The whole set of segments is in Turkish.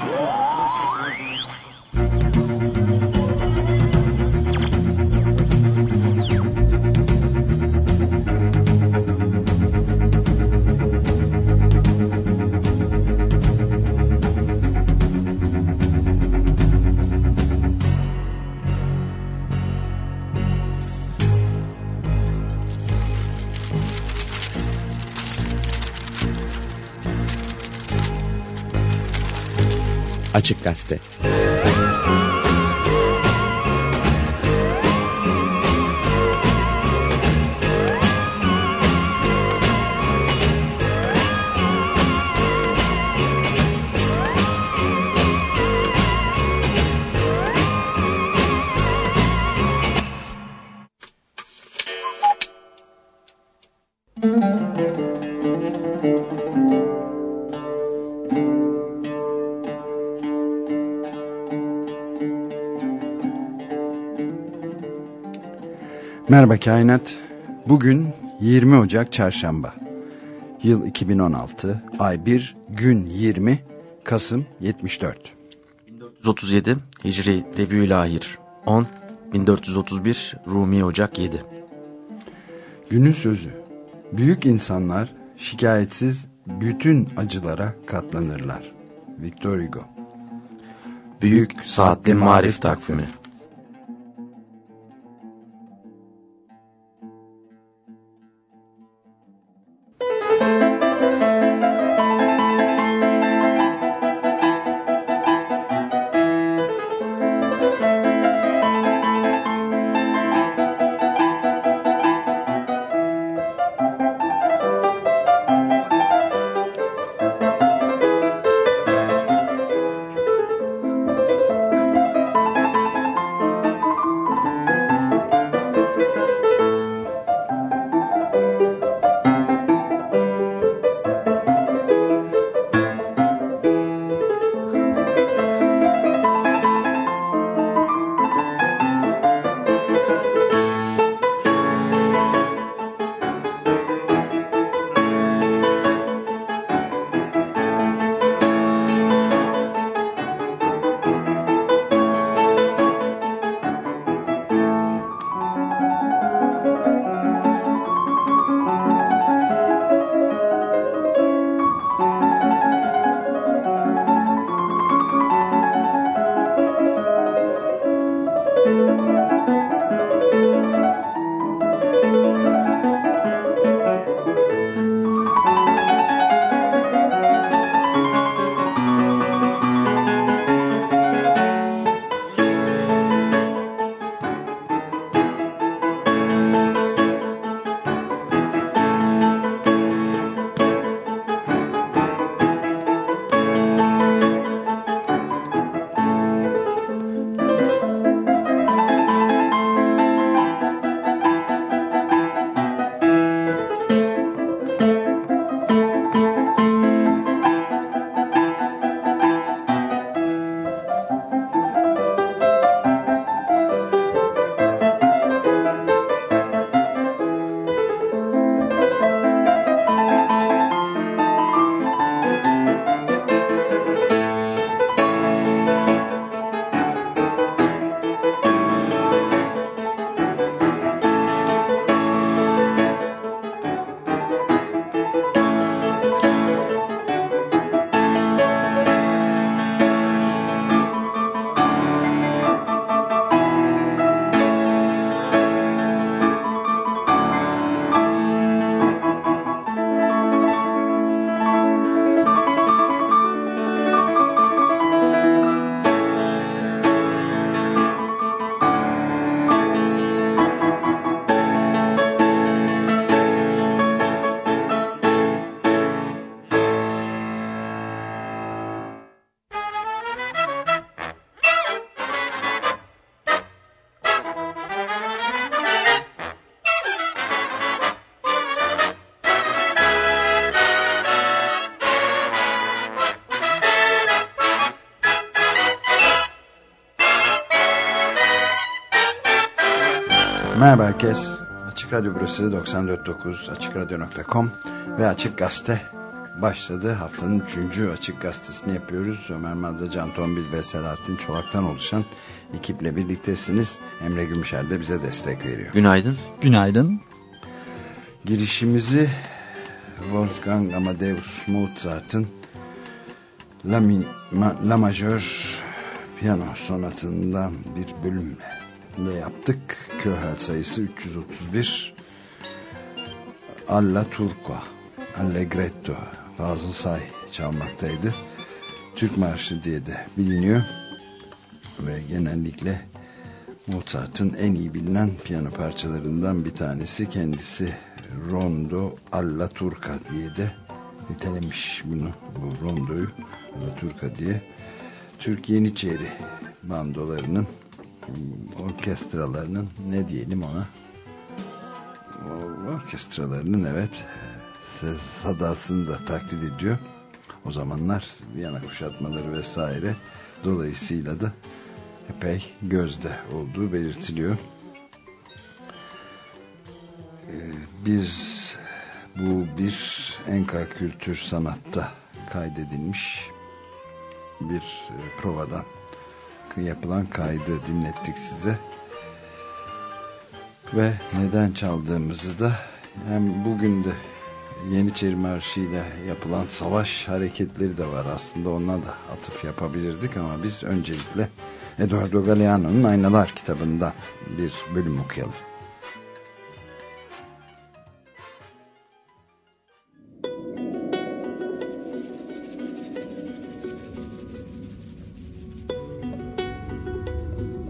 Oh! Açık Gazete Merhaba Kainat. Bugün 20 Ocak Çarşamba. Yıl 2016, ay 1, gün 20, Kasım 74. 1437 Hicri Rebiülahir 10, 1431 Rumi Ocak 7. Günün sözü. Büyük insanlar şikayetsiz bütün acılara katlanırlar. Victor Hugo. Büyük Saatli Marif Takvimi Merhaba herkes. Açık Radyo burası 94.9 AçıkRadyo.com ve Açık Gazete başladı. Haftanın üçüncü açık gazetesini yapıyoruz. Ömer Madra, Can Tombil ve Selahattin Çolak'tan oluşan ekiple birliktesiniz. Emre Gümüşer de bize destek veriyor. Günaydın. Günaydın. Girişimizi Wolfgang Amadeus Mozart'ın La, Min, Ma, La Majör piyano sonatından bir bölümle yaptık. Köhel sayısı 331 Alla Turco Allegretto Fazıl Say çalmaktaydı. Türk Marşı diye de biliniyor. Ve genellikle Mozart'ın en iyi bilinen piyano parçalarından bir tanesi. Kendisi Rondo alla Turca diye de nitelemiş bunu bu rondoyu alla Turca diye. Türk Yeniçeri bandolarının orkestralarının ne diyelim ona orkestralarının evet sadasını da taklit ediyor. O zamanlar Viyana kuşatmaları vesaire dolayısıyla da epey gözde olduğu belirtiliyor. Ee, biz bu bir enka kültür sanatta kaydedilmiş bir e, provadan yapılan kaydı dinlettik size. Ve neden çaldığımızı da hem bugün de Yeniçeri Marşı ile yapılan savaş hareketleri de var aslında ona da atıf yapabilirdik ama biz öncelikle Eduardo Galeano'nun Aynalar kitabından bir bölüm okuyalım.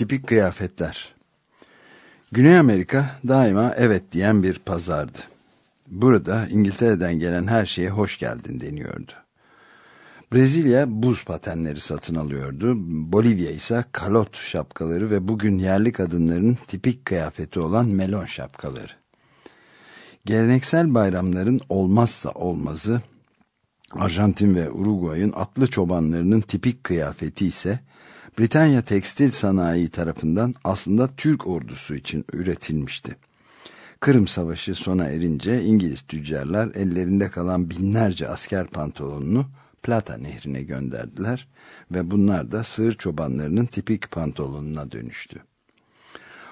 Tipik kıyafetler Güney Amerika daima evet diyen bir pazardı. Burada İngiltere'den gelen her şeye hoş geldin deniyordu. Brezilya buz patenleri satın alıyordu. Bolivya ise kalot şapkaları ve bugün yerli kadınların tipik kıyafeti olan melon şapkaları. Geleneksel bayramların olmazsa olmazı Arjantin ve Uruguay'ın atlı çobanlarının tipik kıyafeti ise Britanya tekstil sanayi tarafından aslında Türk ordusu için üretilmişti. Kırım Savaşı sona erince İngiliz tüccarlar ellerinde kalan binlerce asker pantolonunu Plata nehrine gönderdiler ve bunlar da sığır çobanlarının tipik pantolonuna dönüştü.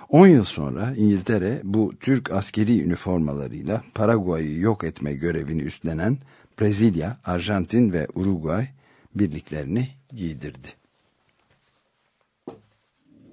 10 yıl sonra İngiltere bu Türk askeri üniformalarıyla Paraguay'ı yok etme görevini üstlenen Brezilya, Arjantin ve Uruguay birliklerini giydirdi.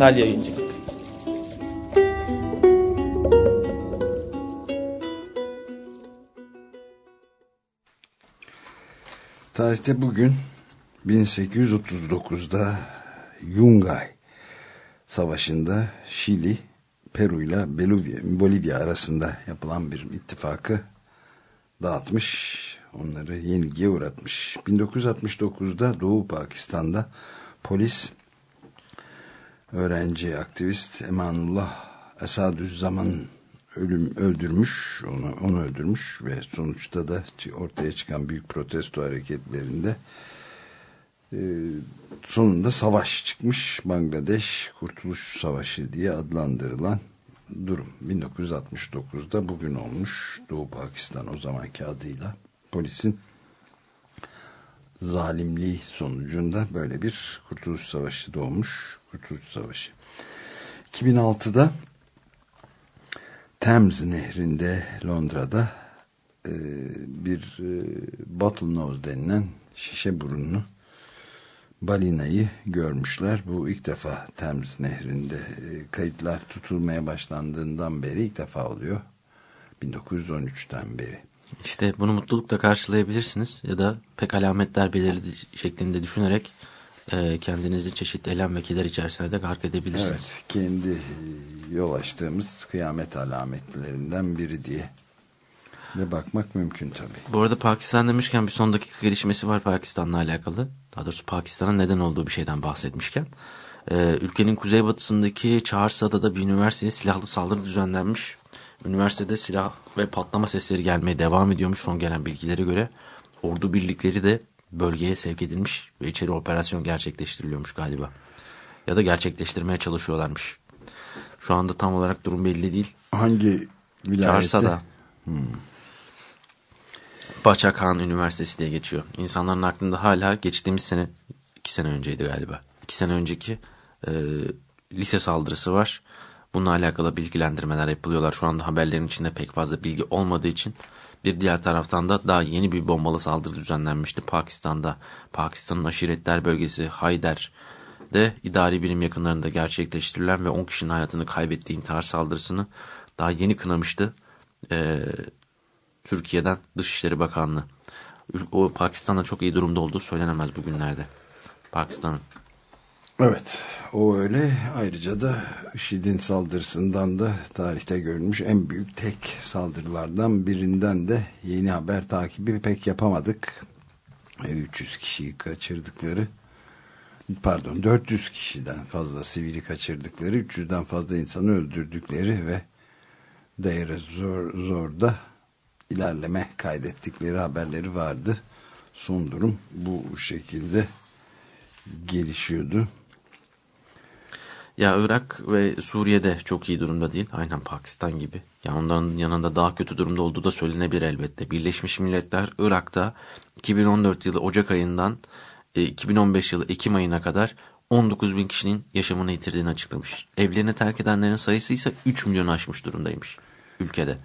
Sel Yayıncı Tarihte bugün 1839'da Yungay Savaşı'nda Şili, Peru ile Bolivya arasında yapılan bir ittifakı dağıtmış, onları yenilgiye uğratmış. 1969'da Doğu Pakistan'da polis öğrenci aktivist Emanullah Esadüzzaman ölüm öldürmüş, onu, onu öldürmüş ve sonuçta da ortaya çıkan büyük protesto hareketlerinde e, sonunda savaş çıkmış. Bangladeş Kurtuluş Savaşı diye adlandırılan durum. 1969'da bugün olmuş Doğu Pakistan o zamanki adıyla polisin zalimliği sonucunda böyle bir Kurtuluş Savaşı doğmuş. Kurtuluş Savaşı. 2006'da Thames Nehri'nde Londra'da e, bir e, bottlenose denilen şişe burunlu balinayı görmüşler. Bu ilk defa Thames Nehri'nde e, kayıtlar tutulmaya başlandığından beri ilk defa oluyor. 1913'ten beri. İşte bunu mutlulukla karşılayabilirsiniz ya da pek alametler belirli şeklinde düşünerek e, kendinizi çeşitli elem ve keder içerisine de gark edebilirsiniz. Evet, kendi e, yol açtığımız kıyamet alametlerinden biri diye de bakmak mümkün tabii. Bu arada Pakistan demişken bir son dakika gelişmesi var Pakistan'la alakalı. Daha doğrusu Pakistan'ın neden olduğu bir şeyden bahsetmişken. Ee, ülkenin kuzeybatısındaki Çağrısa'da bir üniversiteye silahlı saldırı düzenlenmiş. Üniversitede silah ve patlama sesleri gelmeye devam ediyormuş son gelen bilgilere göre. Ordu birlikleri de bölgeye sevk edilmiş ve içeri operasyon gerçekleştiriliyormuş galiba. Ya da gerçekleştirmeye çalışıyorlarmış. Şu anda tam olarak durum belli değil. Hangi vilayette? Çağrısa'da. Hmm. Başakhan Üniversitesi diye geçiyor. İnsanların aklında hala geçtiğimiz sene, iki sene önceydi galiba. İki sene önceki e, lise saldırısı var. Bununla alakalı bilgilendirmeler yapılıyorlar. Şu anda haberlerin içinde pek fazla bilgi olmadığı için. Bir diğer taraftan da daha yeni bir bombalı saldırı düzenlenmişti Pakistan'da. Pakistan'ın aşiretler bölgesi Hayder'de idari birim yakınlarında gerçekleştirilen ve 10 kişinin hayatını kaybettiği intihar saldırısını daha yeni kınamıştı. Ee, Türkiye'den Dışişleri Bakanlığı. O Pakistan'da çok iyi durumda olduğu söylenemez bugünlerde. Pakistan'ın. Evet o öyle ayrıca da IŞİD'in saldırısından da tarihte görülmüş en büyük tek saldırılardan birinden de yeni haber takibi pek yapamadık. 300 kişiyi kaçırdıkları pardon 400 kişiden fazla sivili kaçırdıkları 300'den fazla insanı öldürdükleri ve Deir zor, zorda ilerleme kaydettikleri haberleri vardı. Son durum bu şekilde gelişiyordu. Ya Irak ve Suriye'de çok iyi durumda değil. Aynen Pakistan gibi. Ya onların yanında daha kötü durumda olduğu da söylenebilir elbette. Birleşmiş Milletler Irak'ta 2014 yılı Ocak ayından 2015 e, yılı Ekim ayına kadar 19 bin kişinin yaşamını yitirdiğini açıklamış. Evlerini terk edenlerin sayısı ise 3 milyon aşmış durumdaymış ülkede.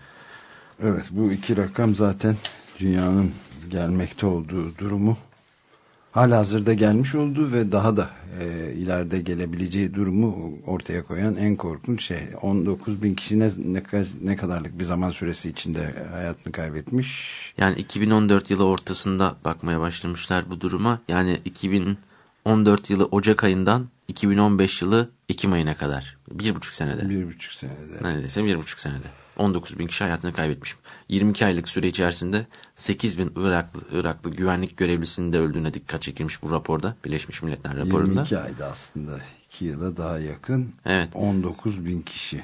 Evet bu iki rakam zaten dünyanın gelmekte olduğu durumu hala hazırda gelmiş olduğu ve daha da e, ileride gelebileceği durumu ortaya koyan en korkunç şey 19 bin kişi ne, ne, ne kadarlık bir zaman süresi içinde hayatını kaybetmiş. Yani 2014 yılı ortasında bakmaya başlamışlar bu duruma. Yani 2014 yılı Ocak ayından 2015 yılı Ekim ayına kadar. Bir buçuk senede. Bir buçuk senede. Neredeyse bir buçuk senede. 19 bin kişi hayatını kaybetmiş. 22 aylık süre içerisinde 8 bin Iraklı, Iraklı güvenlik görevlisinin de öldüğüne dikkat çekilmiş bu raporda. Birleşmiş Milletler raporunda. 22 ayda aslında 2 yıla daha yakın. Evet. 19 bin kişi.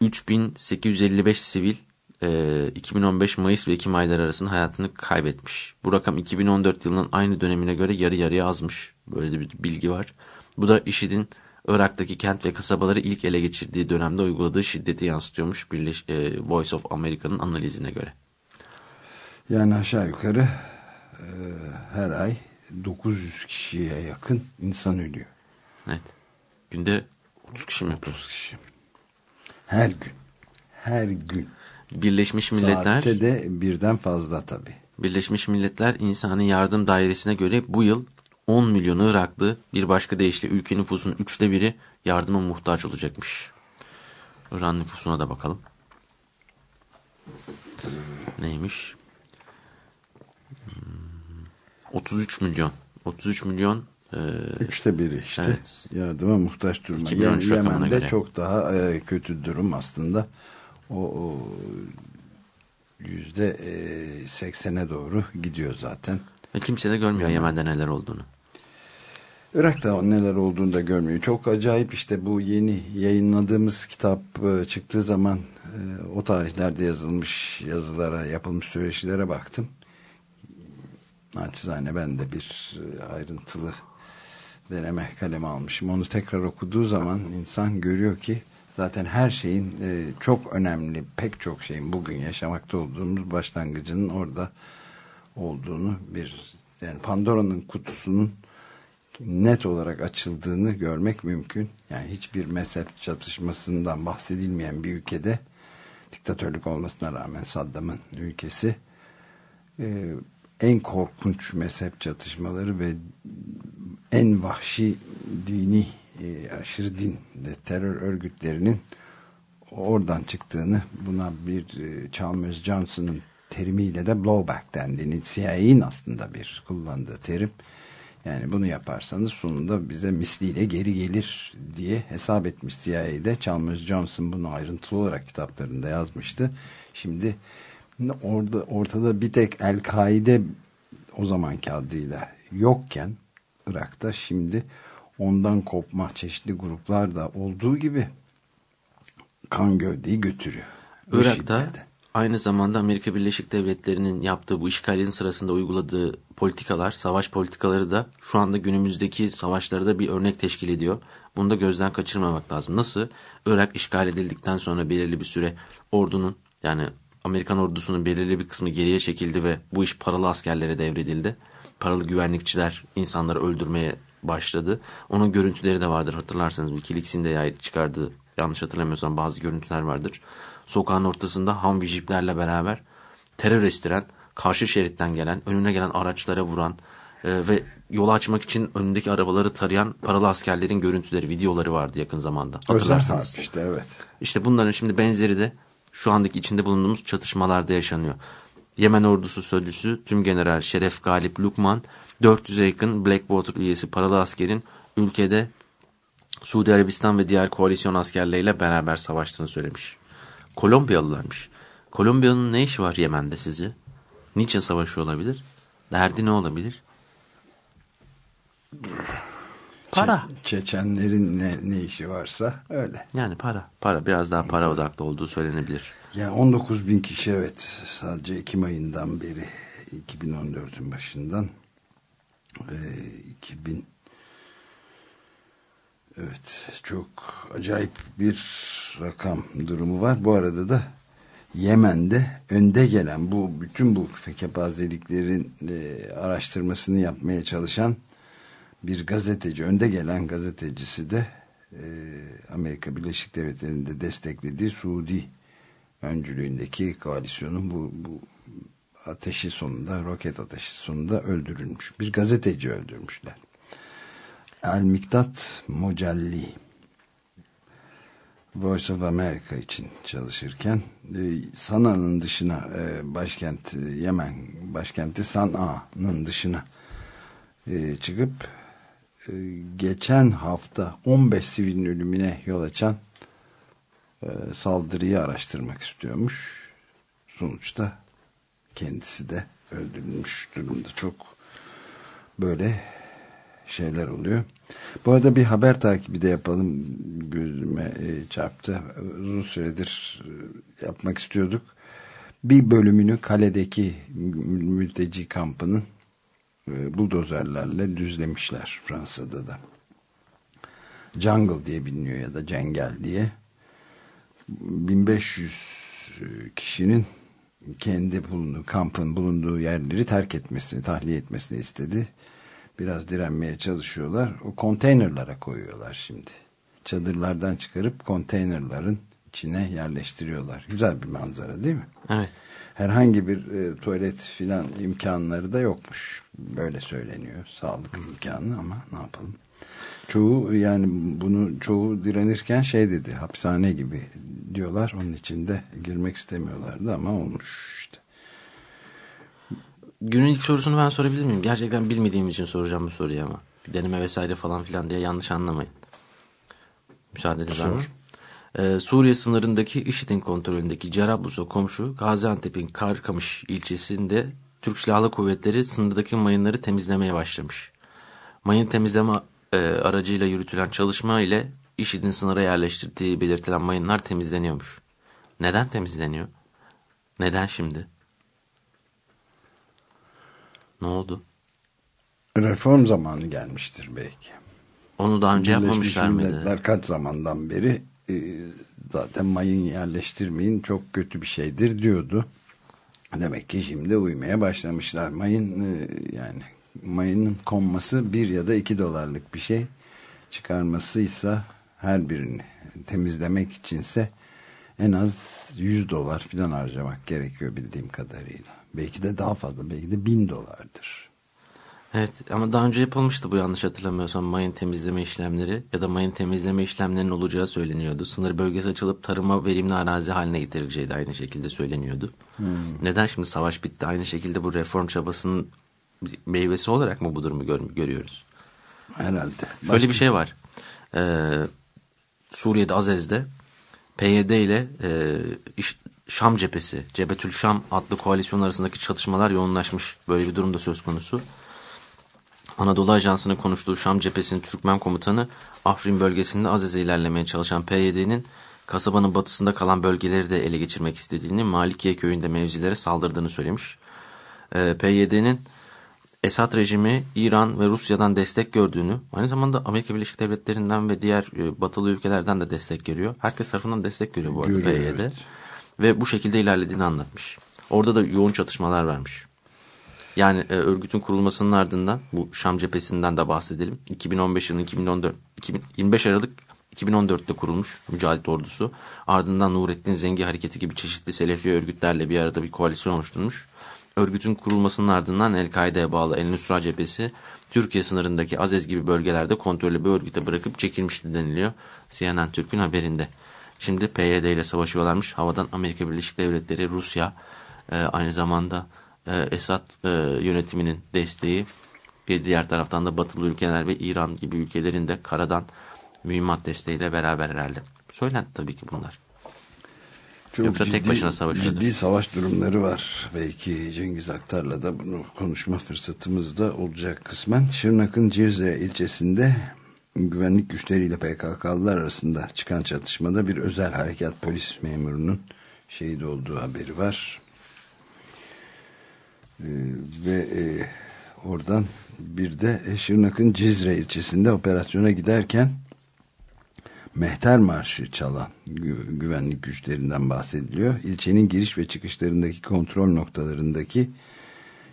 3855 sivil e, 2015 Mayıs ve Ekim ayları arasında hayatını kaybetmiş. Bu rakam 2014 yılının aynı dönemine göre yarı yarıya azmış. Böyle de bir bilgi var. Bu da IŞİD'in Irak'taki kent ve kasabaları ilk ele geçirdiği dönemde uyguladığı şiddeti yansıtıyormuş Birleş, e, Voice of America'nın analizine göre. Yani aşağı yukarı e, her ay 900 kişiye yakın insan ölüyor. Evet. Günde 30 kişi mi? 30 kişi. Her gün. Her gün. Birleşmiş Milletler... Saatte de birden fazla tabii. Birleşmiş Milletler İnsani Yardım Dairesi'ne göre bu yıl 10 milyon Iraklı bir başka deyişle ülke nüfusunun üçte biri yardıma muhtaç olacakmış. Irak nüfusuna da bakalım. Neymiş? 33 hmm, milyon. 33 milyon. E, Üçte biri işte. Evet. Yardıma muhtaç duruma. Yani Yemen'de göre. çok daha e, kötü durum aslında. O, o yüzde e, seksene doğru gidiyor zaten. Ve kimse de görmüyor Yemen'de neler olduğunu. Irak'ta neler olduğunu da görmüyor. Çok acayip işte bu yeni yayınladığımız kitap e, çıktığı zaman e, o tarihlerde yazılmış yazılara, yapılmış söyleşilere baktım. Naçizane ben de bir e, ayrıntılı deneme kalemi almışım. Onu tekrar okuduğu zaman insan görüyor ki zaten her şeyin çok önemli, pek çok şeyin bugün yaşamakta olduğumuz başlangıcının orada olduğunu bir yani Pandora'nın kutusunun net olarak açıldığını görmek mümkün. Yani hiçbir mezhep çatışmasından bahsedilmeyen bir ülkede diktatörlük olmasına rağmen Saddam'ın ülkesi e, en korkunç mezhep çatışmaları ve en vahşi dini e, aşırı din de terör örgütlerinin oradan çıktığını buna bir e, Chalmers Johnson'ın terimiyle de blowback dendiğini CIA'in aslında bir kullandığı terim yani bunu yaparsanız sonunda bize misliyle geri gelir diye hesap etmiş CIA'de Chalmers Johnson bunu ayrıntılı olarak kitaplarında yazmıştı şimdi orada ortada bir tek El-Kaide o zamanki adıyla yokken Irak'ta şimdi ondan kopma çeşitli gruplar da olduğu gibi kan gövdeyi götürüyor. Irak'ta aynı zamanda Amerika Birleşik Devletleri'nin yaptığı bu işgalin sırasında uyguladığı politikalar, savaş politikaları da şu anda günümüzdeki savaşlarda da bir örnek teşkil ediyor. Bunu da gözden kaçırmamak lazım. Nasıl? Irak işgal edildikten sonra belirli bir süre ordunun yani Amerikan ordusunun belirli bir kısmı geriye çekildi ve bu iş paralı askerlere devredildi. Paralı güvenlikçiler insanları öldürmeye başladı. Onun görüntüleri de vardır hatırlarsanız. Wikileaks'in de çıkardığı yanlış hatırlamıyorsam bazı görüntüler vardır. Sokağın ortasında Humvee jiplerle beraber terör estiren, karşı şeritten gelen, önüne gelen araçlara vuran e, ve yolu açmak için önündeki arabaları tarayan paralı askerlerin görüntüleri, videoları vardı yakın zamanda. Hatırlarsanız. işte evet. İşte bunların şimdi benzeri de şu andaki içinde bulunduğumuz çatışmalarda yaşanıyor. Yemen ordusu sözcüsü Tüm General Şeref Galip Lukman 400'e yakın Blackwater üyesi paralı askerin ülkede Suudi Arabistan ve diğer koalisyon askerleriyle beraber savaştığını söylemiş. Kolombiyalılarmış. Kolombiya'nın ne işi var Yemen'de sizce? Niçin savaşıyor olabilir? Derdi ne olabilir? Para. Çe Çeçenlerin ne, ne işi varsa öyle. Yani para. Para. Biraz daha para odaklı olduğu söylenebilir. Yani 19 bin kişi evet sadece Ekim ayından beri 2014'ün başından e, 2000 evet çok acayip bir rakam durumu var. Bu arada da Yemen'de önde gelen bu bütün bu kepazeliklerin e, araştırmasını yapmaya çalışan bir gazeteci, önde gelen gazetecisi de e, Amerika Birleşik Devletleri'nde desteklediği Suudi öncülüğündeki koalisyonun bu, bu ateşi sonunda, roket ateşi sonunda öldürülmüş. Bir gazeteci öldürmüşler. El Miktat Mocelli Voice of America için çalışırken e, Sana'nın dışına e, başkent Yemen başkenti Sana'nın dışına e, çıkıp e, geçen hafta 15 sivilin ölümüne yol açan e, saldırıyı araştırmak istiyormuş. Sonuçta kendisi de öldürülmüş durumda. Çok böyle şeyler oluyor. Bu arada bir haber takibi de yapalım. Gözüme e, çarptı. Uzun süredir yapmak istiyorduk. Bir bölümünü kaledeki mülteci kampının buldozerlerle düzlemişler Fransa'da da. Jungle diye biliniyor ya da Cengel diye. 1500 kişinin kendi bulunduğu kampın bulunduğu yerleri terk etmesini, tahliye etmesini istedi. Biraz direnmeye çalışıyorlar. O konteynerlara koyuyorlar şimdi. Çadırlardan çıkarıp konteynerların içine yerleştiriyorlar. Güzel bir manzara değil mi? Evet. Herhangi bir e, tuvalet filan imkanları da yokmuş. Böyle söyleniyor. Sağlık imkanı ama ne yapalım. Çoğu yani bunu çoğu direnirken şey dedi hapishane gibi diyorlar. Onun içinde girmek istemiyorlardı ama olmuş. Günün ilk sorusunu ben sorabilir miyim? Gerçekten bilmediğim için soracağım bu soruyu ama. Bir deneme vesaire falan filan diye yanlış anlamayın. Müsaadeniz var mı? Ee, Suriye sınırındaki IŞİD'in kontrolündeki Cerablus'a komşu Gaziantep'in Karkamış ilçesinde Türk Silahlı Kuvvetleri sınırdaki mayınları temizlemeye başlamış. Mayın temizleme e, aracıyla yürütülen çalışma ile IŞİD'in sınıra yerleştirdiği belirtilen mayınlar temizleniyormuş. Neden temizleniyor? Neden şimdi? Ne oldu? Reform zamanı gelmiştir belki. Onu daha önce yapmamışlar mıydı? Kaç zamandan beri e, zaten mayın yerleştirmeyin çok kötü bir şeydir diyordu. Demek ki şimdi uymaya başlamışlar. Mayın e, yani mayının konması bir ya da iki dolarlık bir şey çıkarmasıysa her birini temizlemek içinse en az 100 dolar falan harcamak gerekiyor bildiğim kadarıyla. Belki de daha fazla. Belki de bin dolardır. Evet ama daha önce yapılmıştı bu yanlış hatırlamıyorsam mayın temizleme işlemleri ya da mayın temizleme işlemlerinin olacağı söyleniyordu. Sınır bölgesi açılıp tarıma verimli arazi haline getirileceği de aynı şekilde söyleniyordu. Hmm. Neden şimdi savaş bitti aynı şekilde bu reform çabasının meyvesi olarak mı bu durumu gör görüyoruz? Herhalde. Başka... Şöyle bir şey var. Ee, Suriye'de Azez'de PYD ile e, iş, Şam cephesi, Cebetül Şam adlı koalisyon arasındaki çatışmalar yoğunlaşmış. Böyle bir durumda söz konusu. Anadolu Ajansı'nın konuştuğu Şam cephesinin Türkmen komutanı Afrin bölgesinde Azez'e ilerlemeye çalışan PYD'nin kasabanın batısında kalan bölgeleri de ele geçirmek istediğini, Malikiye köyünde mevzilere saldırdığını söylemiş. Ee, PYD'nin Esad rejimi İran ve Rusya'dan destek gördüğünü, aynı zamanda Amerika Birleşik Devletleri'nden ve diğer e, batılı ülkelerden de destek görüyor. Herkes tarafından destek görüyor bu arada Görüyor, PYD. Evet. Ve bu şekilde ilerlediğini anlatmış. Orada da yoğun çatışmalar vermiş. Yani e, örgütün kurulmasının ardından bu Şam cephesinden de bahsedelim. 2015 yılının 2014 2025 Aralık 2014'te kurulmuş Mücahit Ordusu. Ardından Nurettin Zengi Hareketi gibi çeşitli Selefi örgütlerle bir arada bir koalisyon oluşturmuş. Örgütün kurulmasının ardından El-Kaide'ye bağlı El-Nusra cephesi Türkiye sınırındaki Azez gibi bölgelerde kontrollü bir örgüte bırakıp çekilmişti deniliyor CNN Türk'ün haberinde. Şimdi PYD ile savaşıyorlarmış. Havadan Amerika Birleşik Devletleri, Rusya e, aynı zamanda e, Esad e, yönetiminin desteği bir diğer taraftan da batılı ülkeler ve İran gibi ülkelerin de karadan mühimmat desteğiyle beraber herhalde. Söylenti tabii ki bunlar. Çok Yoksa ciddi, tek başına savaşıyordu. Ciddi savaş durumları var. Belki Cengiz Aktar'la da bunu konuşma fırsatımız da olacak kısmen. Şırnak'ın Cizre ilçesinde güvenlik güçleriyle PKK'lılar arasında çıkan çatışmada bir özel harekat polis memurunun şehit olduğu haberi var. Ee, ve e, oradan bir de Şırnak'ın Cizre ilçesinde operasyona giderken Mehter Marşı çalan gü güvenlik güçlerinden bahsediliyor. İlçenin giriş ve çıkışlarındaki kontrol noktalarındaki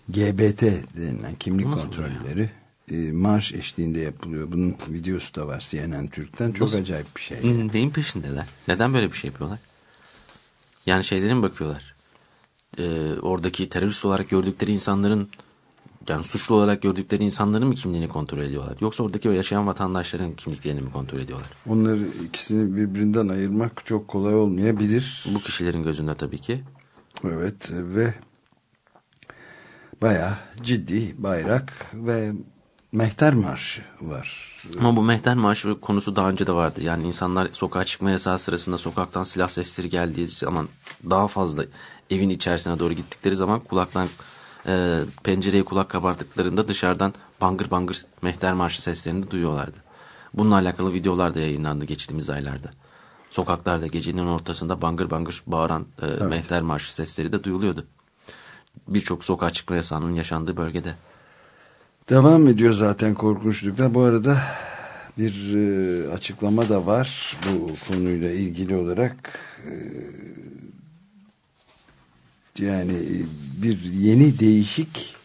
GBT denilen kimlik kontrolleri e, marş eşliğinde yapılıyor. Bunun videosu da var CNN Türk'ten. Çok Nasıl? acayip bir şey. Neyin peşindeler? Neden böyle bir şey yapıyorlar? Yani şeylerin bakıyorlar. Ee, oradaki terörist olarak gördükleri insanların yani suçlu olarak gördükleri insanların mı kimliğini kontrol ediyorlar? Yoksa oradaki yaşayan vatandaşların kimliklerini mi kontrol ediyorlar? Onları ikisini birbirinden ayırmak çok kolay olmayabilir. Bu kişilerin gözünde tabii ki. Evet ve baya ciddi bayrak ve mehter marşı var. Ama bu mehter marşı konusu daha önce de vardı. Yani insanlar sokağa çıkma yasağı sırasında sokaktan silah sesleri geldiği zaman daha fazla evin içerisine doğru gittikleri zaman kulaktan e, pencereye kulak kabarttıklarında dışarıdan bangır bangır mehter marşı seslerini duyuyorlardı. Bununla alakalı videolar da yayınlandı geçtiğimiz aylarda. Sokaklarda gecenin ortasında bangır bangır bağıran e, evet. mehter marşı sesleri de duyuluyordu. Birçok sokağa çıkma yasağının yaşandığı bölgede. Devam ediyor zaten korkunçluklar. Bu arada bir e, açıklama da var bu konuyla ilgili olarak. E, yani bir yeni değişik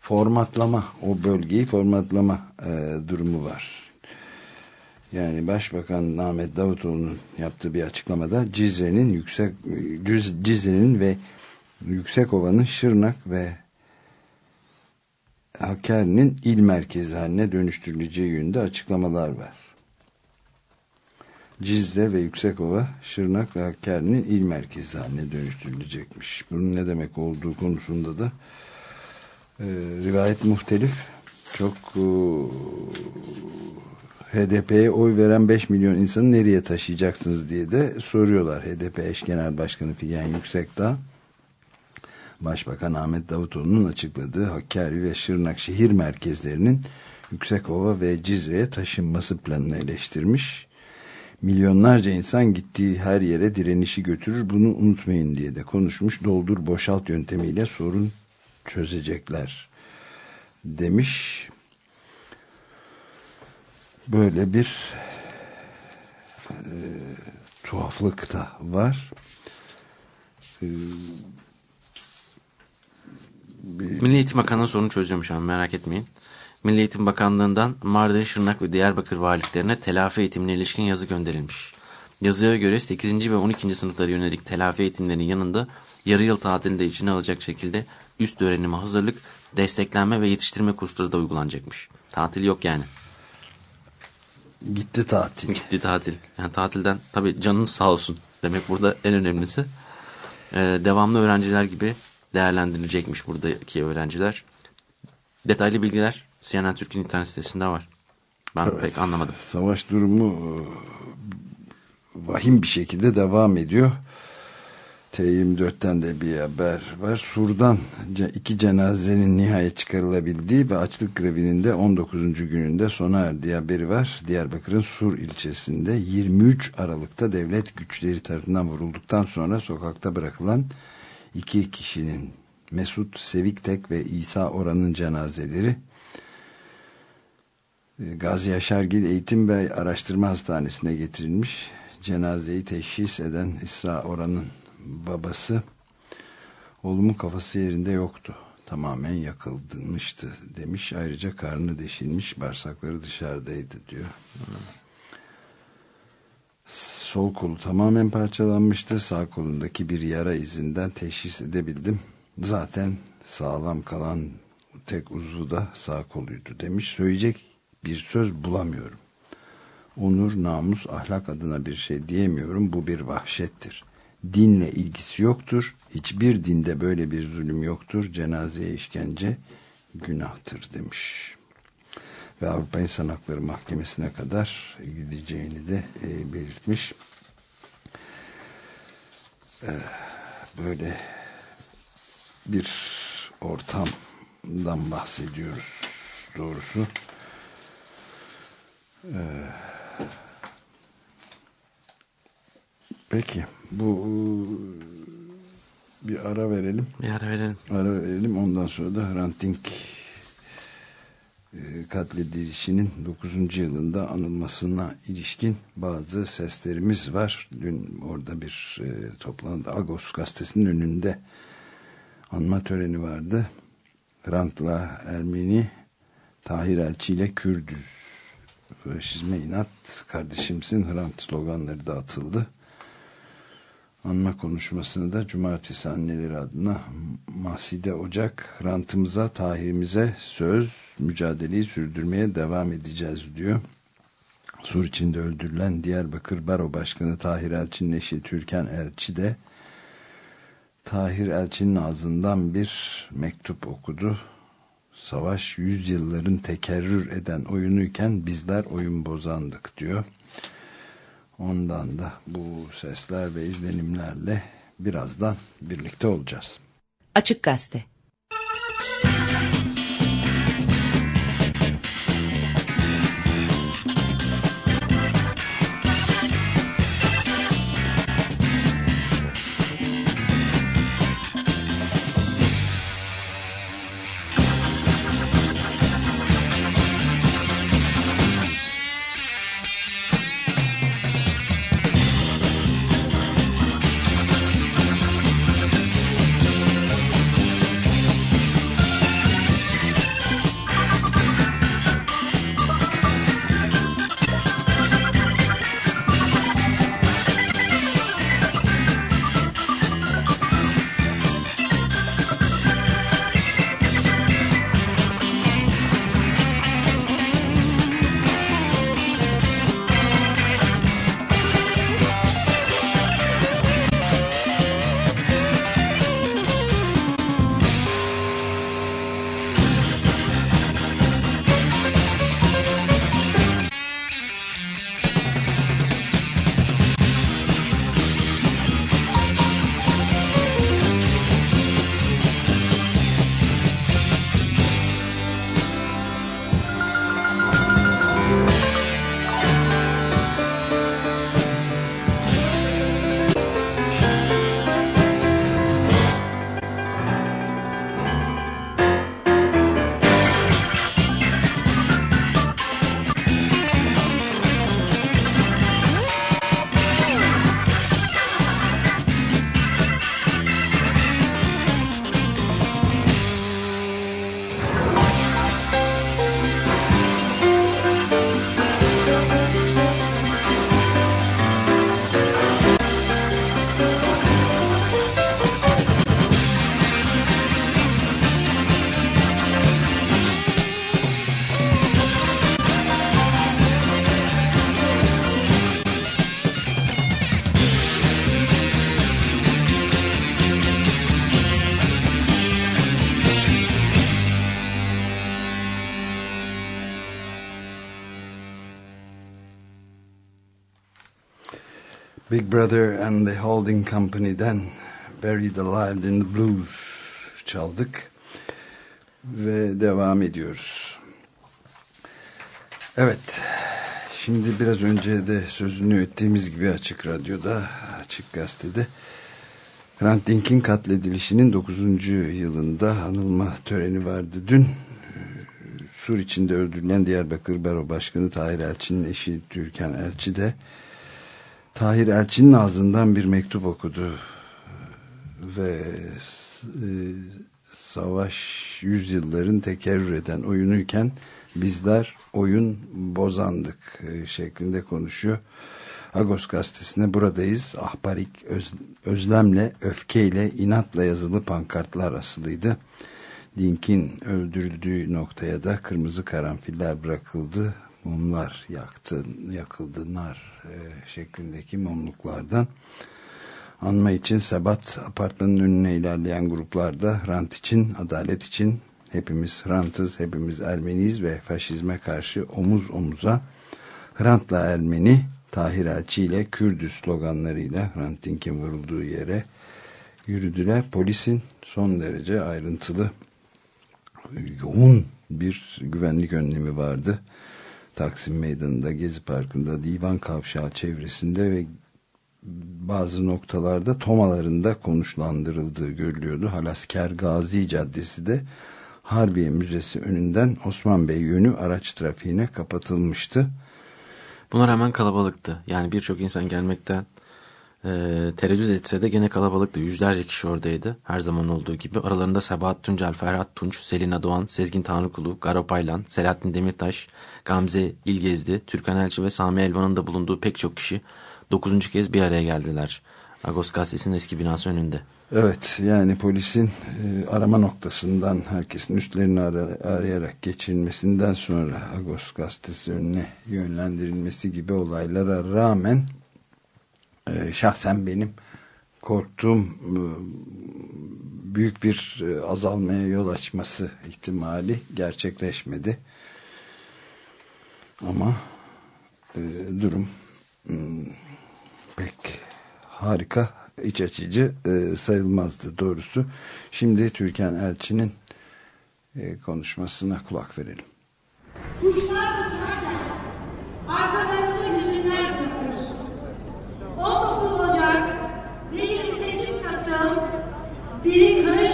formatlama o bölgeyi formatlama e, durumu var. Yani Başbakan Ahmet Davutoğlu'nun yaptığı bir açıklamada Cizre'nin yüksek Cizre'nin ve Yüksekova'nın Şırnak ve Hakkari'nin il merkezi haline dönüştürüleceği yönünde açıklamalar var. Cizre ve Yüksekova, Şırnak ve Hakkari'nin il merkezi haline dönüştürülecekmiş. Bunun ne demek olduğu konusunda da e, rivayet muhtelif. Çok e, HDP'ye oy veren 5 milyon insanı nereye taşıyacaksınız diye de soruyorlar. HDP eş genel başkanı Figen Yüksekdağ. Başbakan Ahmet Davutoğlu'nun açıkladığı Hakkari ve Şırnak şehir merkezlerinin Yüksekova ve Cizre'ye taşınması planını eleştirmiş. Milyonlarca insan gittiği her yere direnişi götürür bunu unutmayın diye de konuşmuş. Doldur boşalt yöntemiyle sorun çözecekler demiş. Böyle bir e, tuhaflık da var. E, bir... Milli Eğitim Bakanı'nın sorunu çözüyormuş ama merak etmeyin. Milli Eğitim Bakanlığı'ndan Mardin, Şırnak ve Diyarbakır valiliklerine telafi eğitimine ilişkin yazı gönderilmiş. Yazıya göre 8. ve 12. sınıflara yönelik telafi eğitimlerinin yanında yarı yıl tatilini de içine alacak şekilde üst öğrenime hazırlık, desteklenme ve yetiştirme kursları da uygulanacakmış. Tatil yok yani. Gitti tatil. Gitti tatil. Yani tatilden tabii canınız sağ olsun demek burada en önemlisi. Ee, devamlı öğrenciler gibi değerlendirilecekmiş buradaki öğrenciler. Detaylı bilgiler CNN Türk'ün internet sitesinde var. Ben evet. pek anlamadım. Savaş durumu e, vahim bir şekilde devam ediyor. T24'ten de bir haber var. Sur'dan iki cenazenin nihayet çıkarılabildiği ve açlık grevinin de 19. gününde sona erdiği haberi var. Diyarbakır'ın Sur ilçesinde 23 Aralık'ta devlet güçleri tarafından vurulduktan sonra sokakta bırakılan iki kişinin Mesut Seviktek ve İsa Oran'ın cenazeleri e, Gazi Yaşargil Eğitim ve Araştırma Hastanesi'ne getirilmiş. Cenazeyi teşhis eden İsa Oran'ın babası oğlumun kafası yerinde yoktu. Tamamen yakılmıştı demiş. Ayrıca karnı deşilmiş, bağırsakları dışarıdaydı diyor. Sol kolu tamamen parçalanmıştı. Sağ kolundaki bir yara izinden teşhis edebildim. Zaten sağlam kalan tek uzvu da sağ koluydu demiş. Söyleyecek bir söz bulamıyorum. Onur, namus, ahlak adına bir şey diyemiyorum. Bu bir vahşettir dinle ilgisi yoktur. Hiçbir dinde böyle bir zulüm yoktur. Cenazeye işkence günahtır demiş. Ve Avrupa İnsan Hakları Mahkemesi'ne kadar gideceğini de e, belirtmiş. E, böyle bir ortamdan bahsediyoruz doğrusu. Evet Peki. Bu bir ara verelim. Bir ara verelim. Ara verelim. Ondan sonra da Hrant Dink e, katledilişinin 9. yılında anılmasına ilişkin bazı seslerimiz var. Dün orada bir e, toplantıda Agos gazetesinin önünde anma töreni vardı. Hrant'la Ermeni Tahir Elçi ile Kürdüz faşizme inat kardeşimsin Hrant sloganları da atıldı anma konuşmasını da Cumartesi anneleri adına Mahside Ocak rantımıza, tahirimize söz, mücadeleyi sürdürmeye devam edeceğiz diyor. Sur içinde öldürülen Diyarbakır Baro Başkanı Tahir Elçi'nin eşi Türkan Elçi de Tahir Elçi'nin ağzından bir mektup okudu. Savaş yüzyılların tekerrür eden oyunuyken bizler oyun bozandık diyor. Ondan da bu sesler ve izlenimlerle birazdan birlikte olacağız. Açık Gazete Big Brother and the Holding Company'den Buried Alive in the Blues çaldık ve devam ediyoruz. Evet, şimdi biraz önce de sözünü ettiğimiz gibi Açık Radyo'da, Açık Gazete'de Hrant Dink'in katledilişinin 9. yılında anılma töreni vardı. Dün Sur içinde öldürülen Diyarbakır Baro Başkanı Tahir Elçi'nin eşi Türkan Elçi de Tahir Elçi'nin ağzından bir mektup okudu ve e, savaş yüzyılların tekerrür eden oyunuyken bizler oyun bozandık e, şeklinde konuşuyor. Agos gazetesine buradayız. Ahbarik öz, özlemle, öfkeyle, inatla yazılı pankartlar asılıydı. Dink'in öldürüldüğü noktaya da kırmızı karanfiller bırakıldı. Mumlar yaktı, yakıldı nar e, şeklindeki mumluklardan. Anma için Sebat apartmanın önüne ilerleyen gruplarda rant için, adalet için hepimiz rantız, hepimiz Ermeniyiz ve faşizme karşı omuz omuza Hrant'la Ermeni, Tahir Elçi ile Kürdü sloganlarıyla Hrant Dink'in vurulduğu yere yürüdüler. Polisin son derece ayrıntılı yoğun bir güvenlik önlemi vardı. Taksim Meydanı'nda, Gezi Parkı'nda, Divan Kavşağı çevresinde ve bazı noktalarda tomalarında konuşlandırıldığı görülüyordu. Halasker Gazi Caddesi de Harbiye Müzesi önünden Osman Bey yönü araç trafiğine kapatılmıştı. Buna rağmen kalabalıktı. Yani birçok insan gelmekten e, tereddüt etse de gene kalabalıktı. Yüzlerce kişi oradaydı. Her zaman olduğu gibi. Aralarında Sebahat Tuncel, Ferhat Tunç, Selina Doğan, Sezgin Tanrıkulu, Garo Paylan, Selahattin Demirtaş, Gamze İlgezdi, Türkan Elçi ve Sami Elvan'ın da bulunduğu pek çok kişi dokuzuncu kez bir araya geldiler. Agos gazetesinin eski binası önünde. Evet yani polisin e, arama noktasından herkesin üstlerini ara, arayarak geçirilmesinden sonra Agos gazetesi önüne yönlendirilmesi gibi olaylara rağmen e, şahsen benim korktuğum e, büyük bir e, azalmaya yol açması ihtimali gerçekleşmedi. Ama e, durum hmm, pek harika iç açıcı sayılmazdı doğrusu. Şimdi Türkan Elçi'nin konuşmasına kulak verelim. Kuşlar uçarlar. Arkalarında yüzünler bırakır. 19 Ocak ve 28 Kasım biri kış,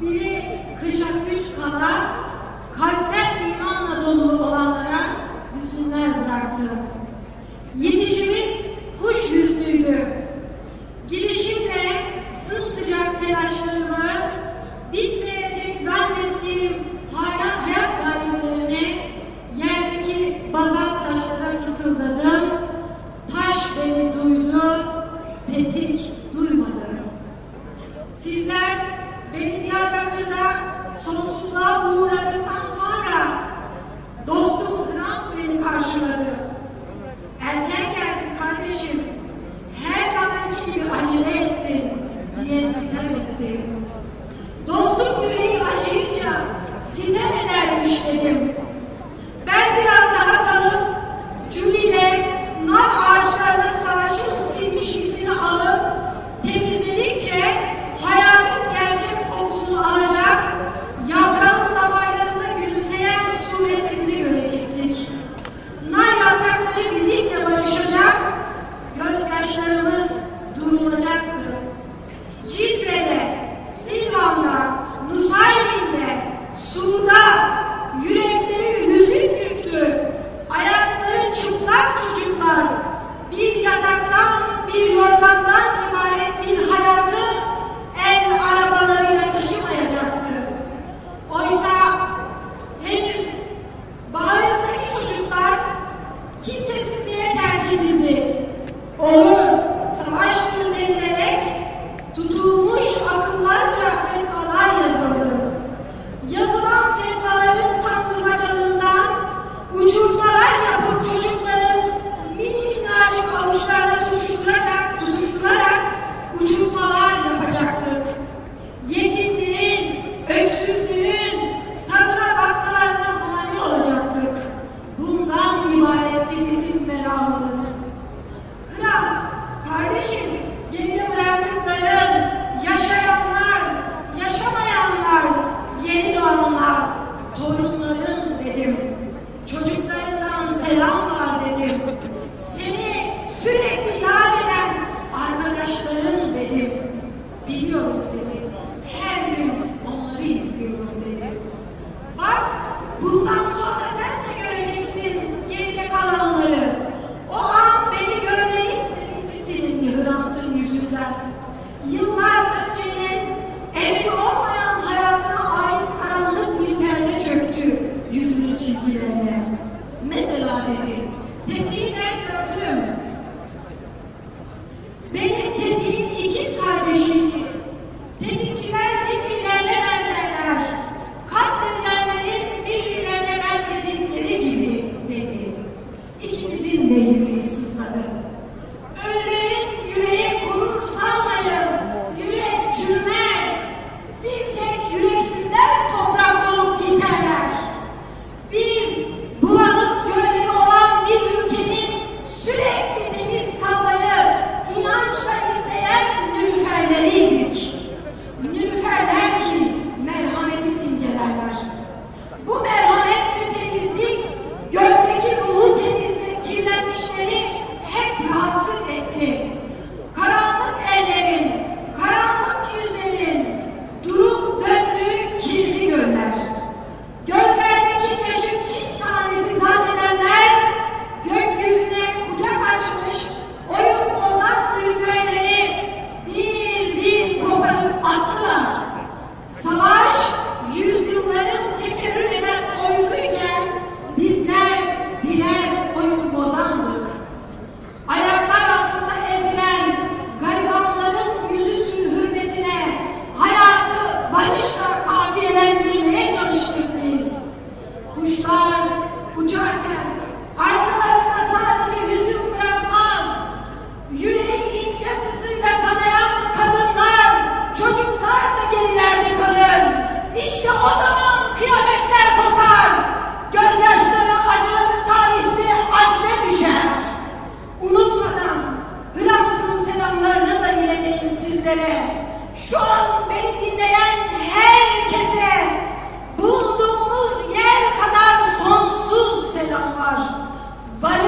biri kışa üç kala kalpten imanla dolu olanlara hüzünler bıraktı. Yetişimiz kuş yüzlüydü. Girişimle sımsıcak telaşlarımı bitmeyecek zannettiğim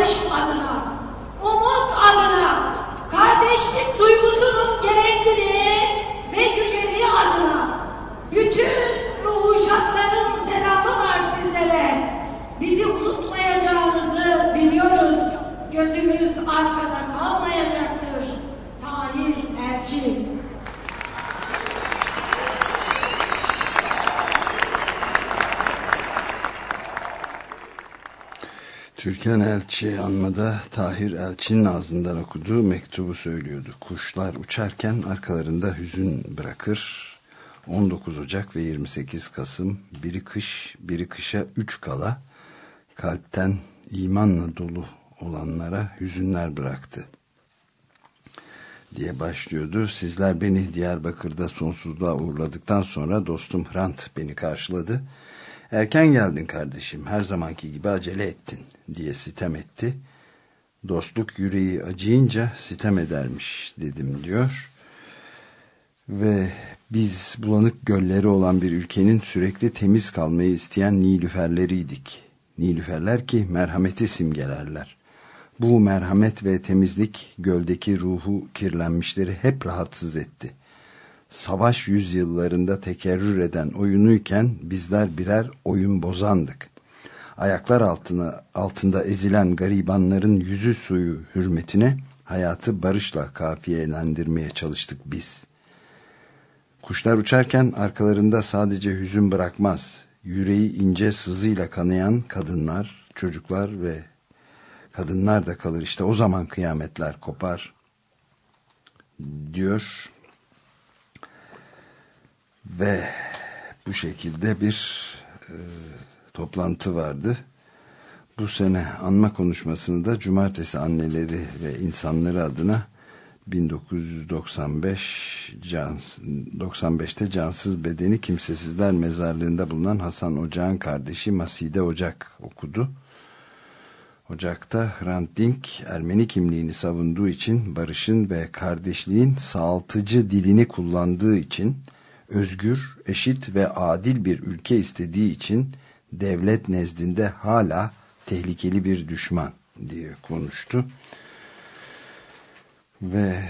Barış adına, umut adına, kardeşlik duygusunun gerekliliği ve yüceliği adına bütün ruhuşatların selamı var sizlere. Bizi unutmayacağınızı biliyoruz. Gözümüz arkada kalmayacaktır. Tahir Elçi. Türkan Elçi anmada Tahir Elçi'nin ağzından okuduğu mektubu söylüyordu. Kuşlar uçarken arkalarında hüzün bırakır. 19 Ocak ve 28 Kasım biri kış biri kışa 3 kala kalpten imanla dolu olanlara hüzünler bıraktı diye başlıyordu. Sizler beni Diyarbakır'da sonsuzluğa uğurladıktan sonra dostum Hrant beni karşıladı. Erken geldin kardeşim her zamanki gibi acele ettin diye sitem etti. Dostluk yüreği acıyınca sitem edermiş dedim diyor. Ve biz bulanık gölleri olan bir ülkenin sürekli temiz kalmayı isteyen nilüferleriydik. Nilüferler ki merhameti simgelerler. Bu merhamet ve temizlik göldeki ruhu kirlenmişleri hep rahatsız etti. Savaş yüzyıllarında tekerrür eden oyunuyken bizler birer oyun bozandık. Ayaklar altına, altında ezilen garibanların yüzü suyu hürmetine hayatı barışla kafiyelendirmeye çalıştık biz. Kuşlar uçarken arkalarında sadece hüzün bırakmaz. Yüreği ince sızıyla kanayan kadınlar, çocuklar ve kadınlar da kalır. İşte o zaman kıyametler kopar diyor. Ve bu şekilde bir e, toplantı vardı. Bu sene anma konuşmasını da Cumartesi anneleri ve insanları adına 1995 can, 95'te cansız bedeni kimsesizler mezarlığında bulunan Hasan Ocak'ın kardeşi Maside Ocak okudu. Ocak'ta Hrant Dink Ermeni kimliğini savunduğu için barışın ve kardeşliğin sağaltıcı dilini kullandığı için özgür, eşit ve adil bir ülke istediği için devlet nezdinde hala tehlikeli bir düşman diye konuştu. Ve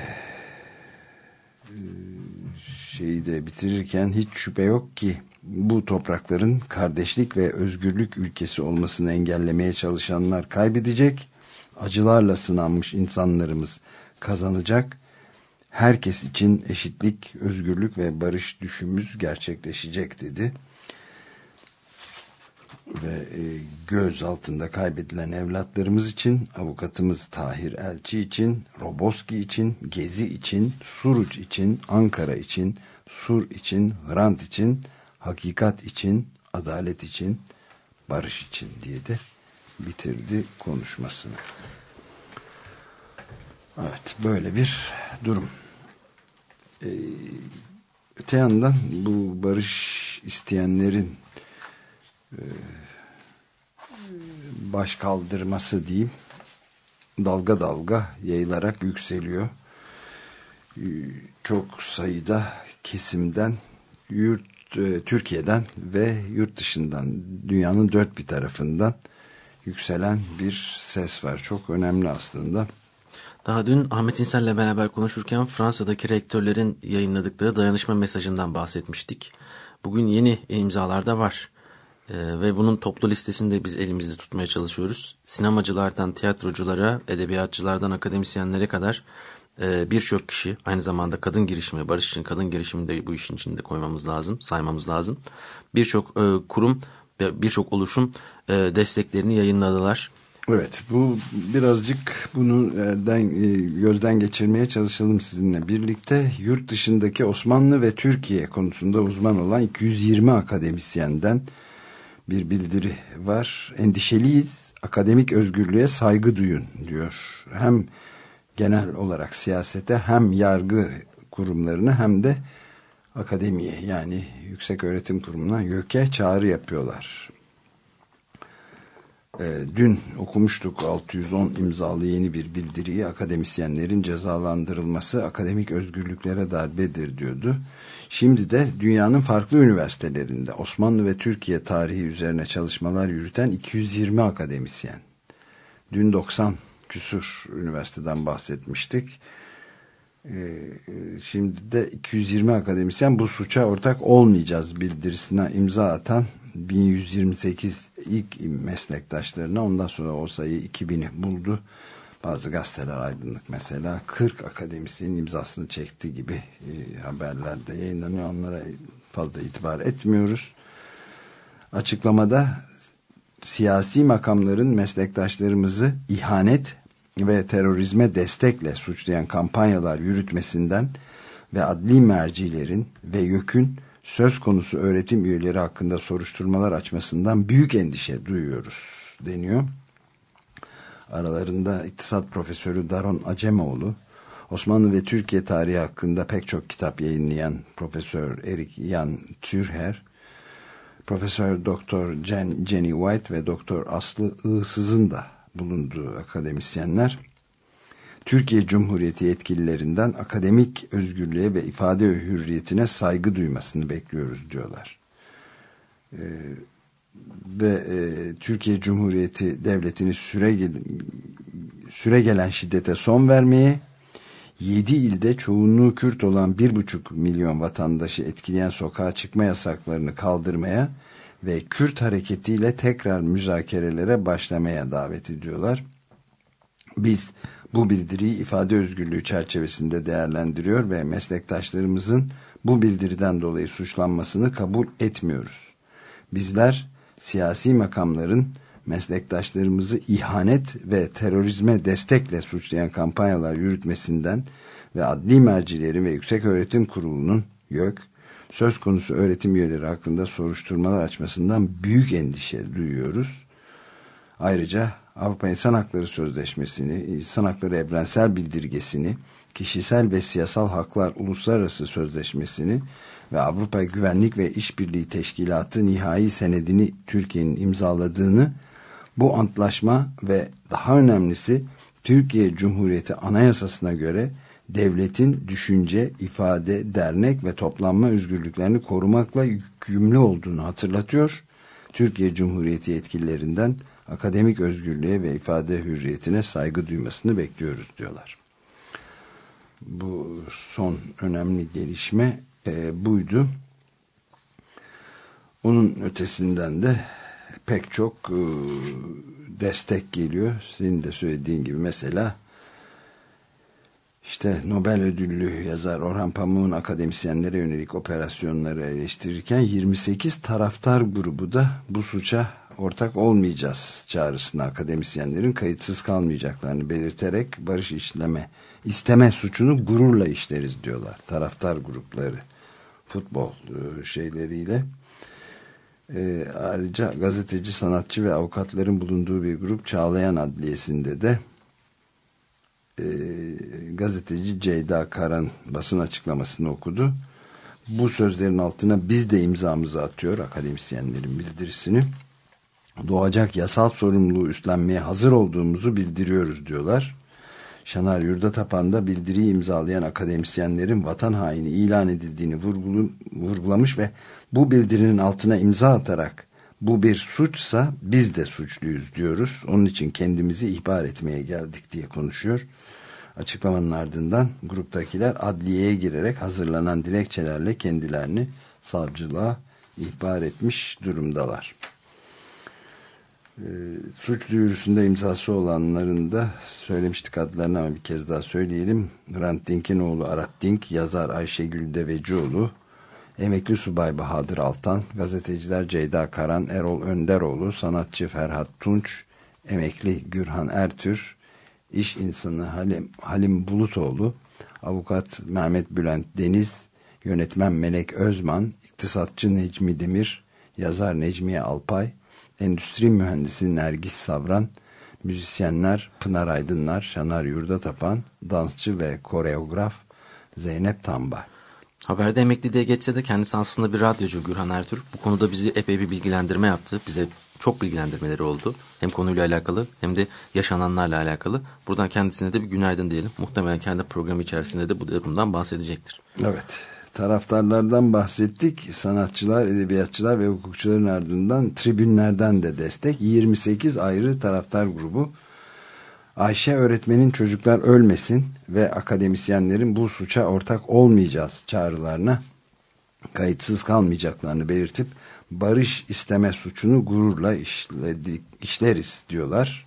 şeyi de bitirirken hiç şüphe yok ki bu toprakların kardeşlik ve özgürlük ülkesi olmasını engellemeye çalışanlar kaybedecek, acılarla sınanmış insanlarımız kazanacak, herkes için eşitlik, özgürlük ve barış düşümüz gerçekleşecek dedi. ve e, göz altında kaybedilen evlatlarımız için, avukatımız Tahir Elçi için, Roboski için, Gezi için, Suruç için, Ankara için, Sur için, Hrant için, Hakikat için, Adalet için, Barış için diye de bitirdi konuşmasını. Evet böyle bir durum. Ee, öte yandan bu barış isteyenlerin e, baş kaldırması diyeyim dalga dalga yayılarak yükseliyor. Ee, çok sayıda kesimden yurt e, Türkiye'den ve yurt dışından dünyanın dört bir tarafından yükselen bir ses var. Çok önemli aslında. Daha dün Ahmet İnsel'le beraber konuşurken Fransa'daki rektörlerin yayınladıkları dayanışma mesajından bahsetmiştik. Bugün yeni imzalar da var. Ee, ve bunun toplu listesini de biz elimizde tutmaya çalışıyoruz. Sinemacılardan tiyatroculara, edebiyatçılardan akademisyenlere kadar e, birçok kişi aynı zamanda kadın girişimi, barış için kadın girişimini de bu işin içinde koymamız lazım, saymamız lazım. Birçok e, kurum ve birçok oluşum e, desteklerini yayınladılar. Evet bu birazcık bunu e, den, e, gözden geçirmeye çalışalım sizinle birlikte. Yurt dışındaki Osmanlı ve Türkiye konusunda uzman olan 220 akademisyenden bir bildiri var. Endişeliyiz, akademik özgürlüğe saygı duyun diyor. Hem genel olarak siyasete hem yargı kurumlarını hem de akademiye yani yüksek öğretim kurumuna YÖK'e çağrı yapıyorlar. E, dün okumuştuk 610 imzalı yeni bir bildiriyi akademisyenlerin cezalandırılması akademik özgürlüklere darbedir diyordu. Şimdi de dünyanın farklı üniversitelerinde Osmanlı ve Türkiye tarihi üzerine çalışmalar yürüten 220 akademisyen. Dün 90 küsur üniversiteden bahsetmiştik. Ee, şimdi de 220 akademisyen bu suça ortak olmayacağız bildirisine imza atan 1128 ilk meslektaşlarına ondan sonra o sayı 2000'i buldu. Bazı gazeteler aydınlık mesela 40 akademisyenin imzasını çekti gibi e, haberlerde yayınlanıyor. Onlara fazla itibar etmiyoruz. Açıklamada siyasi makamların meslektaşlarımızı ihanet ve terörizme destekle suçlayan kampanyalar yürütmesinden ve adli mercilerin ve YÖK'ün söz konusu öğretim üyeleri hakkında soruşturmalar açmasından büyük endişe duyuyoruz deniyor. Aralarında iktisat profesörü Daron Acemoğlu, Osmanlı ve Türkiye tarihi hakkında pek çok kitap yayınlayan Profesör Erik Jan Türher, Profesör Doktor Jenny White ve Doktor Aslı Iğsız'ın da bulunduğu akademisyenler Türkiye Cumhuriyeti yetkililerinden akademik özgürlüğe ve ifade hürriyetine saygı duymasını bekliyoruz diyorlar. Ee, ve e, Türkiye Cumhuriyeti devletini süre, süre gelen şiddete son vermeye 7 ilde çoğunluğu Kürt olan 1,5 milyon vatandaşı etkileyen sokağa çıkma yasaklarını kaldırmaya ve Kürt hareketiyle tekrar müzakerelere başlamaya davet ediyorlar. Biz bu bildiriyi ifade özgürlüğü çerçevesinde değerlendiriyor ve meslektaşlarımızın bu bildiriden dolayı suçlanmasını kabul etmiyoruz. Bizler siyasi makamların meslektaşlarımızı ihanet ve terörizme destekle suçlayan kampanyalar yürütmesinden ve adli mercilerin ve Yüksek Öğretim Kurulu'nun YÖK söz konusu öğretim üyeleri hakkında soruşturmalar açmasından büyük endişe duyuyoruz. Ayrıca Avrupa İnsan Hakları Sözleşmesi'ni, İnsan Hakları Evrensel Bildirgesini, Kişisel ve Siyasal Haklar Uluslararası Sözleşmesi'ni ve Avrupa Güvenlik ve İşbirliği Teşkilatı nihai senedini Türkiye'nin imzaladığını, bu antlaşma ve daha önemlisi Türkiye Cumhuriyeti Anayasası'na göre devletin düşünce, ifade, dernek ve toplanma özgürlüklerini korumakla yükümlü olduğunu hatırlatıyor. Türkiye Cumhuriyeti yetkililerinden akademik özgürlüğe ve ifade hürriyetine saygı duymasını bekliyoruz diyorlar. Bu son önemli gelişme e, buydu. Onun ötesinden de pek çok e, destek geliyor. Senin de söylediğin gibi mesela işte Nobel ödüllü yazar Orhan Pamuk'un akademisyenlere yönelik operasyonları eleştirirken 28 taraftar grubu da bu suça ortak olmayacağız çağrısına akademisyenlerin kayıtsız kalmayacaklarını belirterek barış işleme isteme suçunu gururla işleriz diyorlar. Taraftar grupları futbol e, şeyleriyle. E, ayrıca gazeteci, sanatçı ve avukatların bulunduğu bir grup Çağlayan Adliyesi'nde de e, gazeteci Ceyda Karan basın açıklamasını okudu. Bu sözlerin altına biz de imzamızı atıyor akademisyenlerin bildirisini. Doğacak yasal sorumluluğu üstlenmeye hazır olduğumuzu bildiriyoruz diyorlar. Şanar Yurdatapan'da bildiriyi imzalayan akademisyenlerin vatan haini ilan edildiğini vurgulamış ve bu bildirinin altına imza atarak bu bir suçsa biz de suçluyuz diyoruz. Onun için kendimizi ihbar etmeye geldik diye konuşuyor. Açıklamanın ardından gruptakiler adliyeye girerek hazırlanan dilekçelerle kendilerini savcılığa ihbar etmiş durumdalar. Ee, suç duyurusunda imzası olanların da söylemiştik adlarını ama bir kez daha söyleyelim. Hrant Dink'in oğlu Arat Dink, yazar Ayşegül Devecioğlu, emekli subay Bahadır Altan, gazeteciler Ceyda Karan, Erol Önderoğlu, sanatçı Ferhat Tunç, emekli Gürhan Ertür, iş insanı Halim, Halim Bulutoğlu, avukat Mehmet Bülent Deniz, yönetmen Melek Özman, iktisatçı Necmi Demir, yazar Necmiye Alpay, endüstri mühendisi Nergis Savran, müzisyenler Pınar Aydınlar, Şanar Yurdatapan, dansçı ve koreograf Zeynep Tambay. Haberde emekli diye geçse de kendisi aslında bir radyocu Gürhan Ertür. Bu konuda bizi epey bir bilgilendirme yaptı. Bize çok bilgilendirmeleri oldu. Hem konuyla alakalı hem de yaşananlarla alakalı. Buradan kendisine de bir günaydın diyelim. Muhtemelen kendi programı içerisinde de bu durumdan bahsedecektir. Evet. Taraftarlardan bahsettik. Sanatçılar, edebiyatçılar ve hukukçuların ardından tribünlerden de destek. 28 ayrı taraftar grubu Ayşe öğretmenin çocuklar ölmesin ve akademisyenlerin bu suça ortak olmayacağız çağrılarına kayıtsız kalmayacaklarını belirtip barış isteme suçunu gururla işledik, işleriz diyorlar.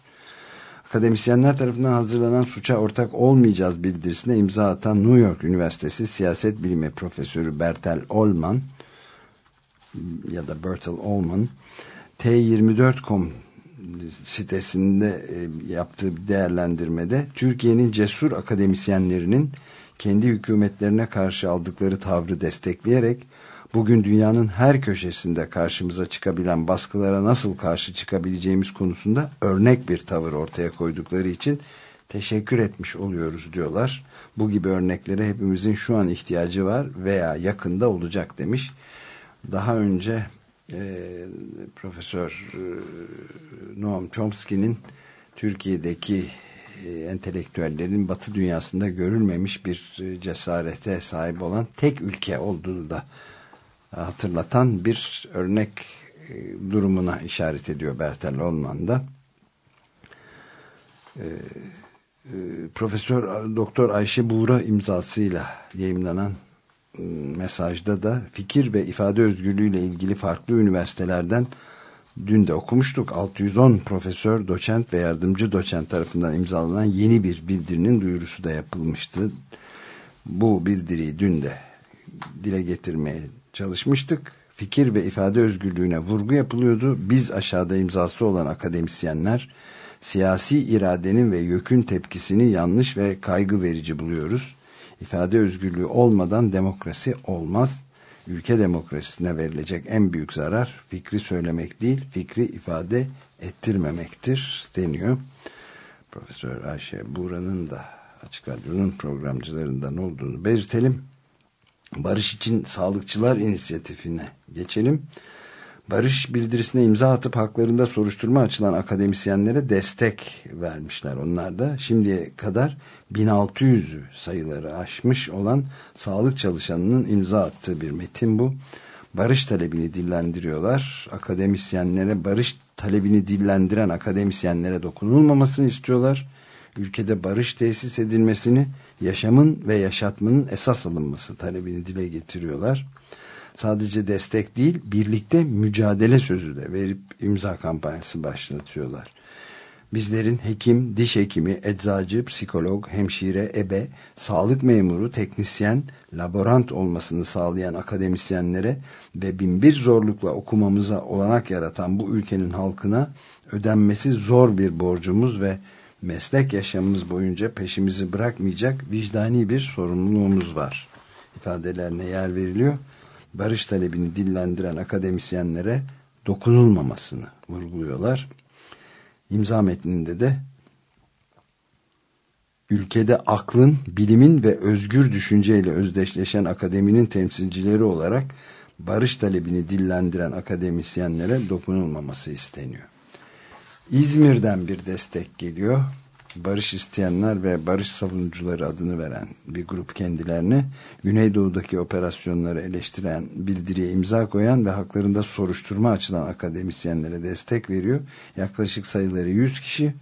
Akademisyenler tarafından hazırlanan suça ortak olmayacağız bildirisine imza atan New York Üniversitesi Siyaset Bilimi Profesörü Bertel Olman ya da Bertel Olman T24.com sitesinde e, yaptığı değerlendirmede Türkiye'nin cesur akademisyenlerinin kendi hükümetlerine karşı aldıkları tavrı destekleyerek bugün dünyanın her köşesinde karşımıza çıkabilen baskılara nasıl karşı çıkabileceğimiz konusunda örnek bir tavır ortaya koydukları için teşekkür etmiş oluyoruz diyorlar. Bu gibi örneklere hepimizin şu an ihtiyacı var veya yakında olacak demiş. Daha önce e, Profesör e, Noam Chomsky'nin Türkiye'deki e, entelektüellerin batı dünyasında görülmemiş bir e, cesarete sahip olan tek ülke olduğunu da hatırlatan bir örnek e, durumuna işaret ediyor Bertel Olman da. E, e, Profesör Doktor Ayşe Buğra imzasıyla yayınlanan mesajda da fikir ve ifade özgürlüğüyle ilgili farklı üniversitelerden dün de okumuştuk. 610 profesör, doçent ve yardımcı doçent tarafından imzalanan yeni bir bildirinin duyurusu da yapılmıştı. Bu bildiriyi dün de dile getirmeye çalışmıştık. Fikir ve ifade özgürlüğüne vurgu yapılıyordu. Biz aşağıda imzası olan akademisyenler siyasi iradenin ve yökün tepkisini yanlış ve kaygı verici buluyoruz. İfade özgürlüğü olmadan demokrasi olmaz. Ülke demokrasisine verilecek en büyük zarar fikri söylemek değil, fikri ifade ettirmemektir deniyor. Profesör Ayşe Buğra'nın da Açık Radyo'nun programcılarından olduğunu belirtelim. Barış için Sağlıkçılar İnisiyatifine geçelim. Barış bildirisine imza atıp haklarında soruşturma açılan akademisyenlere destek vermişler. Onlar da şimdiye kadar 1600 sayıları aşmış olan sağlık çalışanının imza attığı bir metin bu. Barış talebini dillendiriyorlar. Akademisyenlere barış talebini dillendiren akademisyenlere dokunulmamasını istiyorlar. Ülkede barış tesis edilmesini, yaşamın ve yaşatmanın esas alınması talebini dile getiriyorlar sadece destek değil birlikte mücadele sözü de verip imza kampanyası başlatıyorlar. Bizlerin hekim, diş hekimi, eczacı, psikolog, hemşire, ebe, sağlık memuru, teknisyen, laborant olmasını sağlayan akademisyenlere ve binbir zorlukla okumamıza olanak yaratan bu ülkenin halkına ödenmesi zor bir borcumuz ve meslek yaşamımız boyunca peşimizi bırakmayacak vicdani bir sorumluluğumuz var. ifadelerine yer veriliyor. Barış talebini dillendiren akademisyenlere dokunulmamasını vurguluyorlar. İmza metninde de ülkede aklın, bilimin ve özgür düşünceyle özdeşleşen akademinin temsilcileri olarak barış talebini dillendiren akademisyenlere dokunulmaması isteniyor. İzmir'den bir destek geliyor. Barış isteyenler ve barış savunucuları adını veren bir grup kendilerine Güneydoğu'daki operasyonları eleştiren bildiriye imza koyan ve haklarında soruşturma açılan akademisyenlere destek veriyor. Yaklaşık sayıları 100 kişi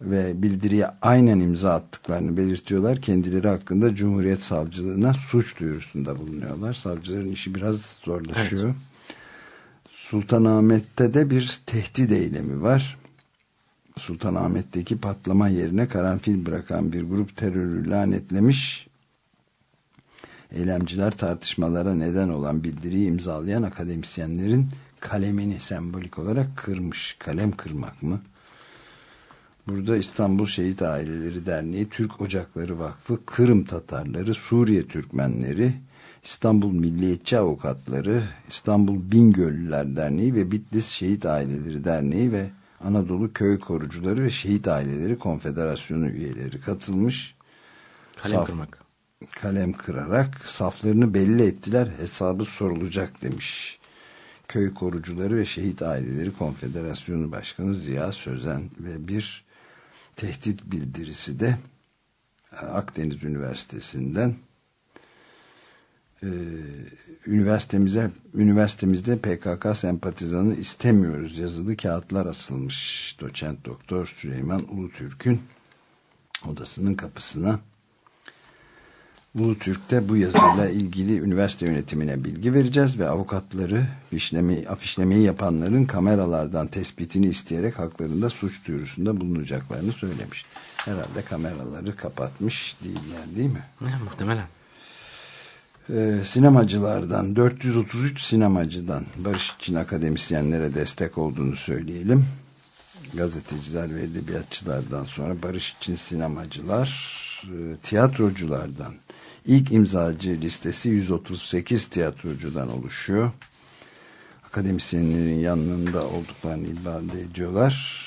ve bildiriye aynen imza attıklarını belirtiyorlar. Kendileri hakkında Cumhuriyet Savcılığına suç duyurusunda bulunuyorlar. Savcıların işi biraz zorlaşıyor. Evet. Sultanahmet'te de bir tehdit eylemi var. Sultanahmet'teki patlama yerine karanfil bırakan bir grup terörü lanetlemiş. Eylemciler tartışmalara neden olan bildiriyi imzalayan akademisyenlerin kalemini sembolik olarak kırmış. Kalem kırmak mı? Burada İstanbul Şehit Aileleri Derneği, Türk Ocakları Vakfı, Kırım Tatarları, Suriye Türkmenleri, İstanbul Milliyetçi Avukatları, İstanbul Bingöllüler Derneği ve Bitlis Şehit Aileleri Derneği ve Anadolu Köy Korucuları ve Şehit Aileleri Konfederasyonu üyeleri katılmış. Kalem Saf, kırmak. Kalem kırarak saflarını belli ettiler hesabı sorulacak demiş. Köy Korucuları ve Şehit Aileleri Konfederasyonu Başkanı Ziya Sözen ve bir tehdit bildirisi de Akdeniz Üniversitesi'nden e, üniversitemize üniversitemizde PKK sempatizanı istemiyoruz yazılı kağıtlar asılmış doçent doktor Süleyman Ulutürk'ün odasının kapısına Ulutürk'te bu yazıyla ilgili üniversite yönetimine bilgi vereceğiz ve avukatları fişleme, afişlemeyi yapanların kameralardan tespitini isteyerek haklarında suç duyurusunda bulunacaklarını söylemiş. Herhalde kameraları kapatmış değil yani değil mi? Ya, muhtemelen e, sinemacılardan 433 sinemacıdan Barış için akademisyenlere destek olduğunu söyleyelim. Gazeteciler ve edebiyatçılardan sonra Barış için sinemacılar, e, tiyatroculardan ilk imzacı listesi 138 tiyatrocudan oluşuyor. Akademisyenlerin yanında olduklarını ifade ediyorlar.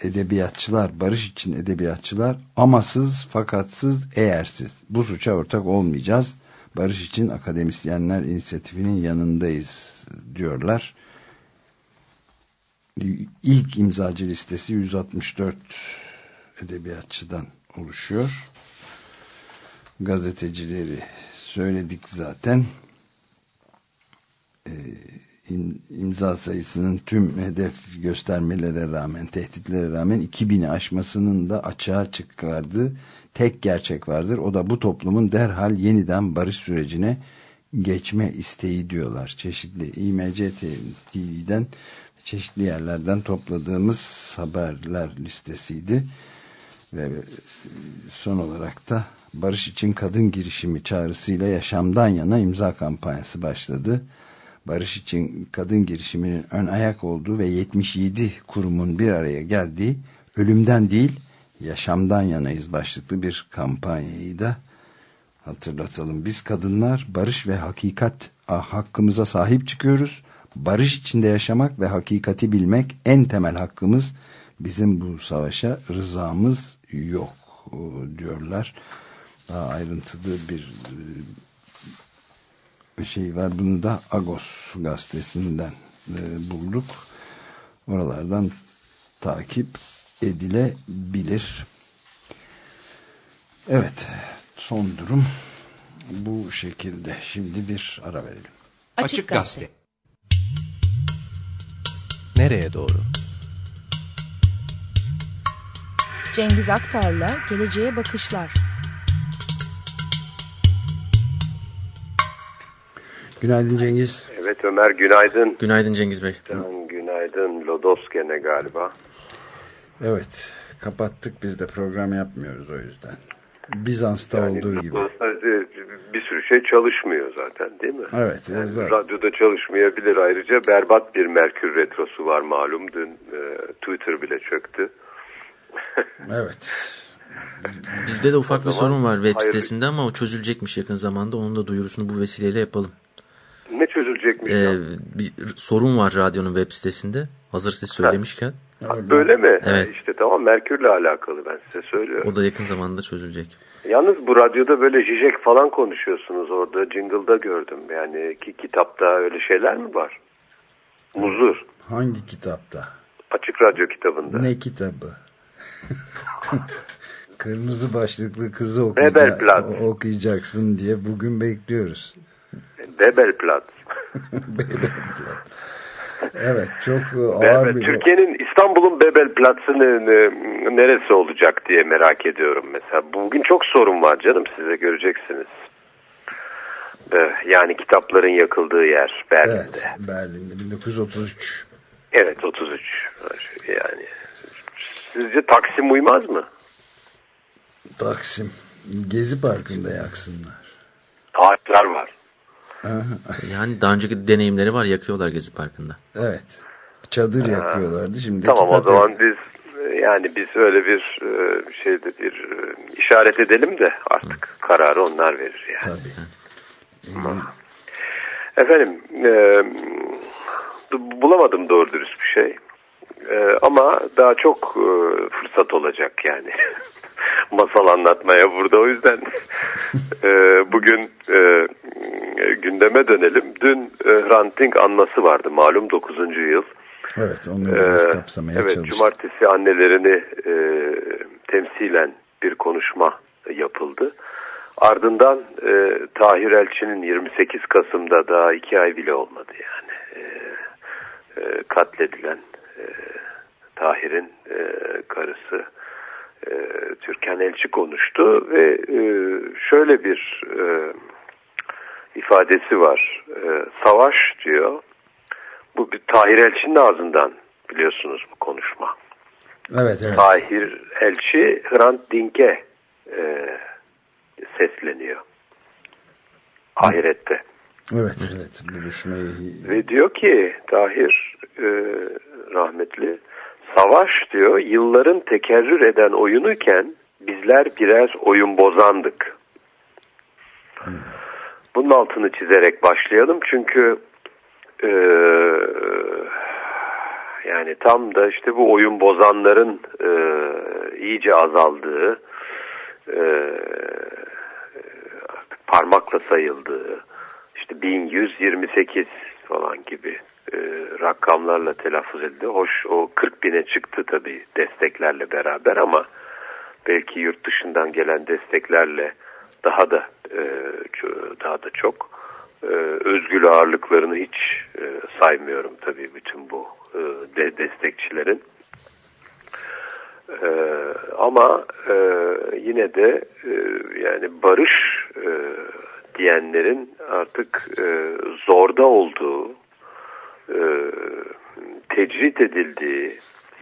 Edebiyatçılar, barış için edebiyatçılar amasız, fakatsız, eğersiz. Bu suça ortak olmayacağız Barış için akademisyenler inisiyatifinin yanındayız diyorlar. İlk imzacı listesi 164 edebiyatçıdan oluşuyor. Gazetecileri söyledik zaten. Ee, imza sayısının tüm hedef göstermelere rağmen, tehditlere rağmen 2000'i aşmasının da açığa çıkardığı tek gerçek vardır. O da bu toplumun derhal yeniden barış sürecine geçme isteği diyorlar. Çeşitli İMC TV'den çeşitli yerlerden topladığımız haberler listesiydi. Ve son olarak da barış için kadın girişimi çağrısıyla yaşamdan yana imza kampanyası başladı. Barış için kadın girişiminin ön ayak olduğu ve 77 kurumun bir araya geldiği ölümden değil yaşamdan yanayız başlıklı bir kampanyayı da hatırlatalım. Biz kadınlar barış ve hakikat hakkımıza sahip çıkıyoruz. Barış içinde yaşamak ve hakikati bilmek en temel hakkımız. Bizim bu savaşa rızamız yok diyorlar. Daha ayrıntılı bir e, şey var. Bunu da Agos gazetesinden e, bulduk. Oralardan takip edilebilir. Evet, son durum bu şekilde. Şimdi bir ara verelim. Açık Gazete. Nereye doğru? Cengiz Aktar'la Geleceğe Bakışlar. Günaydın Cengiz. Evet Ömer günaydın. Günaydın Cengiz Bey. Günaydın Lodos gene galiba. Evet kapattık biz de program yapmıyoruz o yüzden. Bizans'ta Yani olduğu gibi. sadece bir sürü şey çalışmıyor zaten değil mi? Evet. Yani zaten. radyoda çalışmayabilir ayrıca berbat bir Merkür Retrosu var malum dün e, Twitter bile çöktü. Evet. Bizde de ufak bir sorun var web hayırlı- sitesinde ama o çözülecekmiş yakın zamanda. Onun da duyurusunu bu vesileyle yapalım. Ne çözülecekmiş Ee, ya? bir sorun var radyonun web sitesinde. Hazır siz söylemişken. Böyle mi? Evet. İşte tamam Merkür'le alakalı ben size söylüyorum. O da yakın zamanda çözülecek. Yalnız bu radyoda böyle jijek falan konuşuyorsunuz orada jingle'da gördüm. Yani ki kitapta öyle şeyler mi var? Muzur. Hangi kitapta? Açık radyo kitabında. Ne kitabı? Kırmızı başlıklı kızı okuyaca- okuyacaksın diye bugün bekliyoruz. Bebelplat. Bebelblatt. Evet çok ağır Bebel, bir... Türkiye'nin İstanbul'un Bebelplatz'ı ne- ne- neresi olacak diye merak ediyorum mesela. Bugün çok sorun var canım size göreceksiniz. Ee, Yani kitapların yakıldığı yer Berlin'de. Evet Berlin'de 1933. Evet 33 yani. Sizce Taksim uymaz mı? Taksim. Gezi Parkı'nda yaksınlar. Ağaçlar var. Yani daha önceki deneyimleri var yakıyorlar Gezi Parkı'nda. Evet. Çadır yakıyorlardı. Şimdi Tamam o zaman yak- biz yani biz öyle bir e, şeyde bir e, işaret edelim de artık kararı onlar verir yani. Tabii. Efendim e, bulamadım doğru dürüst bir şey. E, ama daha çok e, fırsat olacak yani. Masal anlatmaya burada o yüzden e, bugün e, gündeme dönelim. Dün e, Hrant Dink anması vardı malum 9. yıl. Evet onu biraz Ee, kapsamaya evet, çalıştık. cumartesi annelerini e, temsilen bir konuşma yapıldı. Ardından e, Tahir Elçi'nin 28 Kasım'da daha iki ay bile olmadı yani e, e, katledilen e, Tahir'in e, karısı e, Türkan Elçi konuştu ve e, şöyle bir e, ifadesi var. E, savaş diyor. Bu bir Tahir Elçi'nin ağzından biliyorsunuz bu konuşma. Evet evet. Tahir Elçi Hrant Dink'e e, sesleniyor. Ahirette. Evet evet. Buluşmayı Ve diyor ki Tahir e, rahmetli savaş diyor yılların tekerrür eden oyunuyken bizler birer oyun bozandık. Bunun altını çizerek başlayalım çünkü e, yani tam da işte bu oyun bozanların e, iyice azaldığı e, parmakla sayıldığı işte 1128 falan gibi e, rakamlarla telaffuz edildi. Hoş o 40 bine çıktı tabii desteklerle beraber ama belki yurt dışından gelen desteklerle daha da e, daha da çok e, özgül ağırlıklarını hiç e, saymıyorum tabii bütün bu e, de destekçilerin. E, ama e, yine de yani barış diyenlerin artık zorda olduğu, tecrit edildiği,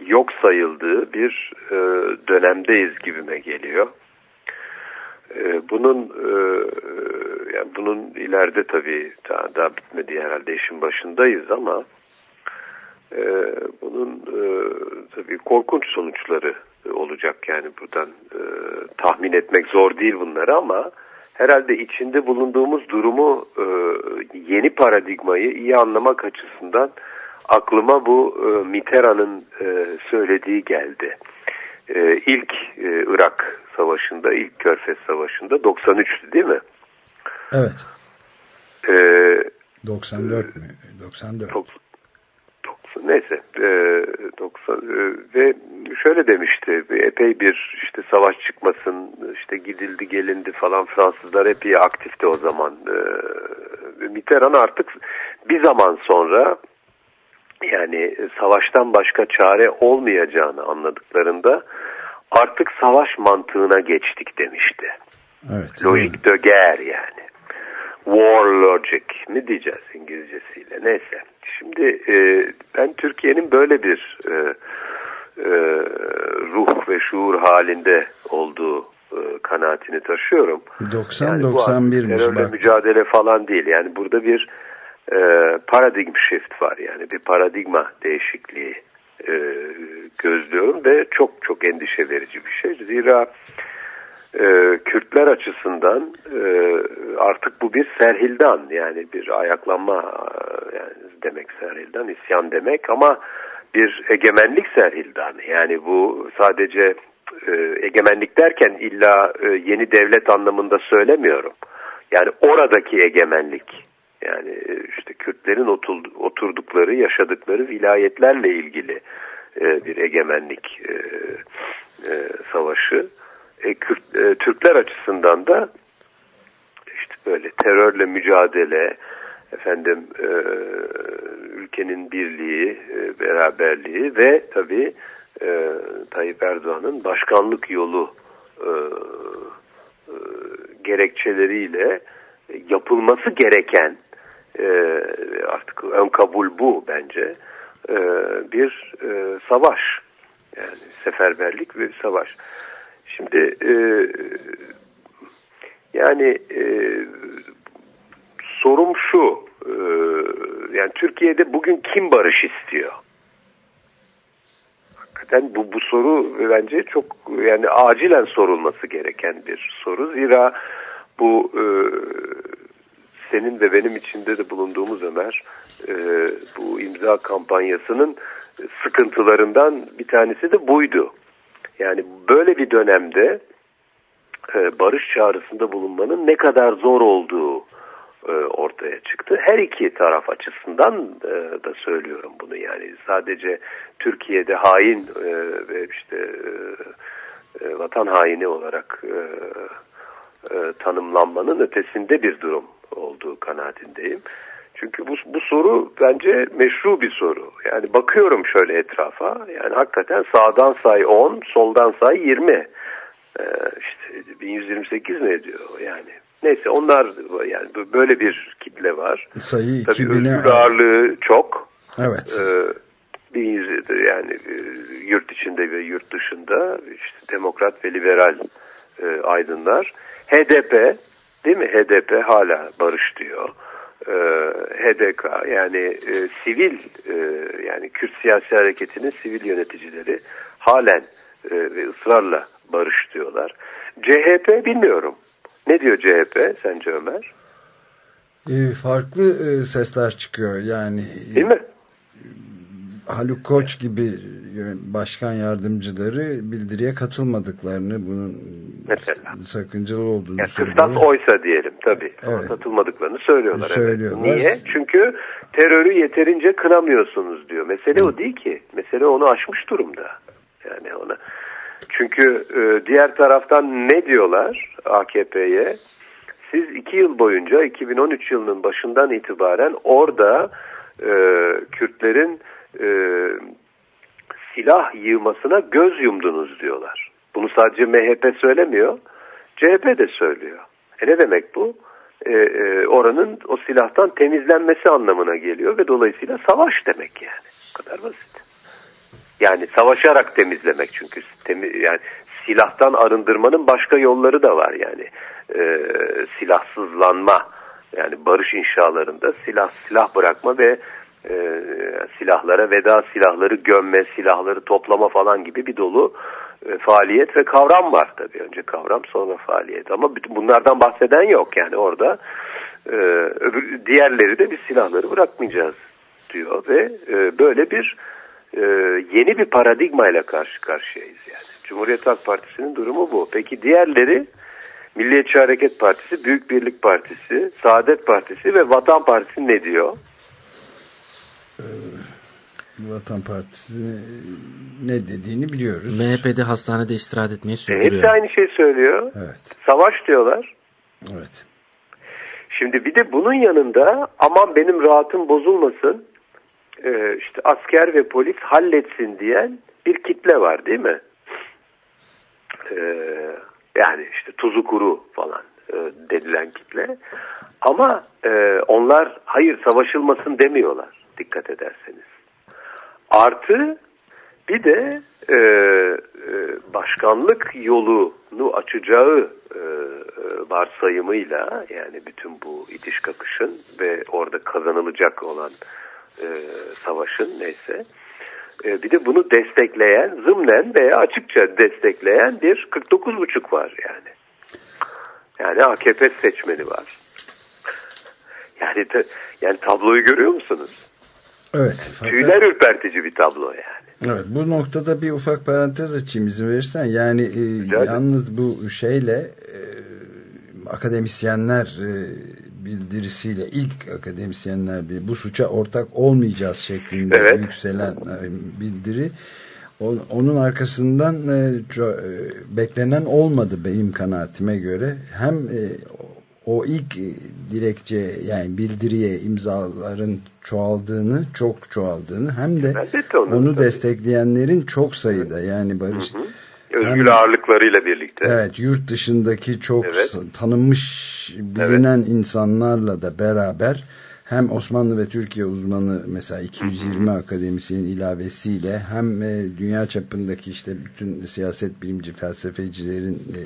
yok sayıldığı bir e, dönemdeyiz gibime geliyor. E, bunun e, yani bunun ileride tabii daha, daha bitmedi herhalde işin başındayız ama e, bunun e, tabii korkunç sonuçları olacak yani buradan e, tahmin etmek zor değil bunları ama herhalde içinde bulunduğumuz durumu e, yeni paradigmayı iyi anlamak açısından aklıma bu e, Mitterrand'ın e, söylediği geldi. E, ilk e, Irak Savaşı'nda, ilk Körfez Savaşı'nda 93'tü değil mi? Evet. E, 94 mü? 94. Dok- doksan- neyse e, 90 e, ve şöyle demişti epey bir işte savaş çıkmasın işte gidildi gelindi falan Fransızlar epey aktifti o zaman e, Mitterrand artık bir zaman sonra yani savaştan başka çare olmayacağını anladıklarında artık savaş mantığına geçtik demişti. Evet. Logik de guerre yani. War logic mi diyeceğiz İngilizcesiyle neyse. Şimdi e, ben Türkiye'nin böyle bir e, e, ve şuur halinde olduğu e, kanaatini taşıyorum. 90-91'miş terörle bak. mücadele falan değil. Yani burada bir e, paradigm shift var. Yani bir paradigma değişikliği e, gözlüyorum ve çok çok endişe verici bir şey. Zira e, Kürtler açısından e, artık bu bir serhildan yani bir ayaklanma e, yani demek serhildan isyan demek ama bir egemenlik serhildan yani bu sadece e, egemenlik derken illa e, yeni devlet anlamında söylemiyorum yani oradaki egemenlik yani e, işte Kürtlerin oturdukları yaşadıkları vilayetlerle ilgili e, bir egemenlik e, savaşı. Kürt, Türkler açısından da işte böyle terörle mücadele, efendim ülkenin birliği, beraberliği ve tabii e, Tayyip Erdoğan'ın başkanlık yolu gerekçeleriyle yapılması gereken e, artık ön kabul bu bence e, bir e, savaş yani seferberlik ve savaş. Şimdi e, yani e, sorum şu e, yani Türkiye'de bugün kim barış istiyor? Hakikaten bu, bu soru bence çok yani acilen sorulması gereken bir soru. Zira bu e, senin ve benim içinde de bulunduğumuz Ömer e, bu imza kampanyasının sıkıntılarından bir tanesi de buydu. Yani böyle bir dönemde e, barış çağrısında bulunmanın ne kadar zor olduğu e, ortaya çıktı. Her iki taraf açısından e, da söylüyorum bunu yani sadece Türkiye'de hain e, ve işte e, e, vatan haini olarak e, e, tanımlanmanın ötesinde bir durum olduğu kanaatindeyim. Çünkü bu, bu soru bence meşru bir soru. Yani bakıyorum şöyle etrafa. Yani hakikaten sağdan say 10, soldan say 20. Ee, işte 1128 mi ediyor yani? Neyse onlar yani böyle bir kitle var. Sayı Tabii 2000'e özgür ağırlığı çok. Evet. Ee, bir yani e, yurt içinde ve yurt dışında işte demokrat ve liberal e, aydınlar. HDP değil mi? HDP hala barış diyor. Ee, HDK yani e, sivil e, yani Kürt siyasi hareketinin sivil yöneticileri halen e, ve ısrarla barış diyorlar. CHP bilmiyorum. Ne diyor CHP sence Ömer? E, farklı e, sesler çıkıyor yani. Değil mi? Haluk Koç gibi başkan yardımcıları bildiriye katılmadıklarını bunun Mesela. sakıncalı olduğunu Yani söylüyor. kıstas oysa diyelim tabii. Evet. katılmadıklarını söylüyorlar. Söylüyorlar. Evet. Niye? Çünkü terörü yeterince kınamıyorsunuz diyor. Mesele o değil ki. Mesele onu aşmış durumda. Yani ona. Çünkü e, diğer taraftan ne diyorlar AKP'ye? Siz iki yıl boyunca 2013 yılının başından itibaren orada e, Kürtlerin e, silah yığmasına göz yumdunuz diyorlar. Bunu sadece MHP söylemiyor, CHP de söylüyor. E ne demek bu? E, e, oranın o silahtan temizlenmesi anlamına geliyor ve dolayısıyla savaş demek yani. Bu kadar basit. Yani savaşarak temizlemek çünkü temiz, yani silahtan arındırmanın başka yolları da var yani e, silahsızlanma yani barış inşalarında silah silah bırakma ve e, silahlara veda silahları gömme silahları toplama falan gibi bir dolu e, faaliyet ve kavram var tabii önce kavram sonra faaliyet ama bütün bunlardan bahseden yok yani orada e, öbür, diğerleri de biz silahları bırakmayacağız diyor ve e, böyle bir e, yeni bir paradigmayla karşı karşıyayız yani. Cumhuriyet Halk Partisi'nin durumu bu. Peki diğerleri Milliyetçi Hareket Partisi, Büyük Birlik Partisi, Saadet Partisi ve Vatan Partisi ne diyor? Vatan Partisi ne dediğini biliyoruz. MHP'de hastanede istirahat etmeyi E, sürdürüyor. hepsi aynı şey söylüyor. Evet. Savaş diyorlar. Evet. Şimdi bir de bunun yanında aman benim rahatım bozulmasın e, işte asker ve polis halletsin diyen bir kitle var değil mi? E, yani işte tuzu kuru falan e, denilen kitle. Ama e, onlar hayır savaşılmasın demiyorlar dikkat ederseniz. Artı bir de e, e, baş, başkanlık yolunu açacağı e, varsayımıyla yani bütün bu itiş kakışın ve orada kazanılacak olan e, savaşın neyse e, bir de bunu destekleyen zımnen veya açıkça destekleyen bir 49,5 var yani. Yani AKP seçmeni var. Yani yani tabloyu görüyor musunuz? Evet. Fakat... Tüyler ürpertici bir tablo yani. Evet bu noktada bir ufak parantez açayım izin verirsen. Yani e, yalnız bu şeyle e, akademisyenler e, bildirisiyle ilk akademisyenler bir bu suça ortak olmayacağız şeklinde evet. yükselen e, bildiri onun arkasından e, beklenen olmadı benim kanaatime göre. Hem o ilk dilekçe yani bildiriye imzaların çoğaldığını, çok çoğaldığını hem de onu, onu destekleyenlerin çok sayıda yani Barış hı hı. Özgür hem, ağırlıklarıyla birlikte. Evet, yurt dışındaki çok evet. tanınmış, bilinen evet. insanlarla da beraber hem Osmanlı ve Türkiye uzmanı mesela 220 akademisyen ilavesiyle hem e, dünya çapındaki işte bütün siyaset bilimci felsefecilerin e, e,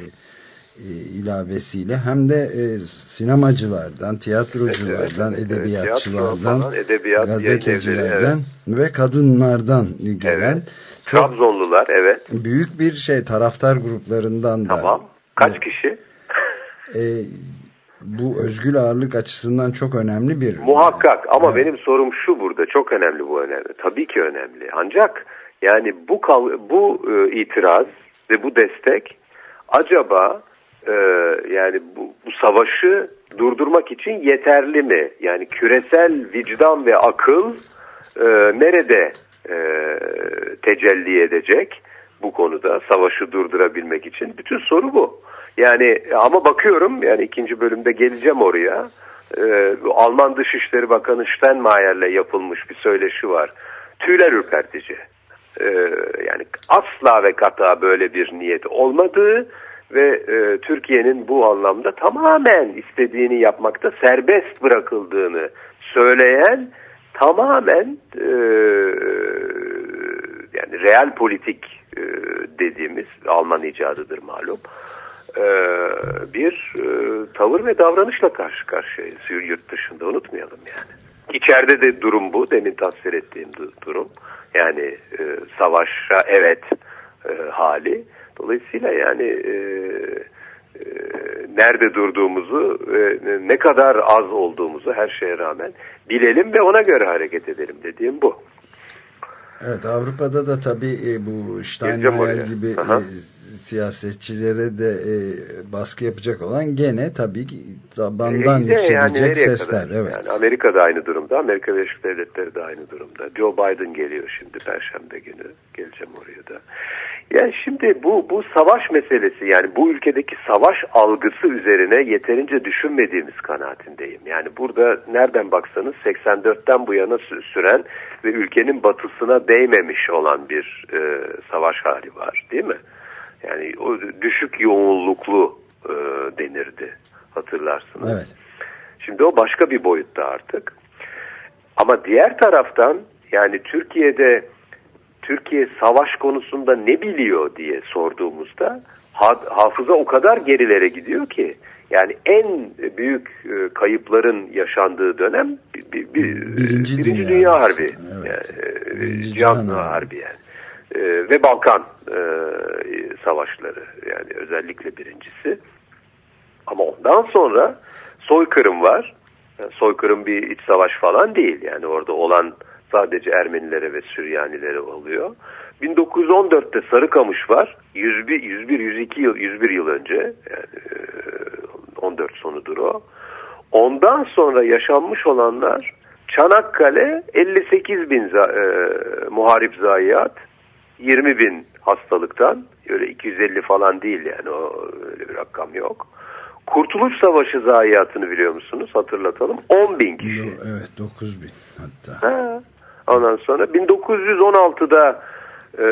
ilavesiyle hem de e, sinemacılardan, tiyatroculardan, evet, edebiyatçılardan, evet, edebiyat, gazetecilerden evet. ve kadınlardan gelen evet. çok Trabzonlular evet. Büyük bir şey taraftar gruplarından da. Tamam. Kaç kişi? E, bu özgül ağırlık açısından çok önemli bir. Muhakkak ama evet. benim sorum şu burada çok önemli bu önemli. Tabii ki önemli. Ancak yani bu bu e, itiraz ve bu destek acaba e, yani bu, bu savaşı durdurmak için yeterli mi? Yani küresel vicdan ve akıl e, nerede e, tecelli edecek bu konuda savaşı durdurabilmek için? Bütün soru bu. Yani ama bakıyorum yani ikinci bölümde geleceğim oraya. Ee, Alman Dışişleri Bakanı Steinmeier'le yapılmış bir söyleşi var. Tüyler ürpertici. Ee, yani asla ve kata böyle bir niyet olmadığı ve e, Türkiye'nin bu anlamda tamamen istediğini yapmakta serbest bırakıldığını söyleyen tamamen e, yani real politik e, dediğimiz Alman icadıdır malum e, bir e, tavır ve davranışla karşı karşıyayız. Yurt dışında unutmayalım yani. İçeride de durum bu. Demin tasvir ettiğim durum. Yani e, savaşa evet e, hali dolayısıyla yani e, e, nerede durduğumuzu e, ne kadar az olduğumuzu her şeye rağmen bilelim ve ona göre hareket edelim dediğim bu. Evet Avrupa'da da tabii e, bu Steinmeier gibi Aha. e, siyasetçilere de e, baskı yapacak olan gene tabii ki tabandan e, yükselecek yani sesler. Kadar? Evet. Yani Amerika da aynı durumda. Amerika Birleşik Devletleri de aynı durumda. Joe Biden geliyor şimdi Perşembe günü. Geleceğim oraya da. Yani şimdi bu bu savaş meselesi yani bu ülkedeki savaş algısı üzerine yeterince düşünmediğimiz kanaatindeyim. Yani burada nereden baksanız 84'ten bu yana süren ve ülkenin batısına değmemiş olan bir e, savaş hali var değil mi? Yani o düşük yoğunluklu e, denirdi hatırlarsınız. Evet. Şimdi o başka bir boyutta artık. Ama diğer taraftan yani Türkiye'de Türkiye savaş konusunda ne biliyor diye sorduğumuzda hafıza o kadar gerilere gidiyor ki yani en büyük e, kayıpların yaşandığı dönem bir, bir, bir, birinci, birinci Dünya, Dünya Harbi. Evet. Yani, e, birinci Harbi yani. E, ve Balkan e, savaşları yani özellikle birincisi. Ama ondan sonra soykırım var. Yani soykırım bir iç savaş falan değil. Yani orada olan sadece Ermenilere ve Süryanilere oluyor. 1914'te Sarıkamış var. 101, 101 102 yıl, 101 yıl önce. Yani 14 sonudur o. Ondan sonra yaşanmış olanlar Çanakkale 58 bin za, e, muharip zayiat 20 bin hastalıktan öyle 250 falan değil yani o öyle bir rakam yok. Kurtuluş Savaşı zayiatını biliyor musunuz? Hatırlatalım. 10 bin kişi. Evet 9 bin hatta. Ha. Ondan sonra 1916'da e,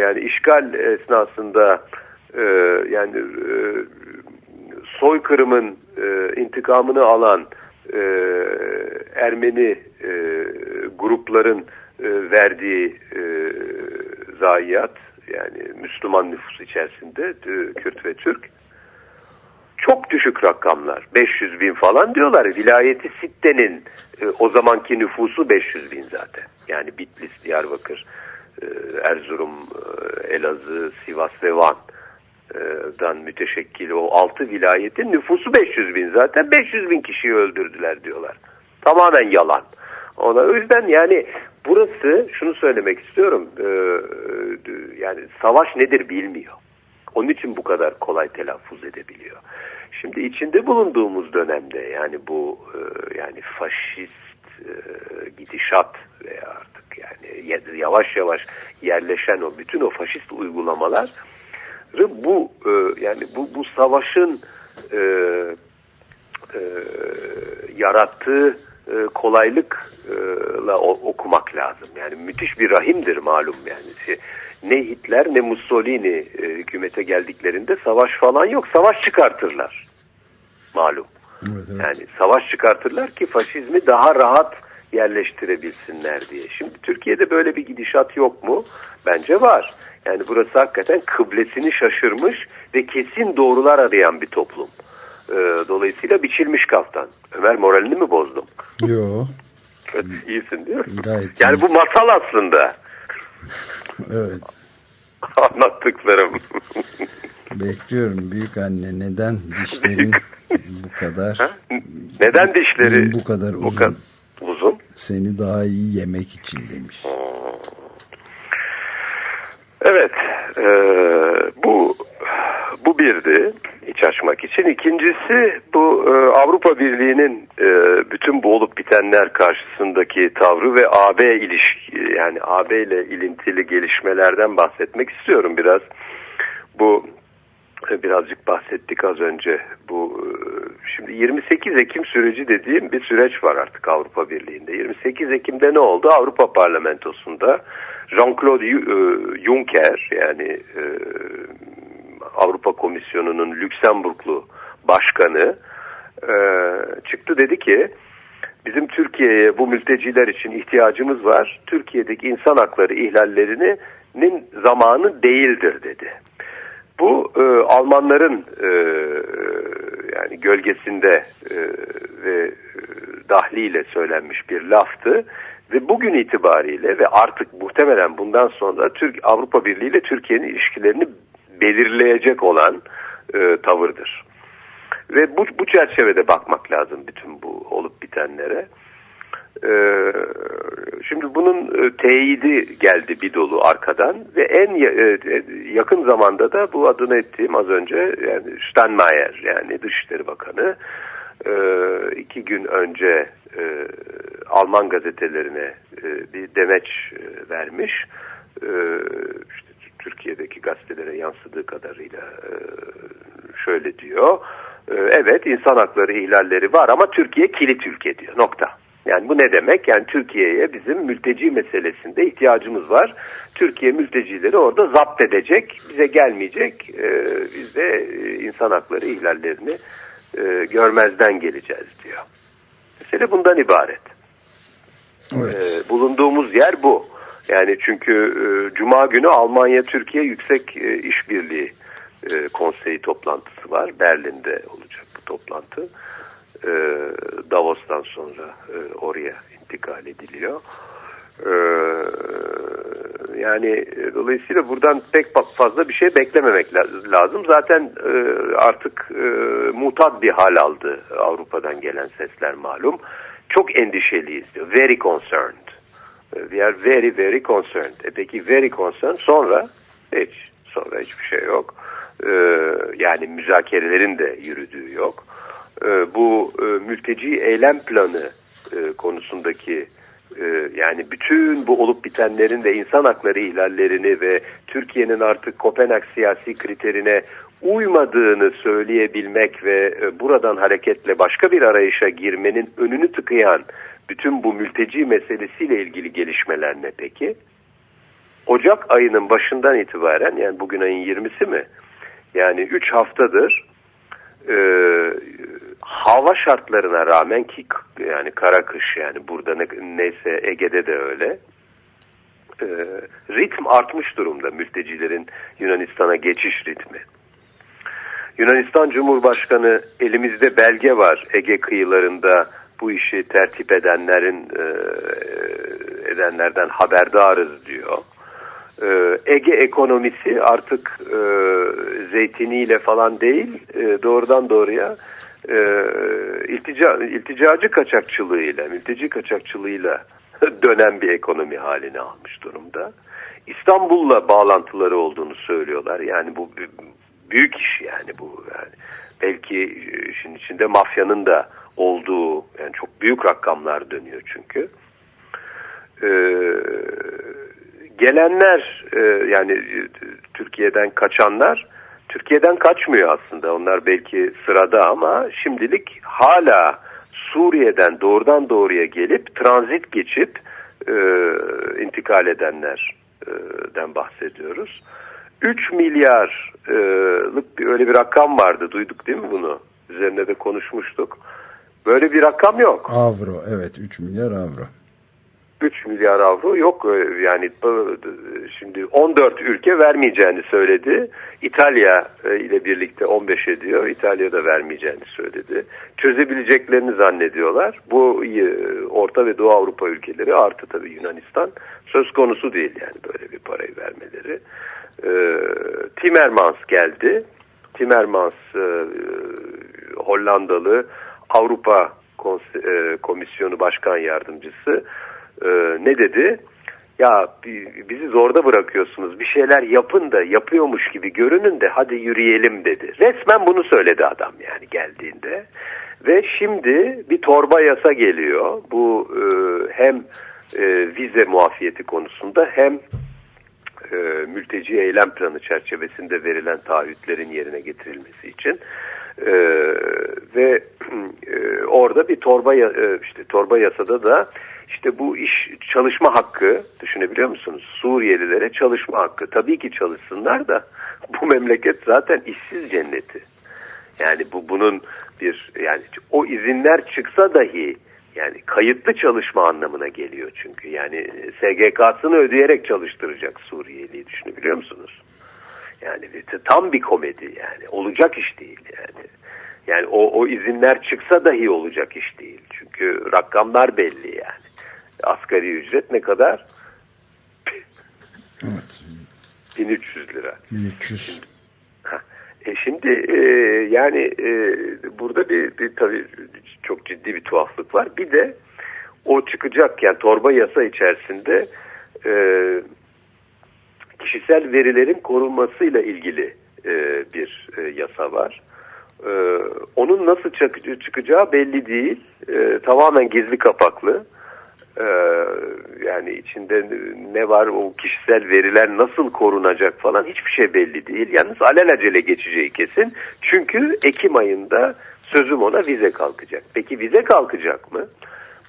yani işgal esnasında e, yani e, soykırımın e, intikamını alan e, Ermeni e, grupların e, verdiği e, zayiat yani Müslüman nüfus içerisinde e, Kürt ve Türk çok düşük rakamlar. 500 bin falan diyorlar. Vilayeti Sitte'nin e, o zamanki nüfusu 500 bin zaten. Yani Bitlis, Diyarbakır, e, Erzurum, e, Elazığ, Sivas ve Van'dan müteşekkil o 6 vilayetin nüfusu 500 bin zaten. 500 bin kişiyi öldürdüler diyorlar. Tamamen yalan. Ona o yüzden yani burası şunu söylemek istiyorum. E, e, yani savaş nedir bilmiyor. Onun için bu kadar kolay telaffuz edebiliyor. Şimdi içinde bulunduğumuz dönemde yani bu e, yani faşist e, gidişat veya artık yani yavaş yavaş yerleşen o bütün o faşist uygulamalar bu e, yani bu bu savaşın yarattığı e, kolaylıkla okumak lazım. Yani müthiş bir rahimdir malum yani. Şey, ne Hitler ne Mussolini e, hükümete geldiklerinde savaş falan yok. Savaş çıkartırlar. Malum. Evet, evet. Yani savaş çıkartırlar ki faşizmi daha rahat yerleştirebilsinler diye. Şimdi Türkiye'de böyle bir gidişat yok mu? Bence var. Yani burası hakikaten kıblesini şaşırmış ve kesin doğrular arayan bir toplum. Ee, dolayısıyla biçilmiş kaftan. Ömer moralini mi bozdum? Yok. İyisin değil mi? Gayet yani iyisin. bu masal aslında. evet. Anlattıklarım. Bekliyorum büyük anne neden dişlerin bu kadar ha? neden dişleri bu kadar uzun, bu kadar uzun seni daha iyi yemek için demiş. Evet e, bu bu birdi iç açmak için. İkincisi bu e, Avrupa Birliği'nin e, bütün bu olup bitenler karşısındaki tavrı ve AB ilişki yani AB ile ilintili gelişmelerden bahsetmek istiyorum biraz. Bu e, birazcık bahsettik az önce. Bu e, şimdi 28 Ekim süreci dediğim bir süreç var artık Avrupa Birliği'nde. 28 Ekim'de ne oldu? Avrupa Parlamentosu'nda Jean-Claude e, Juncker yani Avrupa Komisyonu'nun Lüksemburglu başkanı çıktı dedi ki bizim Türkiye'ye bu mülteciler için ihtiyacımız var. Türkiye'deki insan hakları ihlallerinin zamanı değildir dedi. Bu e, Almanların e, yani gölgesinde e, ve e, dahliyle söylenmiş bir laftı ve bugün itibariyle ve artık muhtemelen bundan sonra Türk Avrupa Birliği ile Türkiye'nin ilişkilerini belirleyecek olan e, tavırdır. Ve bu, bu çerçevede bakmak lazım bütün bu olup bitenlere. Ee, şimdi bunun e, teyidi geldi bir dolu arkadan ve en e, e, yakın zamanda da bu adını ettiğim az önce yani Steinmeier yani Dışişleri Bakanı iki gün önce Alman gazetelerine bir demeç vermiş. İşte Türkiye'deki gazetelere yansıdığı kadarıyla şöyle diyor. Evet insan hakları ihlalleri var ama Türkiye kilit ülke diyor nokta. Yani bu ne demek? Yani Türkiye'ye bizim mülteci meselesinde ihtiyacımız var. Türkiye mültecileri orada zapt edecek, bize gelmeyecek. E, biz de e, insan hakları ihlallerini e, görmezden geleceğiz diyor. Mesele bundan ibaret. Evet. E, bulunduğumuz yer bu. Yani çünkü e, Cuma günü Almanya-Türkiye Yüksek e, İşbirliği e, Konseyi toplantısı var. Berlin'de olacak bu toplantı e, Davos'tan sonra e, oraya intikal ediliyor. E, yani e, dolayısıyla buradan pek fazla bir şey beklememek lazım. Zaten e, artık e, mutat bir hal aldı Avrupa'dan gelen sesler malum. Çok endişeliyiz diyor. Very concerned. E, we are very very concerned. E peki very concerned sonra hiç sonra hiçbir şey yok. Ee, yani müzakerelerin de yürüdüğü yok. E, bu e, mülteci eylem planı e, konusundaki yani bütün bu olup bitenlerin ve insan hakları ihlallerini ve Türkiye'nin artık Kopenhag siyasi kriterine uymadığını söyleyebilmek ve buradan hareketle başka bir arayışa girmenin önünü tıkayan bütün bu mülteci meselesiyle ilgili gelişmeler ne peki? Ocak ayının başından itibaren yani bugün ayın 20'si mi? Yani 3 haftadır e, hava şartlarına rağmen ki yani kara kış yani burada ne, neyse Ege'de de öyle e, ritm artmış durumda mültecilerin Yunanistan'a geçiş ritmi. Yunanistan Cumhurbaşkanı elimizde belge var Ege kıyılarında bu işi tertip edenlerin e, edenlerden haberdarız diyor. E, Ege ekonomisi artık e, zeytiniyle falan değil e, doğrudan doğruya e, iltica, ilticacı kaçakçılığıyla, mülteci kaçakçılığıyla dönen bir ekonomi haline almış durumda. İstanbul'la bağlantıları olduğunu söylüyorlar. Yani bu büyük iş yani bu. Yani belki işin içinde mafyanın da olduğu yani çok büyük rakamlar dönüyor çünkü. Ee, gelenler e, yani Türkiye'den kaçanlar Türkiye'den kaçmıyor aslında. Onlar belki sırada ama şimdilik hala Suriye'den doğrudan doğruya gelip transit geçip e, intikal edenlerden bahsediyoruz. 3 milyarlık bir, öyle bir rakam vardı. Duyduk değil mi bunu? Üzerine de konuşmuştuk. Böyle bir rakam yok. Avro evet 3 milyar avro. 3 milyar avro yok e, yani e, şimdi 14 ülke vermeyeceğini söyledi. İtalya e, ile birlikte 15 ediyor. İtalya da vermeyeceğini söyledi. Çözebileceklerini zannediyorlar. Bu Orta ve Doğu Avrupa ülkeleri artı tabii Yunanistan söz konusu değil yani böyle bir parayı vermeleri. Timmermans geldi. Timmermans Hollandalı Avrupa Komisyonu Başkan Yardımcısı e, ne dedi? Ya bizi zorda bırakıyorsunuz bir şeyler yapın da yapıyormuş gibi görünün de hadi yürüyelim dedi. Resmen bunu söyledi adam yani geldiğinde. Ve şimdi bir torba yasa geliyor. Bu e, hem e, vize muafiyeti konusunda hem e, mülteci eylem planı çerçevesinde verilen taahhütlerin yerine getirilmesi için e, ve e, orada bir torba e, işte torba yasada da işte bu iş çalışma hakkı düşünebiliyor musunuz? Suriyelilere çalışma hakkı. Tabii ki çalışsınlar da bu memleket zaten işsiz cenneti. Yani bu bunun bir yani o izinler çıksa dahi yani kayıtlı çalışma anlamına geliyor çünkü. Yani SGK'sını ödeyerek çalıştıracak Suriyeli'yi düşünebiliyor musunuz? Yani tam bir komedi yani. Olacak iş değil yani. Yani o, o izinler çıksa dahi olacak iş değil. Çünkü rakamlar belli yani asgari ücret ne kadar? Evet. 1300 lira. 1300. Şimdi, e şimdi e, yani e, burada bir, bir tabii çok ciddi bir tuhaflık var. Bir de o çıkacak yani torba yasa içerisinde e, kişisel verilerin korunmasıyla ilgili e, bir e, yasa var. E, onun nasıl çıkacağı belli değil. E, tamamen gizli kapaklı. Ee, yani içinde ne var o kişisel veriler nasıl korunacak falan hiçbir şey belli değil. Yalnız alelacele geçeceği kesin. Çünkü Ekim ayında sözüm ona vize kalkacak. Peki vize kalkacak mı?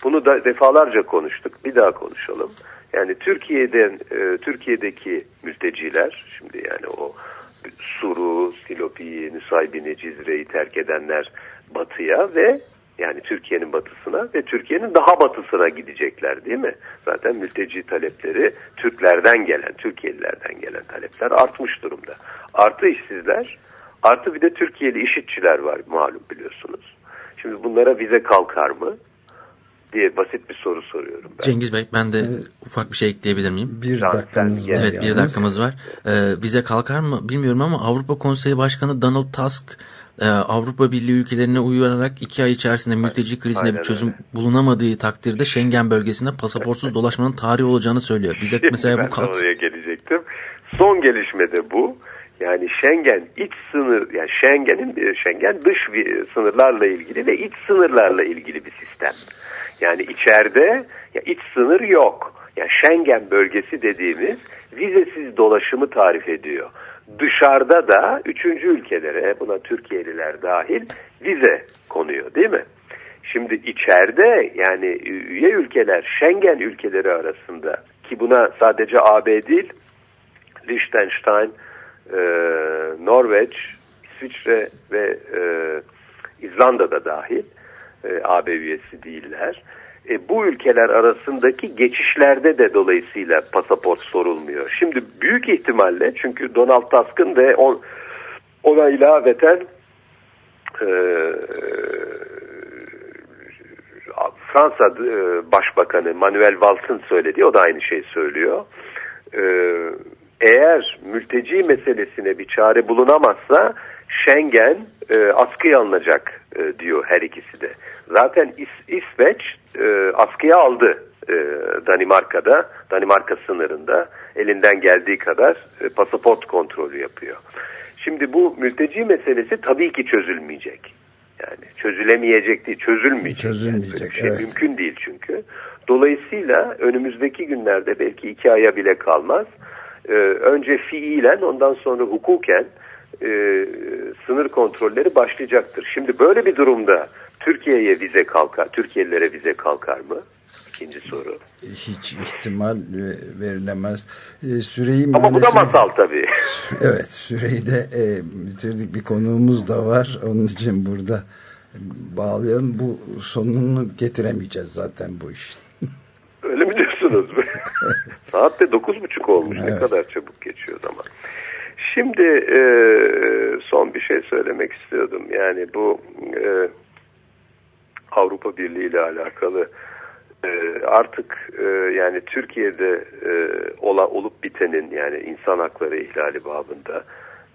Bunu da defalarca konuştuk. Bir daha konuşalım. Yani Türkiye'den e, Türkiye'deki mülteciler şimdi yani o Suru, Silopi'yi, Nusaybin'i, Cizre'yi terk edenler batıya ve yani Türkiye'nin batısına ve Türkiye'nin daha batısına gidecekler değil mi? Zaten mülteci talepleri Türklerden gelen, Türkiye'lilerden gelen talepler artmış durumda. Artı işsizler, artı bir de Türkiye'li işitçiler var malum biliyorsunuz. Şimdi bunlara vize kalkar mı? Diye basit bir soru soruyorum ben. Cengiz Bey ben de evet. ufak bir şey ekleyebilir miyim? Bir dakikanız var. Evet bir dakikamız var. Ee, vize kalkar mı bilmiyorum ama Avrupa Konseyi Başkanı Donald Tusk e, Avrupa Birliği ülkelerine uyararak iki ay içerisinde mülteci krizine Aynen bir çözüm öyle. bulunamadığı takdirde Schengen bölgesinde pasaportsuz dolaşmanın tarihi olacağını söylüyor. Bize mesela bu kalk... oraya gelecektim. Son gelişme de bu. Yani Schengen iç sınır, yani Schengen'in Schengen dış sınırlarla ilgili ve iç sınırlarla ilgili bir sistem. Yani içeride ya iç sınır yok. Yani Schengen bölgesi dediğimiz vizesiz dolaşımı tarif ediyor dışarıda da üçüncü ülkelere buna Türkiye'liler dahil vize konuyor değil mi? Şimdi içeride yani üye ülkeler Schengen ülkeleri arasında ki buna sadece AB değil Liechtenstein, e, Norveç, İsviçre ve e, İzlanda da dahil e, AB üyesi değiller. e, bu ülkeler arasındaki geçişlerde de dolayısıyla pasaport sorulmuyor. Şimdi büyük ihtimalle çünkü Donald Tusk'ın ve on, ona ilaveten e, Fransa e, Başbakanı Manuel Vals'ın söylediği o da aynı şeyi söylüyor. E, eğer mülteci meselesine bir çare bulunamazsa Schengen e, askıya alınacak e, diyor her ikisi de. Zaten İs İsveç e, askıya aldı e, Danimarka'da, Danimarka sınırında elinden geldiği kadar e, pasaport kontrolü yapıyor. Şimdi bu mülteci meselesi tabii ki çözülmeyecek. Yani çözülemeyecek değil, çözülmeyecek. Çözülmeyecek, yani şey evet. Mümkün değil çünkü. Dolayısıyla önümüzdeki günlerde belki iki aya bile kalmaz. Ee, önce fiilen ondan sonra hukuken e, sınır kontrolleri başlayacaktır. Şimdi böyle bir durumda Türkiye'ye vize kalkar, Türkiye'lilere vize kalkar mı? İkinci soru. Hiç ihtimal e, verilemez. E, süreyi Ama bu da maalesef- masal tabii. Evet süreyi de e, bitirdik bir konuğumuz da var. Onun için burada bağlayalım. Bu sonunu getiremeyeceğiz zaten bu işin. Öyle mi diyorsunuz? Saat de dokuz buçuk olmuş. Ne Evet. kadar çabuk geçiyor zaman. Şimdi e, son bir şey söylemek istiyordum. Yani bu e, Avrupa Birliği ile alakalı e, artık e, yani Türkiye'de e, ola, olup bitenin yani insan hakları ihlali babında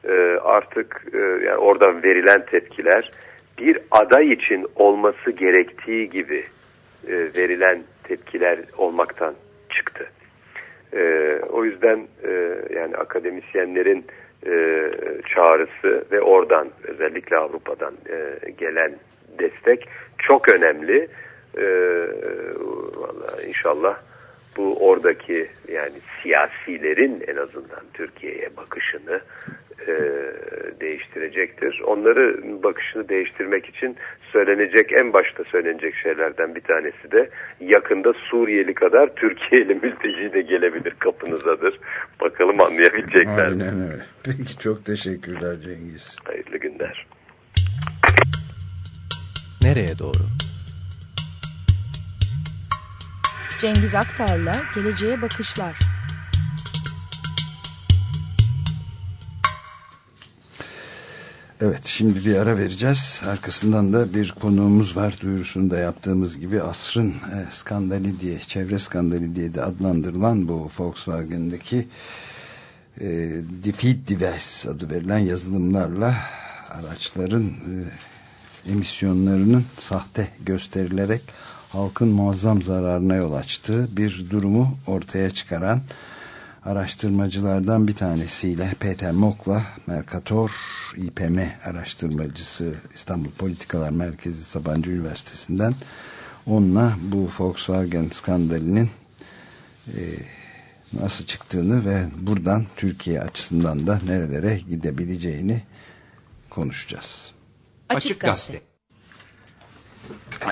e, artık e, yani oradan verilen tepkiler bir aday için olması gerektiği gibi e, verilen tepkiler olmaktan çıktı. E, o yüzden e, yani akademisyenlerin e, çağrısı ve oradan özellikle Avrupa'dan e, gelen destek çok önemli. E, vallahi inşallah bu oradaki yani siyasilerin en azından Türkiye'ye bakışını e, değiştirecektir. Onları bakışını değiştirmek için söylenecek en başta söylenecek şeylerden bir tanesi de yakında Suriyeli kadar Türkiye'li mülteci de gelebilir kapınızadır. Bakalım anlayabilecekler. Aynen öyle. Peki çok teşekkürler Cengiz. Hayırlı günler. Nereye doğru? Cengiz Aktar'la Geleceğe Bakışlar. Evet şimdi bir ara vereceğiz. Arkasından da bir konuğumuz var. Duyurusunu da yaptığımız gibi asrın e, skandali diye, çevre skandali diye de adlandırılan bu Volkswagen'deki e, defeat device adı verilen yazılımlarla araçların e, emisyonlarının sahte gösterilerek halkın muazzam zararına yol açtığı bir durumu ortaya çıkaran araştırmacılardan bir tanesiyle Peter Mok'la Mercator İPM araştırmacısı İstanbul Politikalar Merkezi Sabancı Üniversitesi'nden onunla bu Volkswagen skandalinin e, nasıl çıktığını ve buradan Türkiye açısından da nerelere gidebileceğini konuşacağız. Açık Gazete.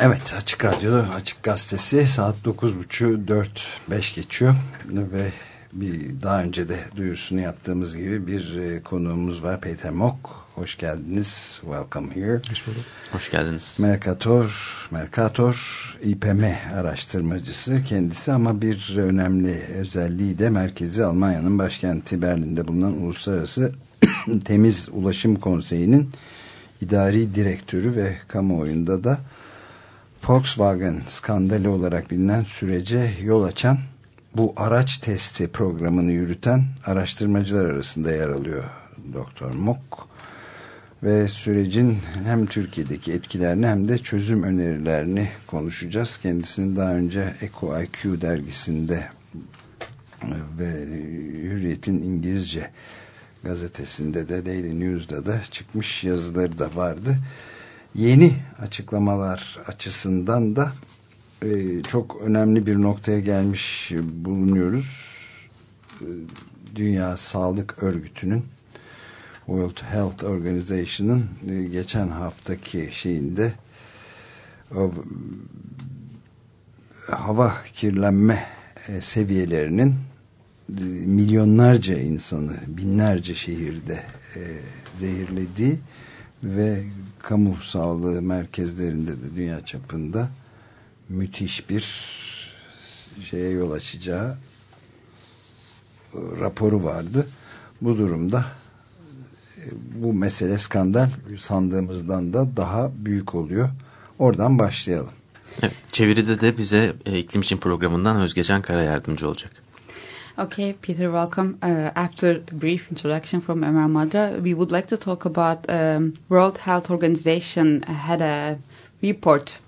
Evet Açık Radyo'da Açık Gazetesi saat 9.30 4 5 geçiyor ve bir daha önce de duyurusunu yaptığımız gibi bir e, konuğumuz var Peter Mok. Hoş geldiniz. Welcome here. Hoş bulduk. Hoş geldiniz. Mercator, Mercator İPM araştırmacısı kendisi ama bir önemli özelliği de merkezi Almanya'nın başkenti Berlin'de bulunan Uluslararası Temiz Ulaşım Konseyi'nin idari direktörü ve kamuoyunda da Volkswagen skandali olarak bilinen sürece yol açan bu araç testi programını yürüten araştırmacılar arasında yer alıyor Doktor Mok ve sürecin hem Türkiye'deki etkilerini hem de çözüm önerilerini konuşacağız. Kendisini daha önce Eco IQ dergisinde ve Hürriyet'in İngilizce gazetesinde de Daily News'da da çıkmış yazıları da vardı. Yeni açıklamalar açısından da e, çok önemli bir noktaya gelmiş bulunuyoruz. E, Dünya Sağlık Örgütü'nün World Health Organization'ın e, geçen haftaki şeyinde hava kirlenme e, seviyelerinin e, milyonlarca insanı binlerce şehirde e, zehirlediği ve kamu sağlığı merkezlerinde de dünya çapında müthiş bir şeye yol açacağı e, raporu vardı. Bu durumda e, bu mesele skandal sandığımızdan da daha büyük oluyor. Oradan başlayalım. Evet, çeviride de bize e, iklim için programından Özgecan Kara yardımcı olacak. Okay, Peter, welcome. Uh, after a brief introduction from Ömer Madra, we would like to talk about um, World Health Organization had a report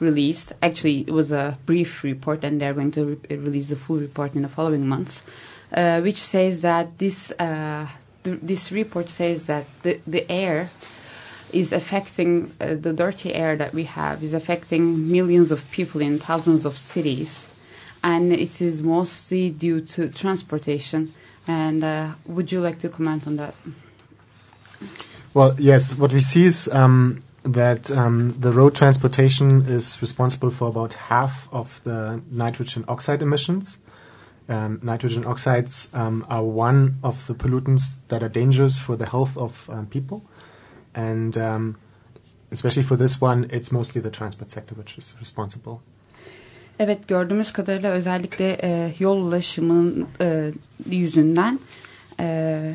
released. Actually, it was a brief report, and they're going to re release the full report in the following months, uh, which says that this uh, th this report says that the the air is affecting uh, the dirty air that we have is affecting millions of people in thousands of cities, and it is mostly due to transportation. And uh, would you like to comment on that? Well, yes. What we see is um, that um, the road transportation is responsible for about half of the nitrogen oxide emissions. Um, nitrogen oxides um, are one of the pollutants that are dangerous for the health of um, people. And um, especially for this one, it's mostly the transport sector which is responsible. Evet gördüğümüz kadarıyla özellikle e, yol ulaşımın e, yüzünden e,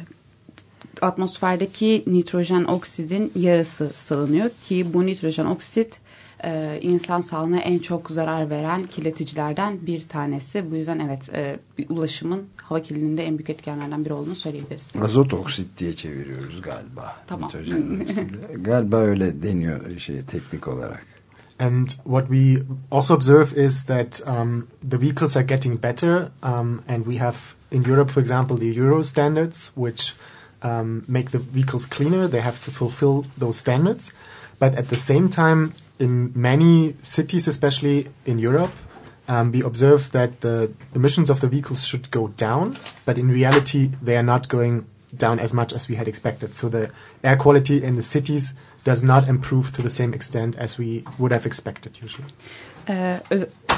atmosferdeki nitrojen oksidin yarısı salınıyor ki bu nitrojen oksit e, insan sağlığına en çok zarar veren kirleticilerden bir tanesi. Bu yüzden evet e, bir ulaşımın hava kirliliğinde en büyük etkenlerden biri olduğunu söyleyebiliriz. Azot oksit diye çeviriyoruz galiba. Tamam. Galiba öyle deniyor şey teknik olarak. And what we also observe is that um, the vehicles are getting better, um, and we have in Europe, for example, the Euro standards, which um, make the vehicles cleaner. They have to fulfill those standards, but at the same time, in many cities, especially in Europe, um, we observe that the emissions of the vehicles should go down, but in reality, they are not going down as much as we had expected. So the air quality in the cities does not improve to the same extent as we would have expected usually. Ee,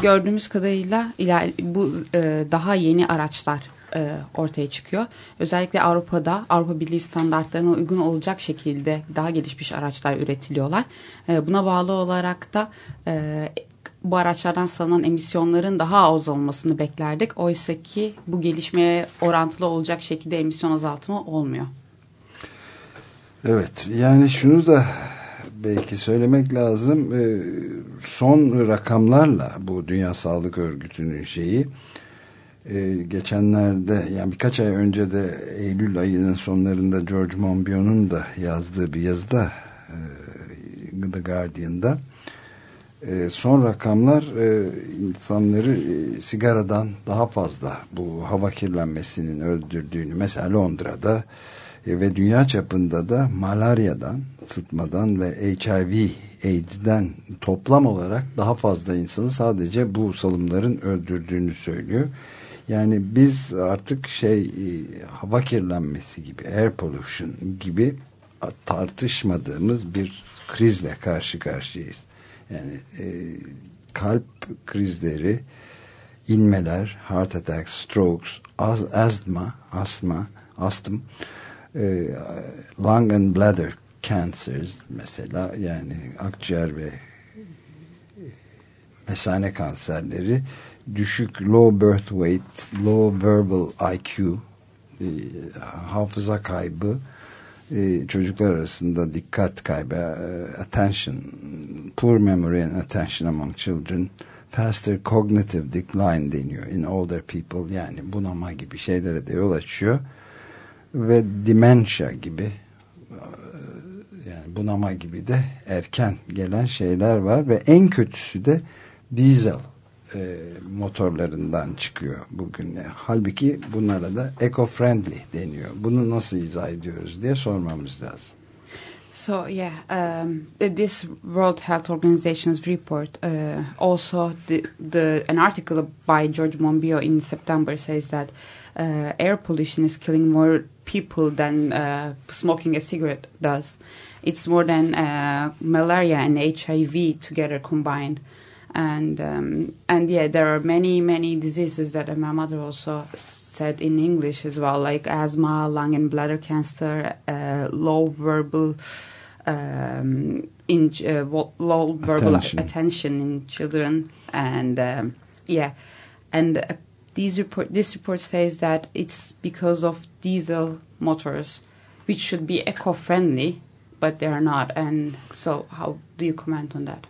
gördüğümüz kadarıyla bu e, daha yeni araçlar e, ortaya çıkıyor. Özellikle Avrupa'da Avrupa Birliği standartlarına uygun olacak şekilde daha gelişmiş araçlar üretiliyorlar. E, buna bağlı olarak da e, bu araçlardan salınan emisyonların daha az olmasını beklerdik. Oysa ki bu gelişmeye orantılı olacak şekilde emisyon azaltımı olmuyor. Evet yani şunu da belki söylemek lazım. Ee, son rakamlarla bu Dünya Sağlık Örgütü'nün şeyi e, geçenlerde yani birkaç ay önce de Eylül ayının sonlarında George Monbiot'un da yazdığı bir yazıda e, The Guardian'da e, son rakamlar e, insanları e, sigaradan daha fazla bu hava kirlenmesinin öldürdüğünü mesela Londra'da e, ve dünya çapında da malaryadan, sıtmadan ve HIV, AIDS'den toplam olarak daha fazla insanı sadece bu salımların öldürdüğünü söylüyor. Yani biz artık şey e, hava kirlenmesi gibi, air pollution gibi tartışmadığımız bir krizle karşı karşıyayız. Yani e, kalp krizleri, inmeler, heart attack, strokes, az, asma, asma, astım, e, lung and bladder cancers mesela yani akciğer ve mesane kanserleri, düşük low birth weight, low verbal IQ, e, hafıza kaybı, e, çocuklar arasında dikkat kaybı, e, attention, poor memory and attention among children, faster cognitive decline deniyor in older people. Yani bunama gibi şeylere de yol açıyor. Ve dementia gibi yani bunama gibi de erken gelen şeyler var. Ve en kötüsü de diesel. e, motorlarından çıkıyor bugün. Halbuki bunlara da eco-friendly deniyor. Bunu nasıl izah ediyoruz diye sormamız lazım. So yeah, um, this World Health Organization's report uh, also the, the an article by George Monbiot in September says that uh, air pollution is killing more people than uh, smoking a cigarette does. It's more than uh, malaria and HIV together combined. And um, and yeah, there are many many diseases that my mother also said in English as well, like asthma, lung and bladder cancer, uh, low verbal um, in uh, low verbal Attention. attention in children, and um, yeah, and uh, these report this report says that it's because of diesel motors, which should be eco-friendly, but they are not. And so, how do you comment on that?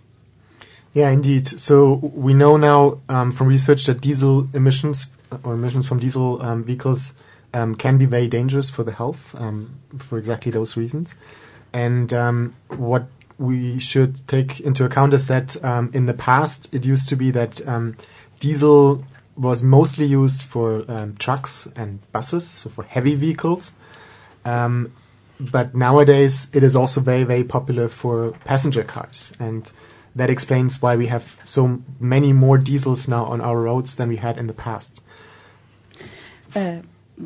Yeah, indeed. So we know now um, from research that diesel emissions or emissions from diesel um, vehicles um, can be very dangerous for the health um, for exactly those reasons. And um, what we should take into account is that um, in the past it used to be that diesel was mostly used for trucks and buses, so for heavy vehicles. but nowadays it is also very, very popular for passenger cars. And that explains why we have so many more diesels now on our roads than we had in the past. Uh,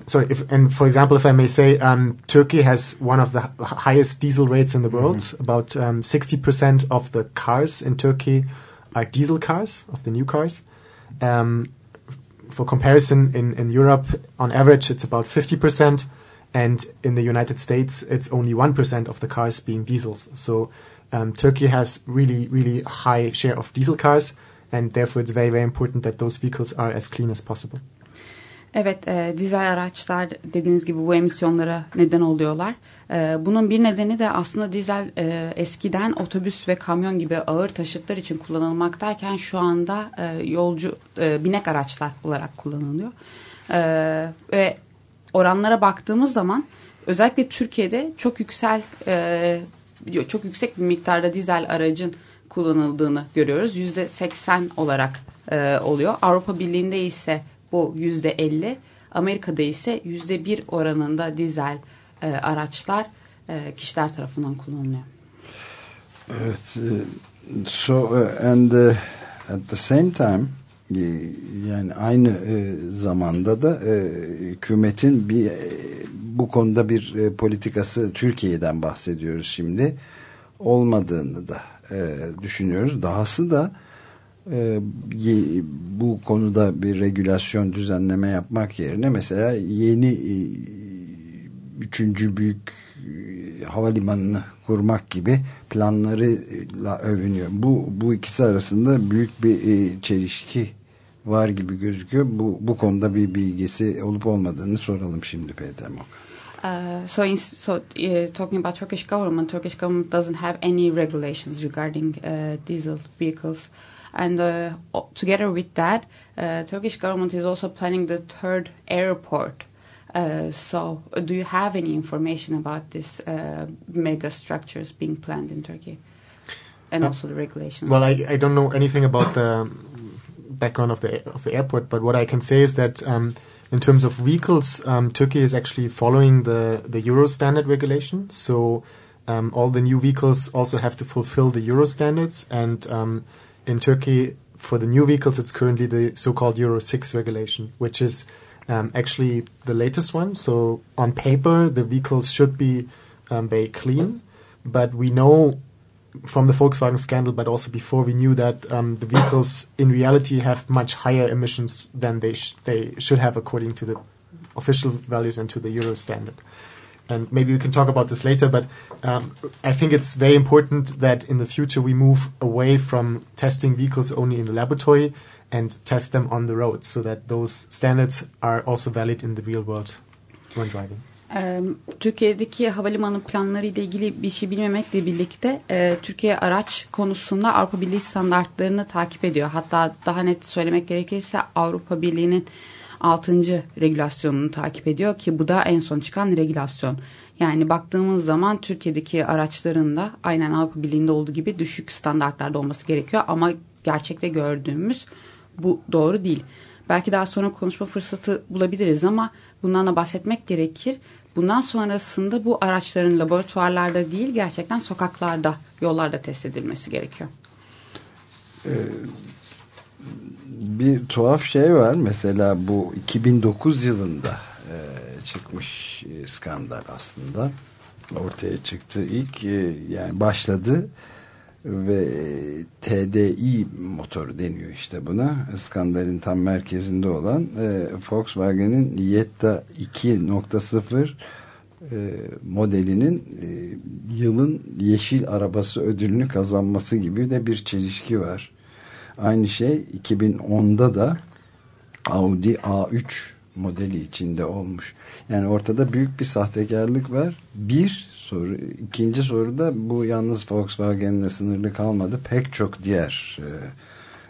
Sorry, if, and for example, if I may say, um, Turkey has one of the highest diesel rates in the world. Mm-hmm. About um, 60% of the cars in Turkey are diesel cars, of the new cars. Um, for comparison, in, in Europe, on average, it's about 50%, and in the United States, it's only 1% of the cars being diesels. So um, Turkey has really, really high share of diesel cars, and therefore it's very, very important that those vehicles are as clean as possible. Evet, e, dizel araçlar dediğiniz gibi bu emisyonlara neden oluyorlar. E, bunun bir nedeni de aslında dizel e, eskiden otobüs ve kamyon gibi ağır taşıtlar için kullanılmaktayken şu anda e, yolcu e, binek araçlar olarak kullanılıyor. E, ve oranlara baktığımız zaman özellikle Türkiye'de çok yüksel e, çok yüksek bir miktarda dizel aracın kullanıldığını görüyoruz. Yüzde 80 olarak e, oluyor. Avrupa Birliği'nde ise bu yüzde 50. Amerika'da ise yüzde bir oranında dizel e, araçlar e, kişiler tarafından kullanılıyor. Evet. E, so uh, and uh, at the same time yani aynı e, zamanda da e, hükümetin bir e, bu konuda bir politikası Türkiye'den bahsediyoruz şimdi olmadığını da düşünüyoruz. Dahası da bu konuda bir regülasyon düzenleme yapmak yerine mesela yeni üçüncü büyük havalimanını kurmak gibi planlarıyla övünüyor. Bu, bu ikisi arasında büyük bir çelişki var gibi gözüküyor. Bu, bu konuda bir bilgisi olup olmadığını soralım şimdi Peter Mok. Uh, so, in, so uh, talking about Turkish government, Turkish government doesn't have any regulations regarding uh, diesel vehicles. And uh, together with that, uh, Turkish government is also planning the third airport. Uh, so, do you have any information about this uh, mega structures being planned in Turkey, and uh, also the regulations? Well, I, I don't know anything about the background of the of the airport, but what I can say is that um, in terms of vehicles, um, Turkey is actually following the the Euro standard regulation. So um, all the new vehicles also have to fulfill the Euro standards, and um, in Turkey, for the new vehicles, it's currently the so-called Euro 6 regulation, which is um, actually the latest one. So on paper, the vehicles should be um, very clean, but we know from the Volkswagen scandal, but also before, we knew that um, the vehicles in reality have much higher emissions than they sh- they should have according to the official values and to the Euro standard and maybe we can talk about this later, but um, I think it's very important that in the future we move away from testing vehicles only in the laboratory and test them on the road so that those standards are also valid in the real world when driving. Türkiye'deki havalimanı planları ile ilgili bir şey bilmemekle birlikte Türkiye araç konusunda Avrupa Birliği standartlarını takip ediyor. Hatta daha net söylemek gerekirse Avrupa Birliği'nin 6. regülasyonunu takip ediyor ki bu da en son çıkan regülasyon. Yani baktığımız zaman Türkiye'deki araçların da aynen Avrupa Birliği'nde olduğu gibi düşük standartlarda olması gerekiyor ama gerçekte gördüğümüz bu doğru değil. Belki daha sonra konuşma fırsatı bulabiliriz ama bundan da bahsetmek gerekir. Bundan sonrasında bu araçların laboratuvarlarda değil gerçekten sokaklarda, yollarda test edilmesi gerekiyor. Ee, bir tuhaf şey var. Mesela bu 2009 yılında e, çıkmış e, skandal aslında. Ortaya çıktı ilk e, yani başladı ve TDI motoru deniyor işte buna. Skandalin tam merkezinde olan e, Volkswagen'in Jetta 2.0 e, modelinin e, yılın yeşil arabası ödülünü kazanması gibi de bir çelişki var Aynı şey 2010'da da Audi A3 modeli içinde olmuş. Yani ortada büyük bir sahtekarlık var. Bir soru. ikinci soru da bu yalnız Volkswagen'le sınırlı kalmadı. Pek çok diğer e,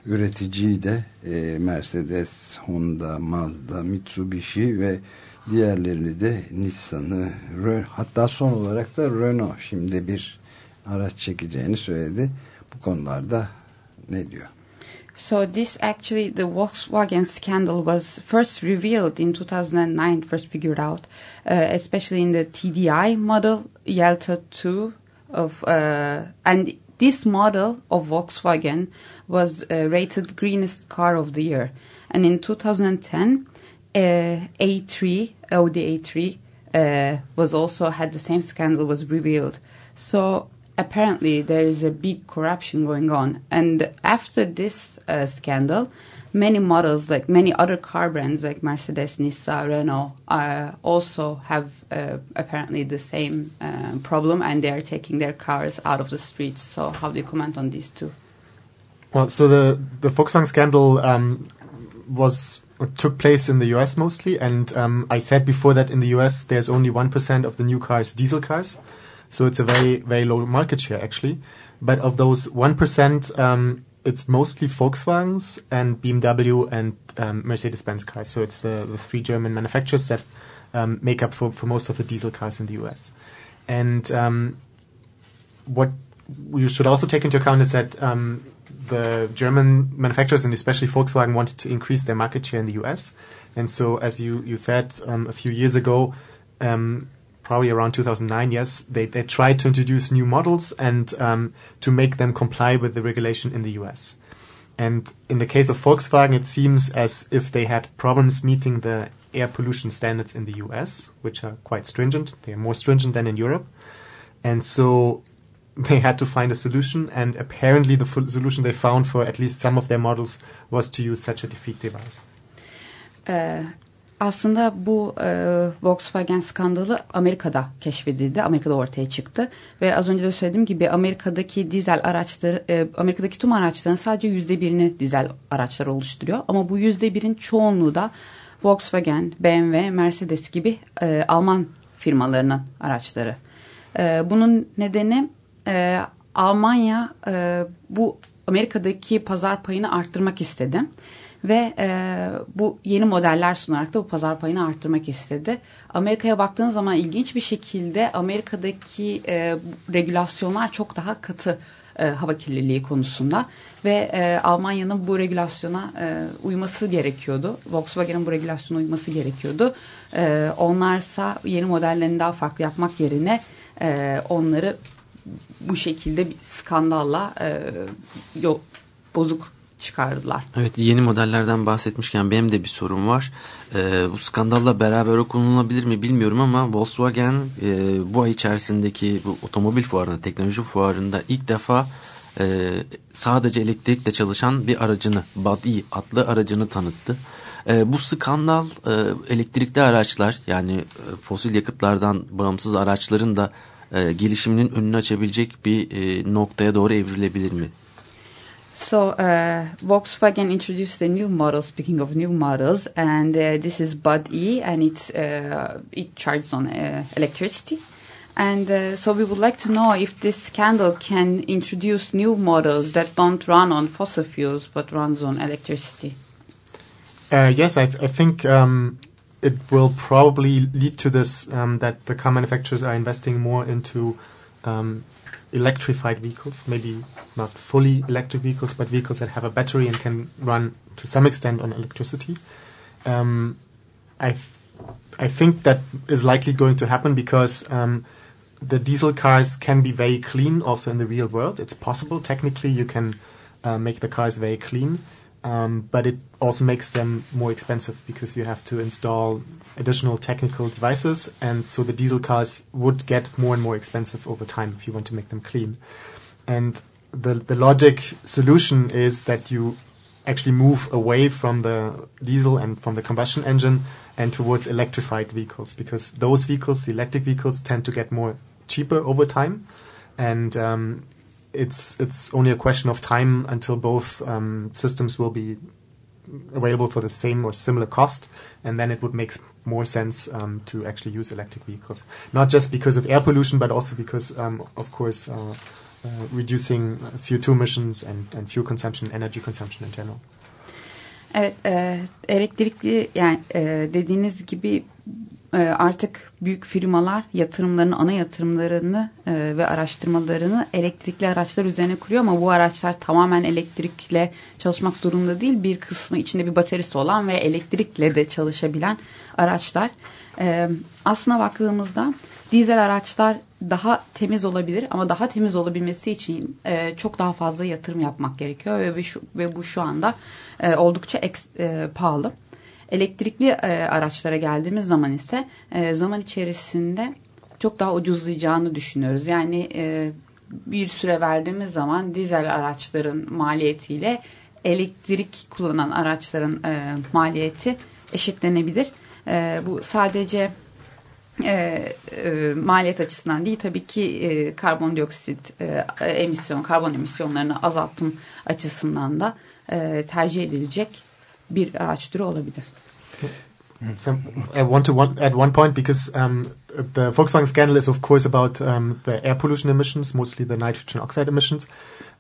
üreticiyi de e, Mercedes, Honda, Mazda, Mitsubishi ve diğerlerini de Nissan'ı hatta son olarak da Renault şimdi bir araç çekeceğini söyledi. Bu konularda ne diyor? So this actually, the Volkswagen scandal was first revealed in 2009, first figured out, uh, especially in the TDI model Yelta 2 of, uh, and this model of Volkswagen was uh, rated greenest car of the year. And in 2010, uh, A3, Audi A3, uh, was also had the same scandal was revealed. So apparently there is a big corruption going on. And after this uh, scandal, many models, like many other car brands like Mercedes, Nissan, Renault, uh, also have uh, apparently the same uh, problem and they are taking their cars out of the streets. So, how do you comment on these two? Well, so the, the Volkswagen scandal um, was took place in the US mostly, and um, I said before that in the US there's only 1% of the new cars diesel cars. So it's a very, very low market share actually. But of those 1%, um, it's mostly Volkswagens and BMW and um, Mercedes-Benz cars. So it's the, the three German manufacturers that um, make up for, for most of the diesel cars in the US. And um, what you should also take into account is that um, the German manufacturers and especially Volkswagen wanted to increase their market share in the US. And so, as you, you said um, a few years ago, um, probably around 2009, yes, they, they tried to introduce new models and um, to make them comply with the regulation in the US. And in the case of Volkswagen, it seems as if they had problems meeting the air pollution standards in the US, which are quite stringent. They are more stringent than in Europe. And so they had to find a solution, and apparently the solution they found for at least some of their models was to use such a defeat device. Uh, aslında bu e, Volkswagen skandalı Amerika'da keşfedildi. Amerika'da ortaya çıktı. Ve az önce de söylediğim gibi Amerika'daki dizel araçları, e, Amerika'daki tüm araçların sadece yüzde birini dizel araçlar oluşturuyor. Ama bu yüzde birin çoğunluğu da Volkswagen, BMW, Mercedes gibi e, Alman firmalarının araçları. E, bunun nedeni e, Almanya e, bu Amerika'daki pazar payını arttırmak istedi ve e, bu yeni modeller sunarak da bu pazar payını arttırmak istedi. Amerika'ya baktığınız zaman ilginç bir şekilde Amerika'daki e, regülasyonlar çok daha katı e, hava kirliliği konusunda ve e, Almanya'nın bu regülasyona e, uyması gerekiyordu. Volkswagen'in bu regülasyona uyması gerekiyordu. E, onlarsa yeni modellerini daha farklı yapmak yerine e, onları bu şekilde bir skandalla e, yol, bozuk çıkardılar. Evet yeni modellerden bahsetmişken benim de bir sorum var. E, bu skandalla beraber okunulabilir mi bilmiyorum ama Volkswagen e, bu ay içerisindeki bu otomobil fuarında, teknoloji fuarında ilk defa e, sadece elektrikle çalışan bir aracını, Body adlı aracını tanıttı. E, bu skandal e, elektrikli araçlar yani e, fosil yakıtlardan bağımsız araçların da e, gelişiminin önünü açabilecek bir e, noktaya doğru evrilebilir mi? So uh, Volkswagen introduced a new model. Speaking of new models, and uh, this is Bud E, and it uh, it charges on uh, electricity. And uh, so we would like to know if this scandal can introduce new models that don't run on fossil fuels but runs on electricity. Uh, yes, I, th I think um, it will probably lead to this um, that the car manufacturers are investing more into um, electrified vehicles, maybe not fully electric vehicles, but vehicles that have a battery and can run to some extent on electricity. Um, I th I think that is likely going to happen because um, the diesel cars can be very clean also in the real world. It's possible technically you can uh, make the cars very clean. Um, but it also makes them more expensive because you have to install additional technical devices, and so the diesel cars would get more and more expensive over time if you want to make them clean. And the the logic solution is that you actually move away from the diesel and from the combustion engine and towards electrified vehicles because those vehicles, the electric vehicles, tend to get more cheaper over time, and um, it's it's only a question of time until both um, systems will be available for the same or similar cost, and then it would make more sense um, to actually use electric vehicles. Not just because of air pollution, but also because, um, of course, uh, uh, reducing CO2 emissions and, and fuel consumption, energy consumption in general. Evet, e, elektrikli yani e, dediğiniz gibi artık büyük firmalar yatırımlarını, ana yatırımlarını e, ve araştırmalarını elektrikli araçlar üzerine kuruyor ama bu araçlar tamamen elektrikle çalışmak zorunda değil. Bir kısmı içinde bir bataryası olan ve elektrikle de çalışabilen araçlar. E, aslına baktığımızda dizel araçlar daha temiz olabilir ama daha temiz olabilmesi için e, çok daha fazla yatırım yapmak gerekiyor ve, bu şu anda e, oldukça pahalı. Elektrikli e, araçlara geldiğimiz zaman ise e, zaman içerisinde çok daha ucuzlayacağını düşünüyoruz. Yani e, bir süre verdiğimiz zaman dizel araçların maliyetiyle elektrik kullanan araçların e, maliyeti eşitlenebilir. E, bu sadece e, e, maliyet açısından değil tabii ki e, karbondioksit e, emisyon, karbon emisyonlarını azaltım açısından da e, tercih edilecek bir araç türü olabilir. I want to one, add one point because um, the Volkswagen scandal is, of course, about um, the air pollution emissions, mostly the nitrogen oxide emissions.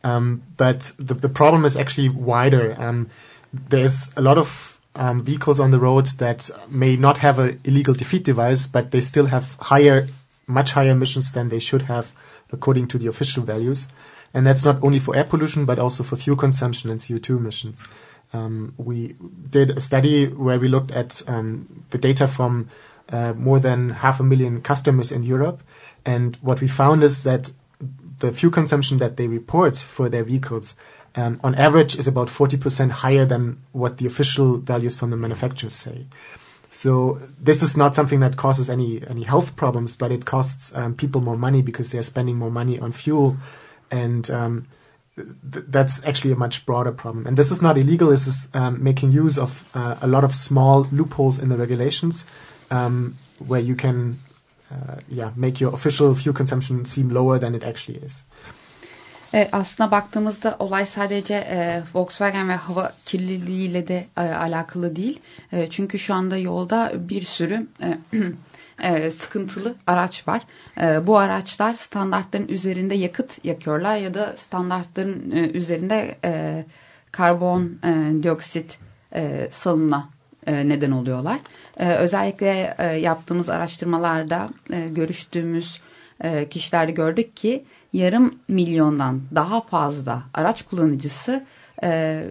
Um, but the, the problem is actually wider. Um, there's a lot of um, vehicles on the road that may not have an illegal defeat device, but they still have higher, much higher emissions than they should have according to the official values. And that's not only for air pollution, but also for fuel consumption and CO2 emissions. Um, we did a study where we looked at um, the data from uh, more than half a million customers in Europe. And what we found is that the fuel consumption that they report for their vehicles um, on average is about 40% higher than what the official values from the manufacturers say. So this is not something that causes any any health problems, but it costs um, people more money because they're spending more money on fuel, and um, th- that's actually a much broader problem. And this is not illegal. This is um, making use of uh, a lot of small loopholes in the regulations, um, where you can, uh, yeah, make your official fuel consumption seem lower than it actually is. E, aslına baktığımızda olay sadece e, Volkswagen ve hava kirliliğiyle de e, alakalı değil. E, çünkü şu anda yolda bir sürü e, e, sıkıntılı araç var. E, bu araçlar standartların üzerinde yakıt yakıyorlar ya da standartların e, üzerinde e, karbon e, dioksit e, salınına e, neden oluyorlar. E, özellikle e, yaptığımız araştırmalarda e, görüştüğümüz e, kişilerde gördük ki yarım milyondan daha fazla araç kullanıcısı e,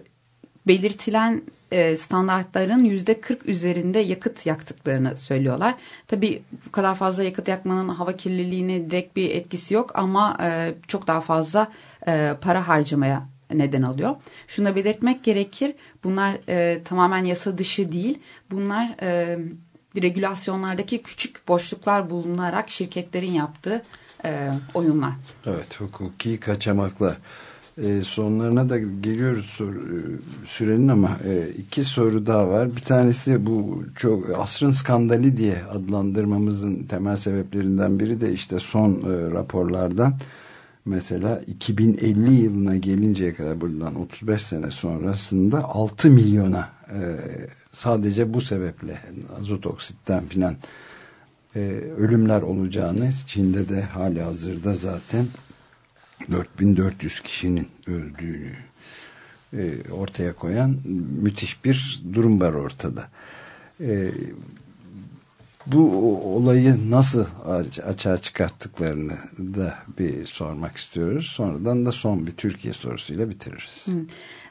belirtilen e, standartların yüzde 40 üzerinde yakıt yaktıklarını söylüyorlar. Tabii bu kadar fazla yakıt yakmanın hava kirliliğine direkt bir etkisi yok ama e, çok daha fazla e, para harcamaya neden alıyor. Şunu da belirtmek gerekir. Bunlar tamamen yasa dışı değil. Bunlar regülasyonlardaki küçük boşluklar bulunarak şirketlerin yaptığı oyunlar. Evet hukuki kaçamaklar. E, sonlarına da geliyoruz soru, e, sürenin ama e, iki soru daha var. Bir tanesi bu çok asrın skandali diye adlandırmamızın temel sebeplerinden biri de işte son e, raporlardan mesela 2050 yılına gelinceye kadar buradan 35 sene sonrasında 6 milyona e, sadece bu sebeple azot oksitten filan e, ölümler olacağını Çin'de de hali hazırda zaten 4400 kişinin öldüğünü e, ortaya koyan müthiş bir durum var ortada. E, bu olayı nasıl açığa çıkarttıklarını da bir sormak istiyoruz. Sonradan da son bir Türkiye sorusuyla bitiririz. Hmm.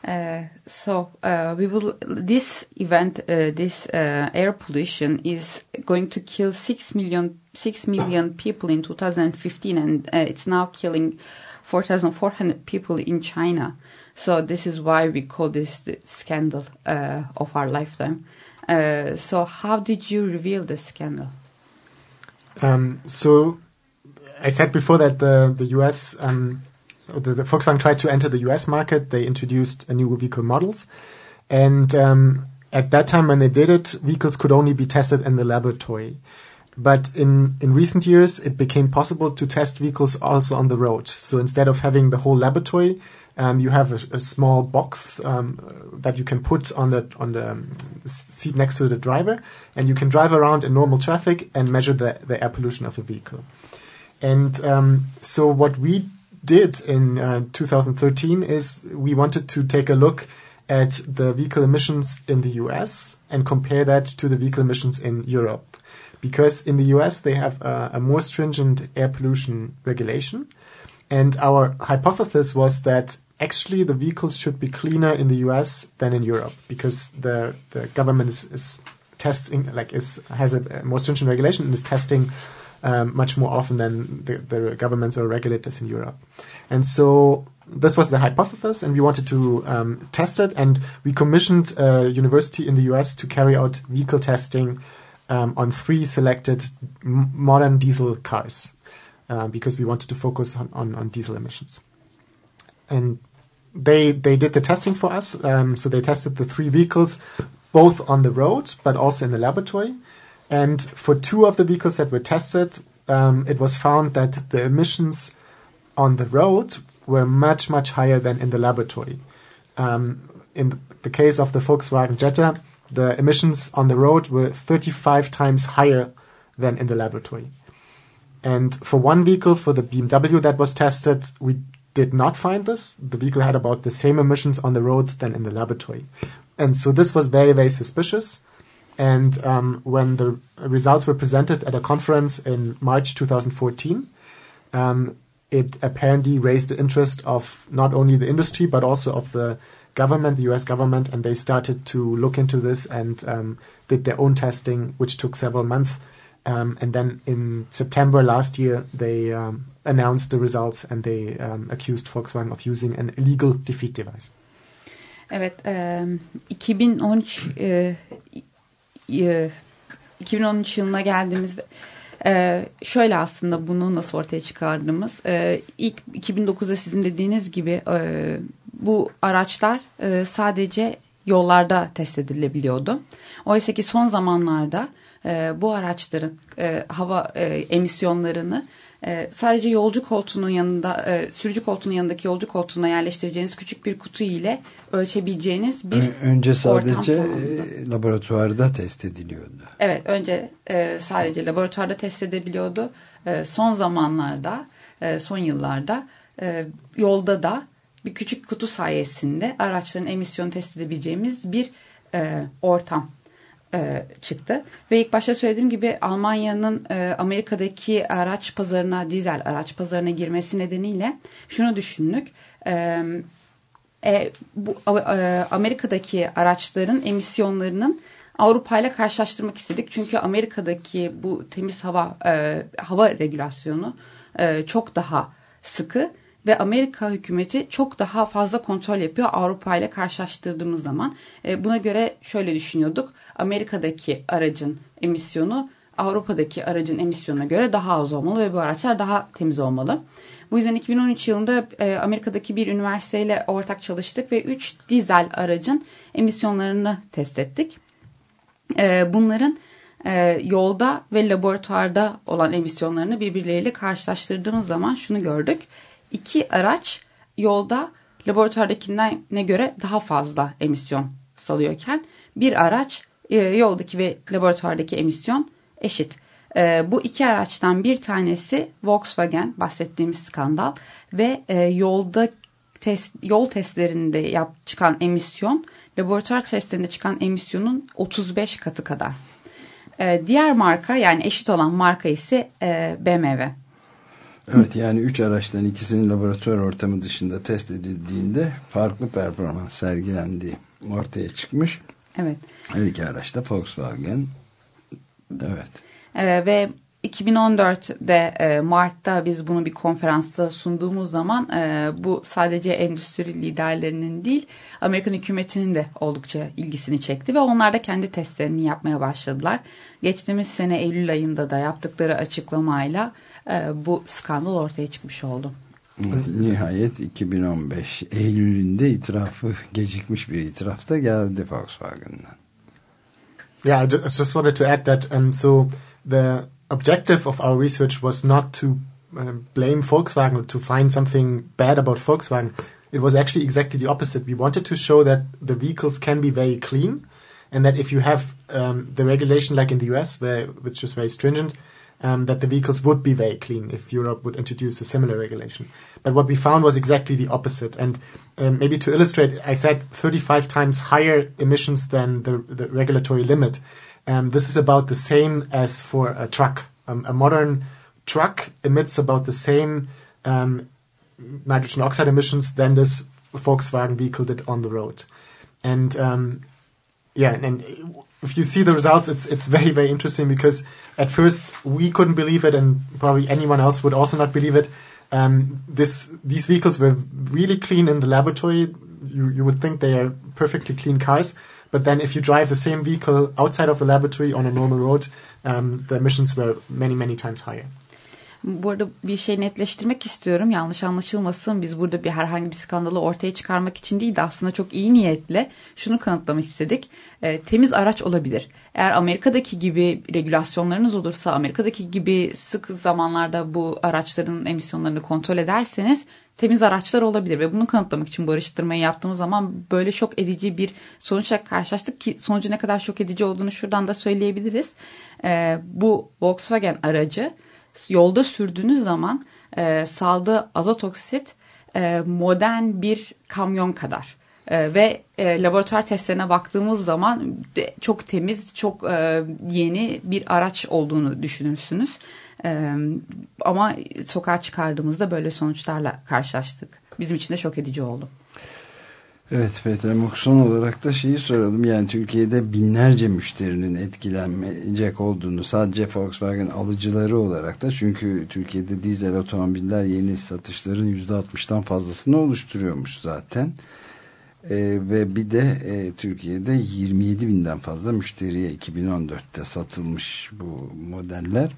Uh, so uh, we will this event uh, this uh, air pollution is going to kill 6 million 6 million people in 2015 and uh, it's now killing 4,400 people in China. So this is why we call this the scandal uh, of our lifetime. Uh, so how did you reveal the scandal? Um, so I said before that the the US um, the, the, Volkswagen tried to enter the US market. They introduced a new vehicle models, and um, at that time when they did it, vehicles could only be tested in the laboratory. But in, in recent years, it became possible to test vehicles also on the road. So instead of having the whole laboratory, um, you have a, a small box um, that you can put on the on the um, seat next to the driver, and you can drive around in normal traffic and measure the, the air pollution of the vehicle. And um, so what we did in uh, 2013 is we wanted to take a look at the vehicle emissions in the US and compare that to the vehicle emissions in Europe. Because in the US they have a, a more stringent air pollution regulation. And our hypothesis was that actually the vehicles should be cleaner in the US than in Europe because the, the government is, is testing, like is, has a, more stringent regulation and is testing um, much more often than the, the governments or regulators in Europe. And so this was the hypothesis, and we wanted to um, test it. And we commissioned a university in the US to carry out vehicle testing um, on three selected m- modern diesel cars uh, because we wanted to focus on, on, on, diesel emissions. And they they did the testing for us. Um, so they tested the three vehicles both on the road but also in the laboratory. And for two of the vehicles that were tested, um, it was found that the emissions on the road were much, much higher than in the laboratory. Um, in the case of the Volkswagen Jetta, the emissions on the road were 35 times higher than in the laboratory. And for one vehicle, for the BMW that was tested, we did not find this. The vehicle had about the same emissions on the road than in the laboratory. And so this was very, very suspicious. And um, when the results were presented at a conference in March 2014, um, it apparently raised the interest of not only the industry but also of the government, the U.S. government, and they started to look into this and um, did their own testing, which took several months. Um, and then in September last year, they um, announced the results and they um, accused Volkswagen of using an illegal defeat device. Evet, e, 2013 e, 2013 yılına geldiğimizde e, şöyle aslında bunu nasıl ortaya çıkardığımız e, ilk 2009'da sizin dediğiniz gibi e, bu araçlar e, sadece yollarda test edilebiliyordu. Oysa ki son zamanlarda e, bu araçların e, hava e, emisyonlarını e, sadece yolcu koltuğunun yanında e, sürücü koltuğunun yanındaki yolcu koltuğuna yerleştireceğiniz küçük bir kutu ile ölçebileceğiniz bir önce sadece e, laboratuvarda test ediliyordu. Evet önce e, sadece laboratuvarda test edebiliyordu. E, son zamanlarda e, son yıllarda e, yolda da bir küçük kutu sayesinde araçların emisyonu test edebileceğimiz bir e, ortam e, çıktı. Ve ilk başta söylediğim gibi Almanya'nın e, Amerika'daki araç pazarına, dizel araç pazarına girmesi nedeniyle şunu düşündük. E, e, bu e, Amerika'daki araçların emisyonlarının Avrupa ile karşılaştırmak istedik. Çünkü Amerika'daki bu temiz hava e, hava regülasyonu e, çok daha sıkı ve Amerika hükümeti çok daha fazla kontrol yapıyor Avrupa ile karşılaştırdığımız zaman. E, buna göre şöyle düşünüyorduk. Amerika'daki aracın emisyonu Avrupa'daki aracın emisyonuna göre daha az olmalı ve bu araçlar daha temiz olmalı. Bu yüzden 2013 yılında e, Amerika'daki bir üniversiteyle ortak çalıştık ve 3 dizel aracın emisyonlarını test ettik. E, bunların e, yolda ve laboratuvarda olan emisyonlarını birbirleriyle karşılaştırdığımız zaman şunu gördük iki araç yolda laboratuvardakinden ne göre daha fazla emisyon salıyorken bir araç e, yoldaki ve laboratuvardaki emisyon eşit. E, bu iki araçtan bir tanesi Volkswagen bahsettiğimiz skandal ve e, yolda test, yol testlerinde yap, çıkan emisyon laboratuvar testlerinde çıkan emisyonun 35 katı kadar. Diğer marka yani eşit olan marka ise BMW. Evet yani üç araçtan ikisinin laboratuvar ortamı dışında test edildiğinde farklı performans sergilendiği ortaya çıkmış. Evet. Her iki araçta Volkswagen. Evet. Ee, ve 2014'de e, Mart'ta biz bunu bir konferansta sunduğumuz zaman e, bu sadece endüstri liderlerinin değil Amerikan hükümetinin de oldukça ilgisini çekti ve onlar da kendi testlerini yapmaya başladılar. Geçtiğimiz sene Eylül ayında da yaptıkları açıklamayla bu skandal ortaya çıkmış oldu. Nihayet 2015 Eylül'ünde itirafı gecikmiş bir itiraf da geldi Volkswagen'dan. Yeah, I just wanted to add that um, so the objective of our research was not to um, blame Volkswagen or to find something bad about Volkswagen. It was actually exactly the opposite. We wanted to show that the vehicles can be very clean, and that if you have um, the regulation like in the US, where which is very stringent, um, that the vehicles would be very clean if Europe would introduce a similar regulation. But what we found was exactly the opposite. And um, maybe to illustrate, I said 35 times higher emissions than the, the regulatory limit. Um, this is about the same as for a truck. Um, a modern truck emits about the same um, nitrogen oxide emissions than this Volkswagen vehicle did on the road. And um, yeah, and if you see the results, it's it's very very interesting because at first we couldn't believe it, and probably anyone else would also not believe it. Um, this these vehicles were really clean in the laboratory. You you would think they are perfectly clean cars, but then if you drive the same vehicle outside of the laboratory on a normal road, um, the emissions were many many times higher. Bu arada bir şey netleştirmek istiyorum. Yanlış anlaşılmasın. Biz burada bir herhangi bir skandalı ortaya çıkarmak için değil de aslında çok iyi niyetle şunu kanıtlamak istedik. E, temiz araç olabilir. Eğer Amerika'daki gibi regülasyonlarınız olursa, Amerika'daki gibi sık zamanlarda bu araçların emisyonlarını kontrol ederseniz temiz araçlar olabilir ve bunu kanıtlamak için bu araştırmayı yaptığımız zaman böyle şok edici bir sonuçla karşılaştık ki sonucu ne kadar şok edici olduğunu şuradan da söyleyebiliriz. E, bu Volkswagen aracı yolda sürdüğünüz zaman e, saldığı azot oksit e, modern bir kamyon kadar. E, ve e, laboratuvar testlerine baktığımız zaman de, çok temiz, çok e, yeni bir araç olduğunu düşünürsünüz. E, ama sokağa çıkardığımızda böyle sonuçlarla karşılaştık. Bizim için de şok edici oldu. Evet Peter Mokson olarak da şeyi soralım. Yani Türkiye'de binlerce müşterinin etkilenecek olduğunu sadece Volkswagen alıcıları olarak da çünkü Türkiye'de dizel otomobiller yeni satışların %60'tan fazlasını oluşturuyormuş zaten. Ee, ve bir de e, Türkiye'de 27 binden fazla müşteriye 2014'te satılmış bu modeller.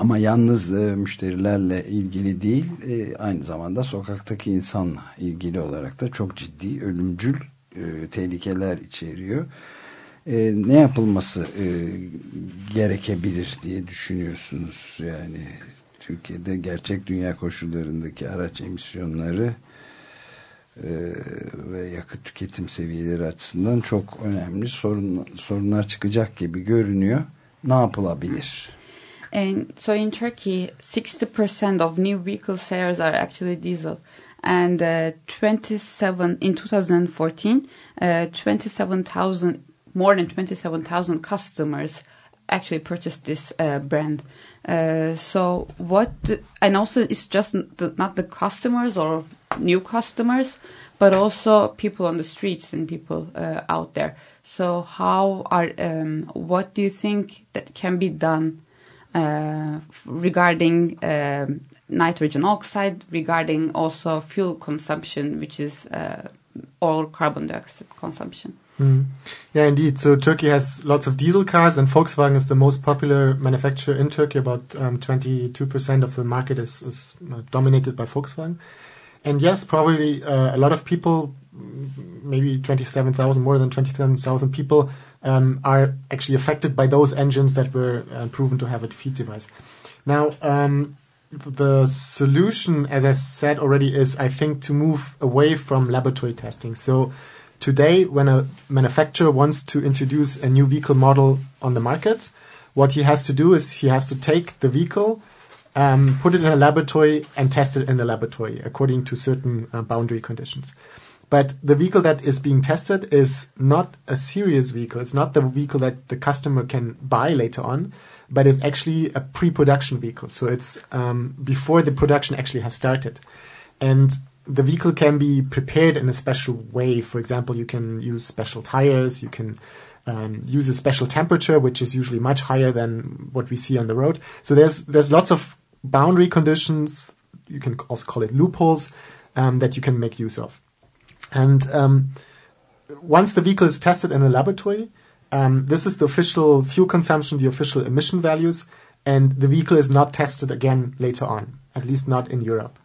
Ama yalnız e, müşterilerle ilgili değil, e, aynı zamanda sokaktaki insanla ilgili olarak da çok ciddi, ölümcül e, tehlikeler içeriyor. E, ne yapılması e, gerekebilir diye düşünüyorsunuz? Yani Türkiye'de gerçek dünya koşullarındaki araç emisyonları e, ve yakıt tüketim seviyeleri açısından çok önemli sorun, sorunlar çıkacak gibi görünüyor. Ne yapılabilir? And so in Turkey, 60% of new vehicle sales are actually diesel. And uh, 27 in 2014, uh, 27,000 more than 27,000 customers actually purchased this uh, brand. Uh, so what? And also, it's just the, not the customers or new customers, but also people on the streets and people uh, out there. So how are? Um, what do you think that can be done? Uh, regarding uh, nitrogen oxide, regarding also fuel consumption, which is uh, all carbon dioxide consumption. Mm. Yeah, indeed. So Turkey has lots of diesel cars, and Volkswagen is the most popular manufacturer in Turkey. About um, 22% of the market is, is dominated by Volkswagen. And yes, probably uh, a lot of people, maybe 27,000, more than 27,000 people, um, are actually affected by those engines that were uh, proven to have a defeat device. Now, um, the solution, as I said already, is I think to move away from laboratory testing. So today, when a manufacturer wants to introduce a new vehicle model on the market, what he has to do is he has to take the vehicle, um, put it in a laboratory, and test it in the laboratory according to certain uh, boundary conditions. But the vehicle that is being tested is not a serious vehicle. It's not the vehicle that the customer can buy later on, but it's actually a pre-production vehicle. So it's um, before the production actually has started. And the vehicle can be prepared in a special way. For example, you can use special tires, you can um, use a special temperature, which is usually much higher than what we see on the road. So there's there's lots of boundary conditions. You can also call it loopholes um, that you can make use of. And um, once the vehicle is tested in the laboratory, um, this is the official fuel consumption, the official emission values, and the vehicle is not tested again later on, at least not in Europe.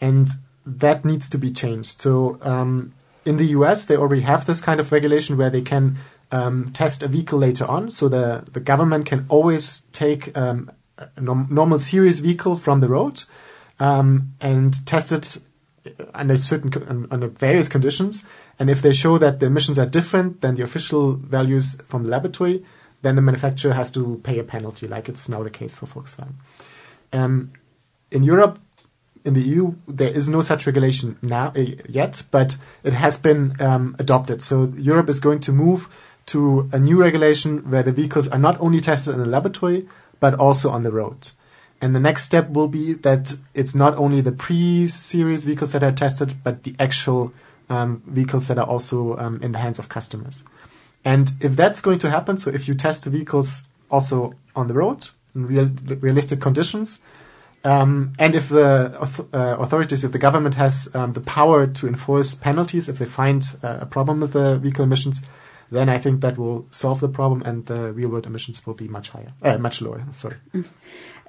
And that needs to be changed. So um, in the US, they already have this kind of regulation where they can um, test a vehicle later on. So the, the government can always take um, a norm- normal series vehicle from the road um, and test it under certain under various conditions. And if they show that the emissions are different than the official values from the laboratory, then the manufacturer has to pay a penalty, like it's now the case for Volkswagen. Um, in Europe, in the EU, there is no such regulation now uh, yet, but it has been um, adopted. So Europe is going to move to a new regulation where the vehicles are not only tested in a laboratory, but also on the road. And the next step will be that it's not only the pre-series vehicles that are tested, but the actual um, vehicles that are also um, in the hands of customers. And if that's going to happen, so if you test the vehicles also on the road in real, realistic conditions, um, and if the uh, authorities, if the government has um, the power to enforce penalties if they find uh, a problem with the vehicle emissions, then I think that will solve the problem and the real world emissions will be much higher, uh, much lower. Sorry.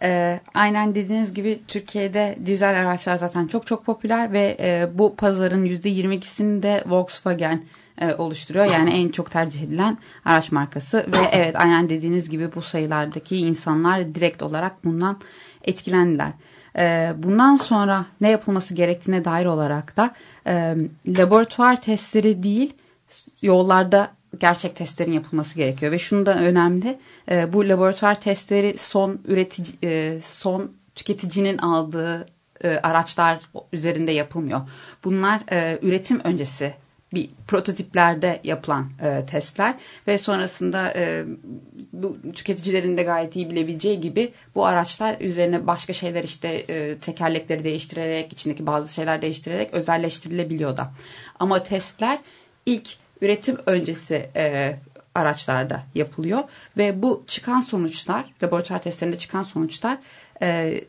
Ee, aynen dediğiniz gibi Türkiye'de dizel araçlar zaten çok çok popüler ve e, bu pazarın %22'sini de Volkswagen e, oluşturuyor. Yani en çok tercih edilen araç markası ve evet aynen dediğiniz gibi bu sayılardaki insanlar direkt olarak bundan etkilendiler. E, bundan sonra ne yapılması gerektiğine dair olarak da e, laboratuvar testleri değil yollarda gerçek testlerin yapılması gerekiyor ve şunu da önemli e, bu laboratuvar testleri son üretici e, son tüketicinin aldığı e, araçlar üzerinde yapılmıyor. Bunlar e, üretim öncesi bir prototiplerde yapılan e, testler ve sonrasında e, bu tüketicilerin de gayet iyi bilebileceği gibi bu araçlar üzerine başka şeyler işte e, tekerlekleri değiştirerek içindeki bazı şeyler değiştirerek özelleştirilebiliyor da. Ama testler ilk üretim öncesi e, araçlarda yapılıyor ve bu çıkan sonuçlar laboratuvar testlerinde çıkan sonuçlar e,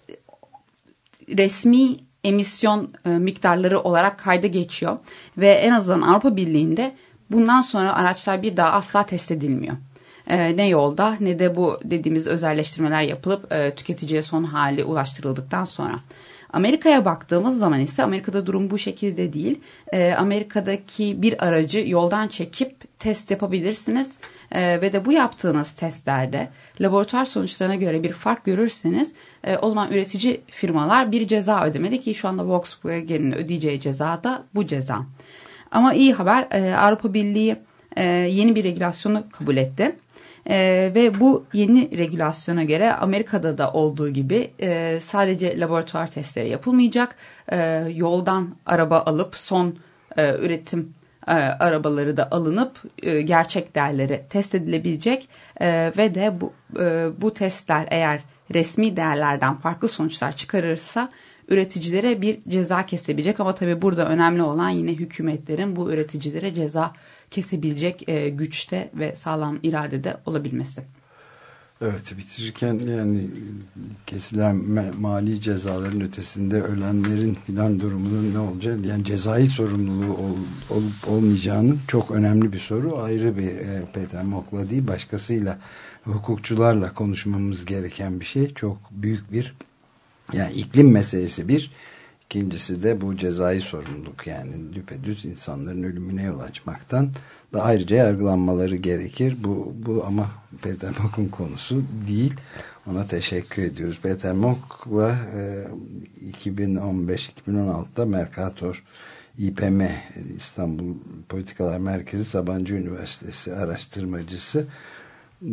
resmi emisyon e, miktarları olarak kayda geçiyor ve en azından Avrupa Birliği'nde bundan sonra araçlar bir daha asla test edilmiyor. E, ne yolda ne de bu dediğimiz özelleştirmeler yapılıp e, tüketiciye son hali ulaştırıldıktan sonra. Amerika'ya baktığımız zaman ise Amerika'da durum bu şekilde değil. E, Amerika'daki bir aracı yoldan çekip test yapabilirsiniz e, ve de bu yaptığınız testlerde laboratuvar sonuçlarına göre bir fark görürseniz e, o zaman üretici firmalar bir ceza ödemeli ki şu anda Volkswagen'in ödeyeceği ceza da bu ceza. Ama iyi haber e, Avrupa Birliği e, yeni bir regülasyonu kabul etti. Ee, ve bu yeni regülasyona göre Amerika'da da olduğu gibi e, sadece laboratuvar testleri yapılmayacak. E, yoldan araba alıp son e, üretim e, arabaları da alınıp e, gerçek değerleri test edilebilecek e, ve de bu, e, bu testler eğer resmi değerlerden farklı sonuçlar çıkarırsa üreticilere bir ceza kesebilecek ama tabii burada önemli olan yine hükümetlerin bu üreticilere ceza kesebilecek e, güçte ve sağlam iradede olabilmesi. Evet bitirirken yani kesilen mali cezaların ötesinde ölenlerin filan durumunun ne olacak? Yani cezai sorumluluğu ol, olup olmayacağının çok önemli bir soru. Ayrı bir e, Peter Mok'la değil başkasıyla hukukçularla konuşmamız gereken bir şey. Çok büyük bir yani iklim meselesi bir. İkincisi de bu cezai sorumluluk yani düpedüz insanların ölümüne yol açmaktan da ayrıca yargılanmaları gerekir. Bu, bu ama Peter Mock'un konusu değil. Ona teşekkür ediyoruz. Peter Mock'la e, 2015-2016'da Mercator İPM İstanbul Politikalar Merkezi Sabancı Üniversitesi araştırmacısı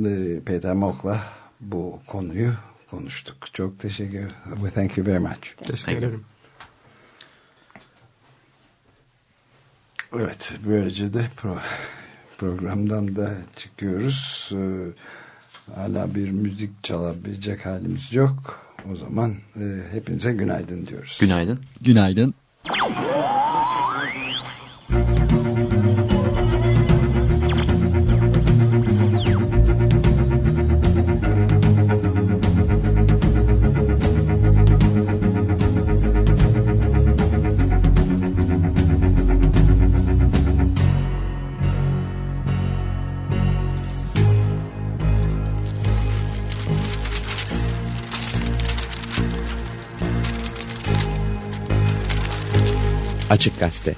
e, Peter Mock'la bu konuyu konuştuk. Çok teşekkür ederim. Thank you very much. Teşekkür ederim. Evet, böylece de pro programdan da çıkıyoruz. Ee, hala bir müzik çalabilecek halimiz yok. O zaman e, hepinize günaydın diyoruz. Günaydın. Günaydın. Açık Gazete.